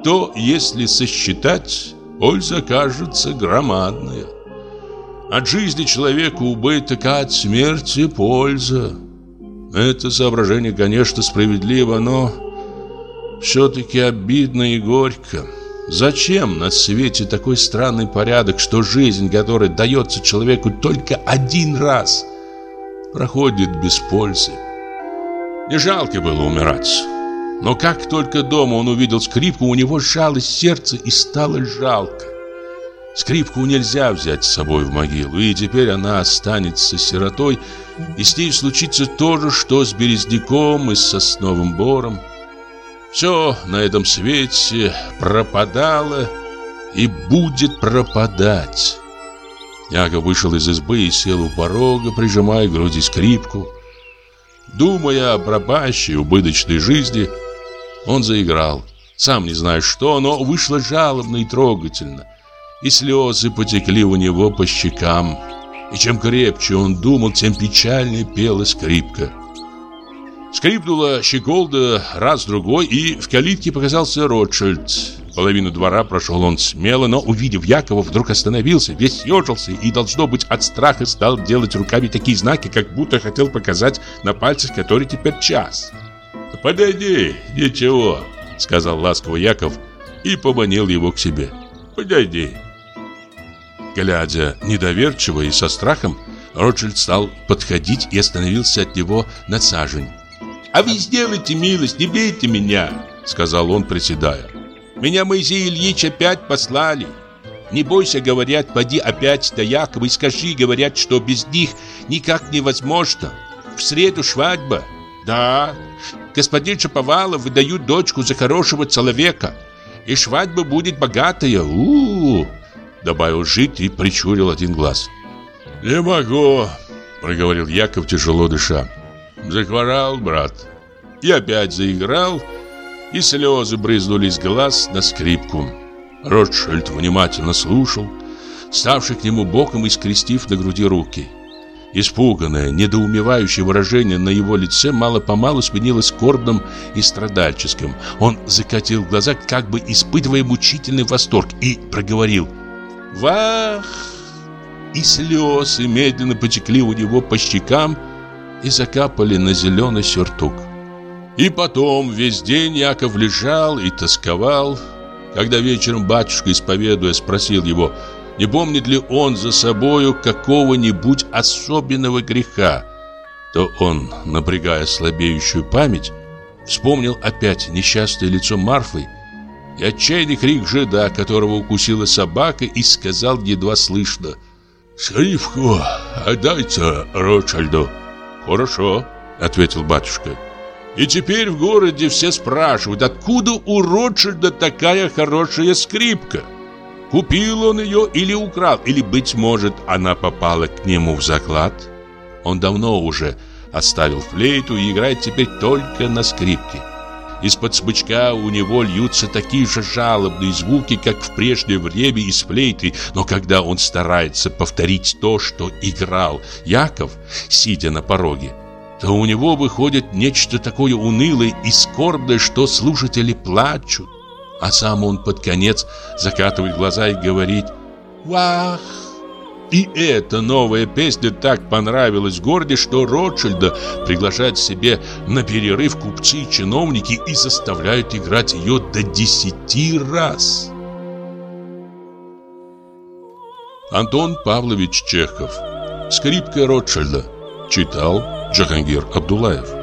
то, если сосчитать, польза кажется громадная. От жизни человека убыток, а от смерти польза. Это соображение, конечно, справедливо, но все-таки обидно и горько. Зачем на свете такой странный порядок, что жизнь, которая дается человеку только один раз, проходит без пользы? Не жалко было умирать. Но как только дома он увидел скрипку, у него сжалось сердце и стало жалко. Скрипку нельзя взять с собой в могилу, и теперь она останется сиротой, и с ней случится то же, что с березняком и с сосновым бором. Все на этом свете пропадало и будет пропадать. Яков вышел из избы и сел у порога, прижимая к груди скрипку. Думая о пропащей, убыточной жизни, он заиграл. Сам не знаю что, но вышло жалобно и трогательно. И слезы потекли у него по щекам. И чем крепче он думал, тем печальнее пела скрипка. Скрипнула щеколда раз-другой, и в калитке показался Ротшильд. Половину двора прошел он смело, но, увидев Якова, вдруг остановился, весь съежился и, должно быть, от страха стал делать руками такие знаки, как будто хотел показать на пальцах, который теперь час. «Подойди, ничего», — сказал ласково Яков и поманил его к себе. «Подойди». Глядя недоверчиво и со страхом, Ротшильд стал подходить и остановился от него на сажень. «А вы сделайте милость, не бейте меня!» Сказал он, приседая. «Меня Моисей Ильич опять послали. Не бойся, говорят, поди опять до Якова и скажи, говорят, что без них никак невозможно. В среду свадьба. Да, господин Шаповалов выдают дочку за хорошего человека. И свадьба будет богатая. у, -у, -у Добавил жить и причурил один глаз. «Не могу», — проговорил Яков, тяжело дыша. Захворал брат. И опять заиграл, и слезы брызнули из глаз на скрипку. Ротшильд внимательно слушал, ставший к нему боком и скрестив на груди руки. Испуганное, недоумевающее выражение на его лице мало-помалу сменилось скорбным и страдальческим. Он закатил глаза, как бы испытывая мучительный восторг, и проговорил «Вах!» И слезы медленно потекли у него по щекам, и закапали на зеленый сюртук. И потом весь день Яков лежал и тосковал. Когда вечером батюшка, исповедуя, спросил его, не помнит ли он за собою какого-нибудь особенного греха, то он, напрягая слабеющую память, вспомнил опять несчастное лицо Марфы и отчаянный крик жида, которого укусила собака, и сказал едва слышно «Шрифку отдайте Ротшильду». «Хорошо», — ответил батюшка. «И теперь в городе все спрашивают, откуда у Ротшильда такая хорошая скрипка? Купил он ее или украл, или, быть может, она попала к нему в заклад? Он давно уже оставил флейту и играет теперь только на скрипке. Из-под смычка у него льются такие же жалобные звуки, как в прежнее время из флейты, но когда он старается повторить то, что играл Яков, сидя на пороге, то у него выходит нечто такое унылое и скорбное, что слушатели плачут. А сам он под конец закатывает глаза и говорит «Вах!» И эта новая песня так понравилась Горде, что Ротшильда приглашают себе на перерыв купцы и чиновники и заставляют играть ее до десяти раз. Антон Павлович Чехов. Скрипка Ротшильда. Читал Джахангир Абдулаев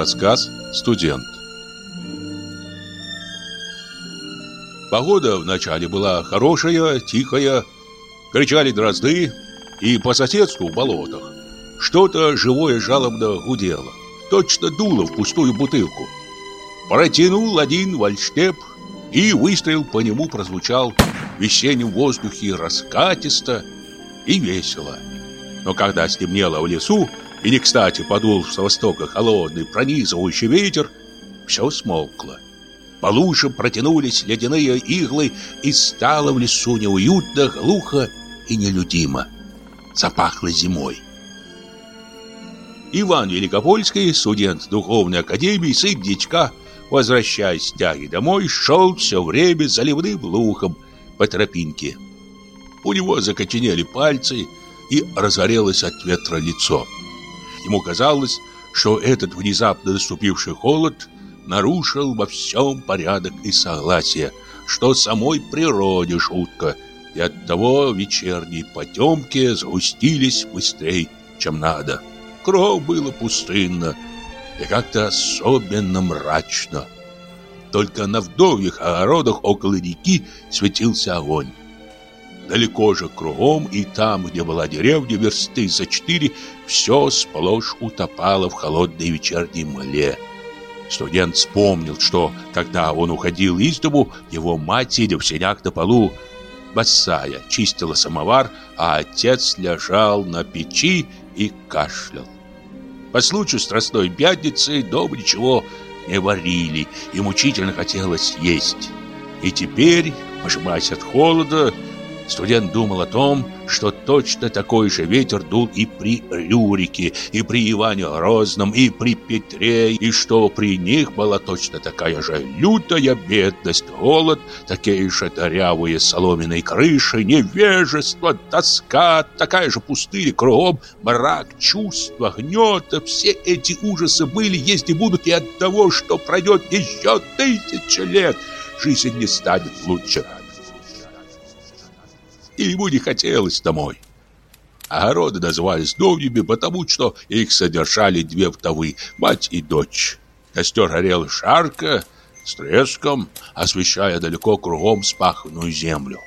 Рассказ «Студент» Погода вначале была хорошая, тихая, кричали дрозды, и по соседству в болотах что-то живое жалобно гудело, точно дуло в пустую бутылку. Протянул один вальштеп, и выстрел по нему прозвучал в весеннем воздухе раскатисто и весело. Но когда стемнело в лесу, и не кстати подул с востока холодный пронизывающий ветер, все смолкло. По лужам протянулись ледяные иглы, и стало в лесу неуютно, глухо и нелюдимо. Запахло зимой. Иван Великопольский, студент духовной академии, сын дичка, возвращаясь с тяги домой, шел все время заливным лухом по тропинке. У него закоченели пальцы и разгорелось от ветра лицо. Ему казалось, что этот внезапно наступивший холод нарушил во всем порядок и согласие, что самой природе шутка, и оттого вечерние потемки сгустились быстрее, чем надо. Кругом было пустынно и как-то особенно мрачно. Только на вдовьих огородах около реки светился огонь. Далеко же кругом и там, где была деревня, версты за четыре, все сплошь утопало в холодной вечерней мле. Студент вспомнил, что, когда он уходил из дому, его мать, сидя в сенях на полу, босая, чистила самовар, а отец лежал на печи и кашлял. По случаю Страстной Пятницы дома ничего не варили, и мучительно хотелось есть. И теперь, пожимаясь от холода, Студент думал о том, что точно такой же ветер дул и при Рюрике, и при Иване Грозном, и при Петре, и что при них была точно такая же лютая бедность, голод, такие же дырявые соломенные крыши, невежество, тоска, такая же пустыня кругом, мрак, чувства, гнета. Все эти ужасы были, есть и будут и от того, что пройдет еще тысяча лет. Жизнь не станет лучше и ему не хотелось домой. Огороды назывались домьями, потому что их содержали две вдовы, мать и дочь. Костер горел жарко, с треском, освещая далеко кругом спаханную землю.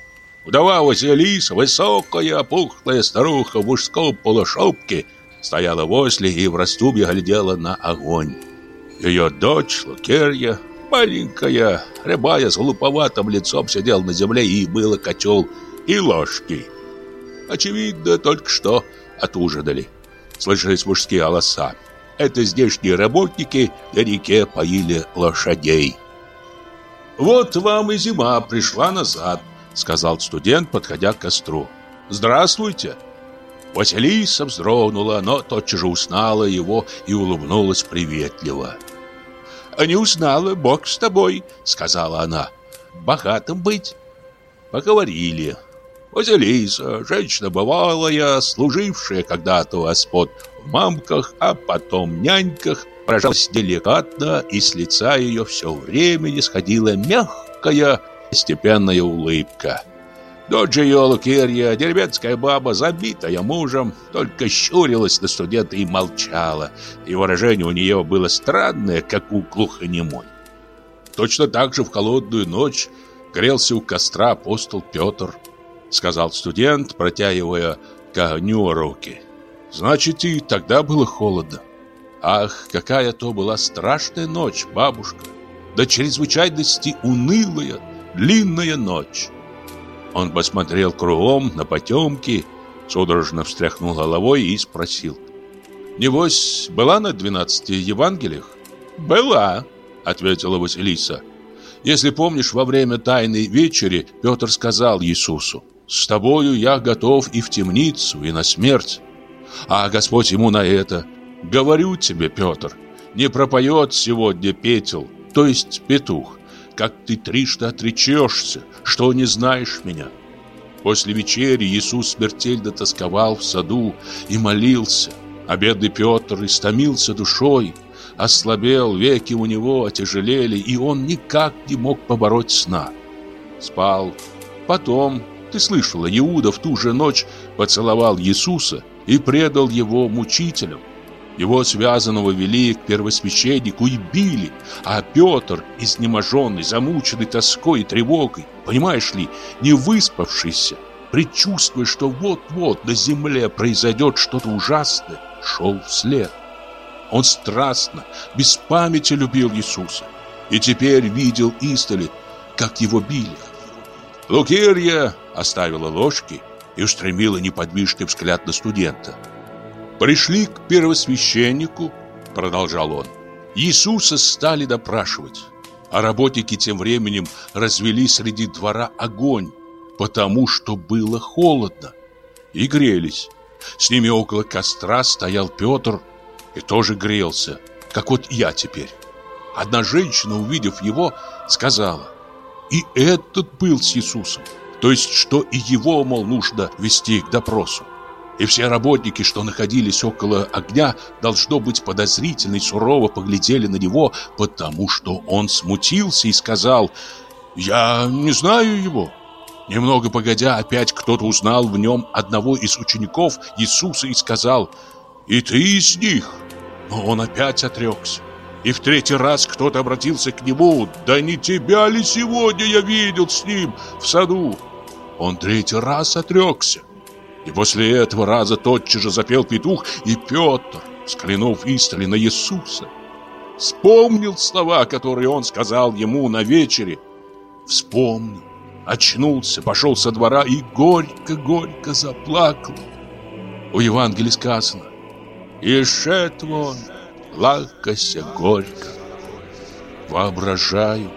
Вдова Василиса, высокая, пухлая старуха в мужском полушубке, стояла возле и в растубе глядела на огонь. Ее дочь Лукерья, маленькая, рябая, с глуповатым лицом, сидела на земле и было котел и ложки. Очевидно, только что отужинали. Слышались мужские голоса. Это здешние работники на реке поили лошадей. «Вот вам и зима пришла назад», — сказал студент, подходя к костру. «Здравствуйте!» Василиса вздрогнула, но тотчас же узнала его и улыбнулась приветливо. «Не узнала, Бог с тобой», — сказала она. «Богатым быть». Поговорили. Василиса, женщина бывалая, служившая когда-то у господ в мамках, а потом няньках, поражалась деликатно, и с лица ее все время не сходила мягкая, степенная улыбка. Дочь ее Лукерья, деревенская баба, забитая мужем, только щурилась на студента и молчала, и выражение у нее было странное, как у глухонемой. Точно так же в холодную ночь грелся у костра апостол Петр – сказал студент, протягивая к огню руки. Значит, и тогда было холодно. Ах, какая то была страшная ночь, бабушка. До чрезвычайности унылая, длинная ночь. Он посмотрел кругом на потемки, судорожно встряхнул головой и спросил. «Небось, была на двенадцати Евангелиях?» «Была», — ответила Василиса. «Если помнишь, во время Тайной Вечери Петр сказал Иисусу, с тобою я готов и в темницу, и на смерть. А Господь ему на это. Говорю тебе, Петр, не пропоет сегодня петел, то есть петух, как ты трижды отречешься, что не знаешь меня. После вечери Иисус смертельно тосковал в саду и молился, а бедный Петр истомился душой, ослабел, веки у него отяжелели, и он никак не мог побороть сна. Спал. Потом ты слышала, Иуда в ту же ночь поцеловал Иисуса и предал его мучителям. Его связанного вели к первосвященнику и били, а Петр, изнеможенный, замученный тоской и тревогой, понимаешь ли, не выспавшийся, предчувствуя, что вот-вот на земле произойдет что-то ужасное, шел вслед. Он страстно, без памяти любил Иисуса и теперь видел истоли, как его били. Лукерья оставила ложки и устремила неподвижный взгляд на студента. Пришли к первосвященнику, продолжал он. Иисуса стали допрашивать. А работники тем временем развели среди двора огонь, потому что было холодно, и грелись. С ними около костра стоял Петр и тоже грелся, как вот я теперь. Одна женщина, увидев его, сказала, и этот был с Иисусом. То есть, что и его, мол, нужно вести к допросу. И все работники, что находились около огня, должно быть подозрительно и сурово поглядели на него, потому что он смутился и сказал «Я не знаю его». Немного погодя, опять кто-то узнал в нем одного из учеников Иисуса и сказал «И ты из них». Но он опять отрекся. И в третий раз кто-то обратился к нему «Да не тебя ли сегодня я видел с ним в саду?» Он третий раз отрекся. И после этого раза тотчас же запел петух, и Петр, взглянув истали на Иисуса, вспомнил слова, которые он сказал ему на вечере. Вспомнил, очнулся, пошел со двора и горько-горько заплакал. У Евангелия сказано «И шед вон, плакася горько». Воображаю,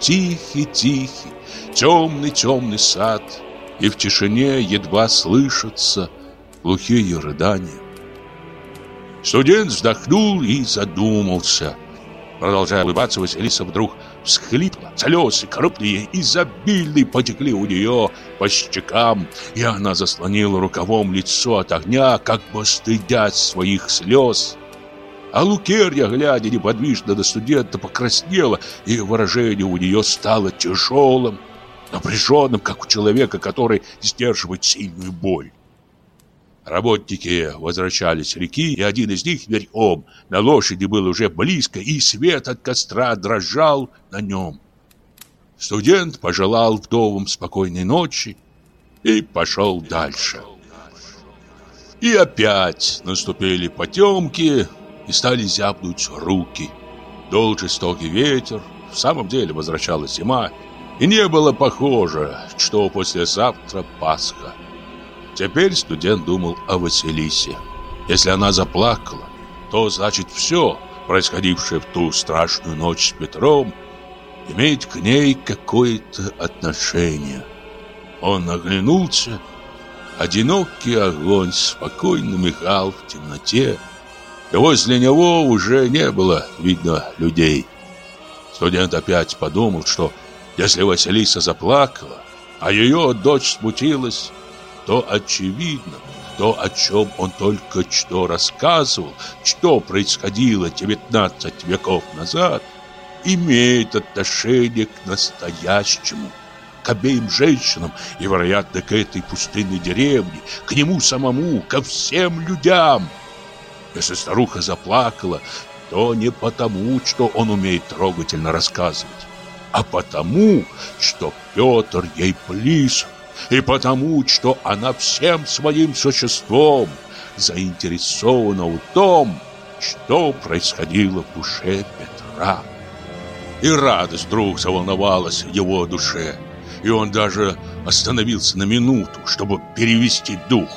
тихий-тихий, темный-темный сад — и в тишине едва слышатся глухие рыдания. Студент вздохнул и задумался. Продолжая улыбаться, Василиса вдруг всхлипла. Слезы крупные, изобильные потекли у нее по щекам, и она заслонила рукавом лицо от огня, как бы стыдясь своих слез. А Лукерья, глядя неподвижно на студента, покраснела, и выражение у нее стало тяжелым напряженным, как у человека, который сдерживает сильную боль. Работники возвращались с реки, и один из них верхом на лошади был уже близко, и свет от костра дрожал на нем. Студент пожелал вдовам спокойной ночи и пошел дальше. И опять наступили потемки, и стали зябнуть руки. Дул жестокий ветер, в самом деле возвращалась зима, и не было похоже, что послезавтра Пасха. Теперь студент думал о Василисе. Если она заплакала, то значит все, происходившее в ту страшную ночь с Петром, имеет к ней какое-то отношение. Он оглянулся. Одинокий огонь спокойно мигал в темноте, и возле него уже не было видно людей. Студент опять подумал, что если Василиса заплакала, а ее дочь смутилась, то очевидно, то, о чем он только что рассказывал, что происходило 19 веков назад, имеет отношение к настоящему, к обеим женщинам и, вероятно, к этой пустынной деревне, к нему самому, ко всем людям. Если старуха заплакала, то не потому, что он умеет трогательно рассказывать, а потому, что Петр ей близок, и потому, что она всем своим существом заинтересована в том, что происходило в душе Петра. И радость вдруг заволновалась в его душе, и он даже остановился на минуту, чтобы перевести дух.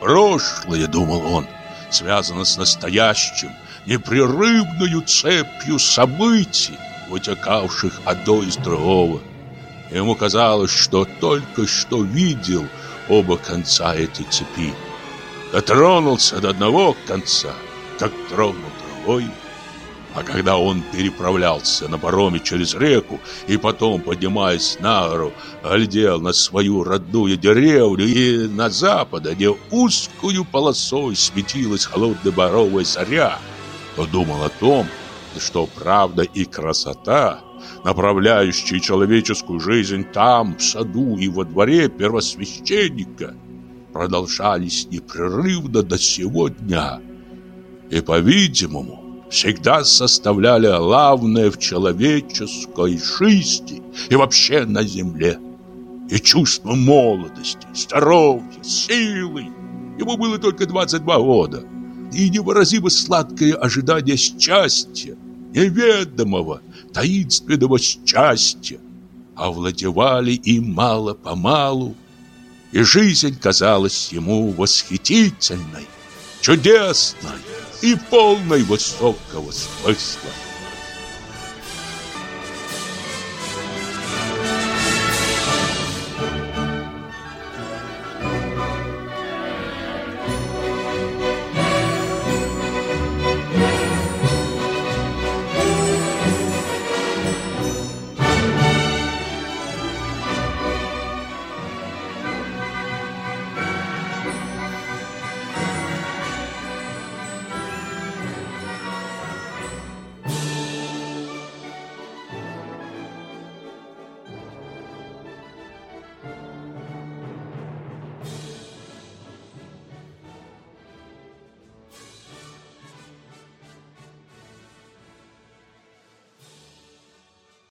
Прошлое, думал он, связано с настоящим, непрерывную цепью событий, вытекавших одно из другого. Ему казалось, что только что видел оба конца этой цепи. Дотронулся до одного конца, как тронул другой. А когда он переправлялся на пароме через реку и потом, поднимаясь на гору, глядел на свою родную деревню и на запад, где узкую полосой светилась холодная боровая заря, то думал о том, что правда и красота, направляющие человеческую жизнь там, в саду и во дворе первосвященника, продолжались непрерывно до сего дня. и, по-видимому, всегда составляли главное в человеческой жизни и вообще на земле. И чувство молодости, здоровья, силы. Ему было только 22 года. И невыразимо сладкое ожидание счастья, неведомого, таинственного счастья, овладевали им мало-помалу, и жизнь казалась ему восхитительной, чудесной и полной высокого смысла.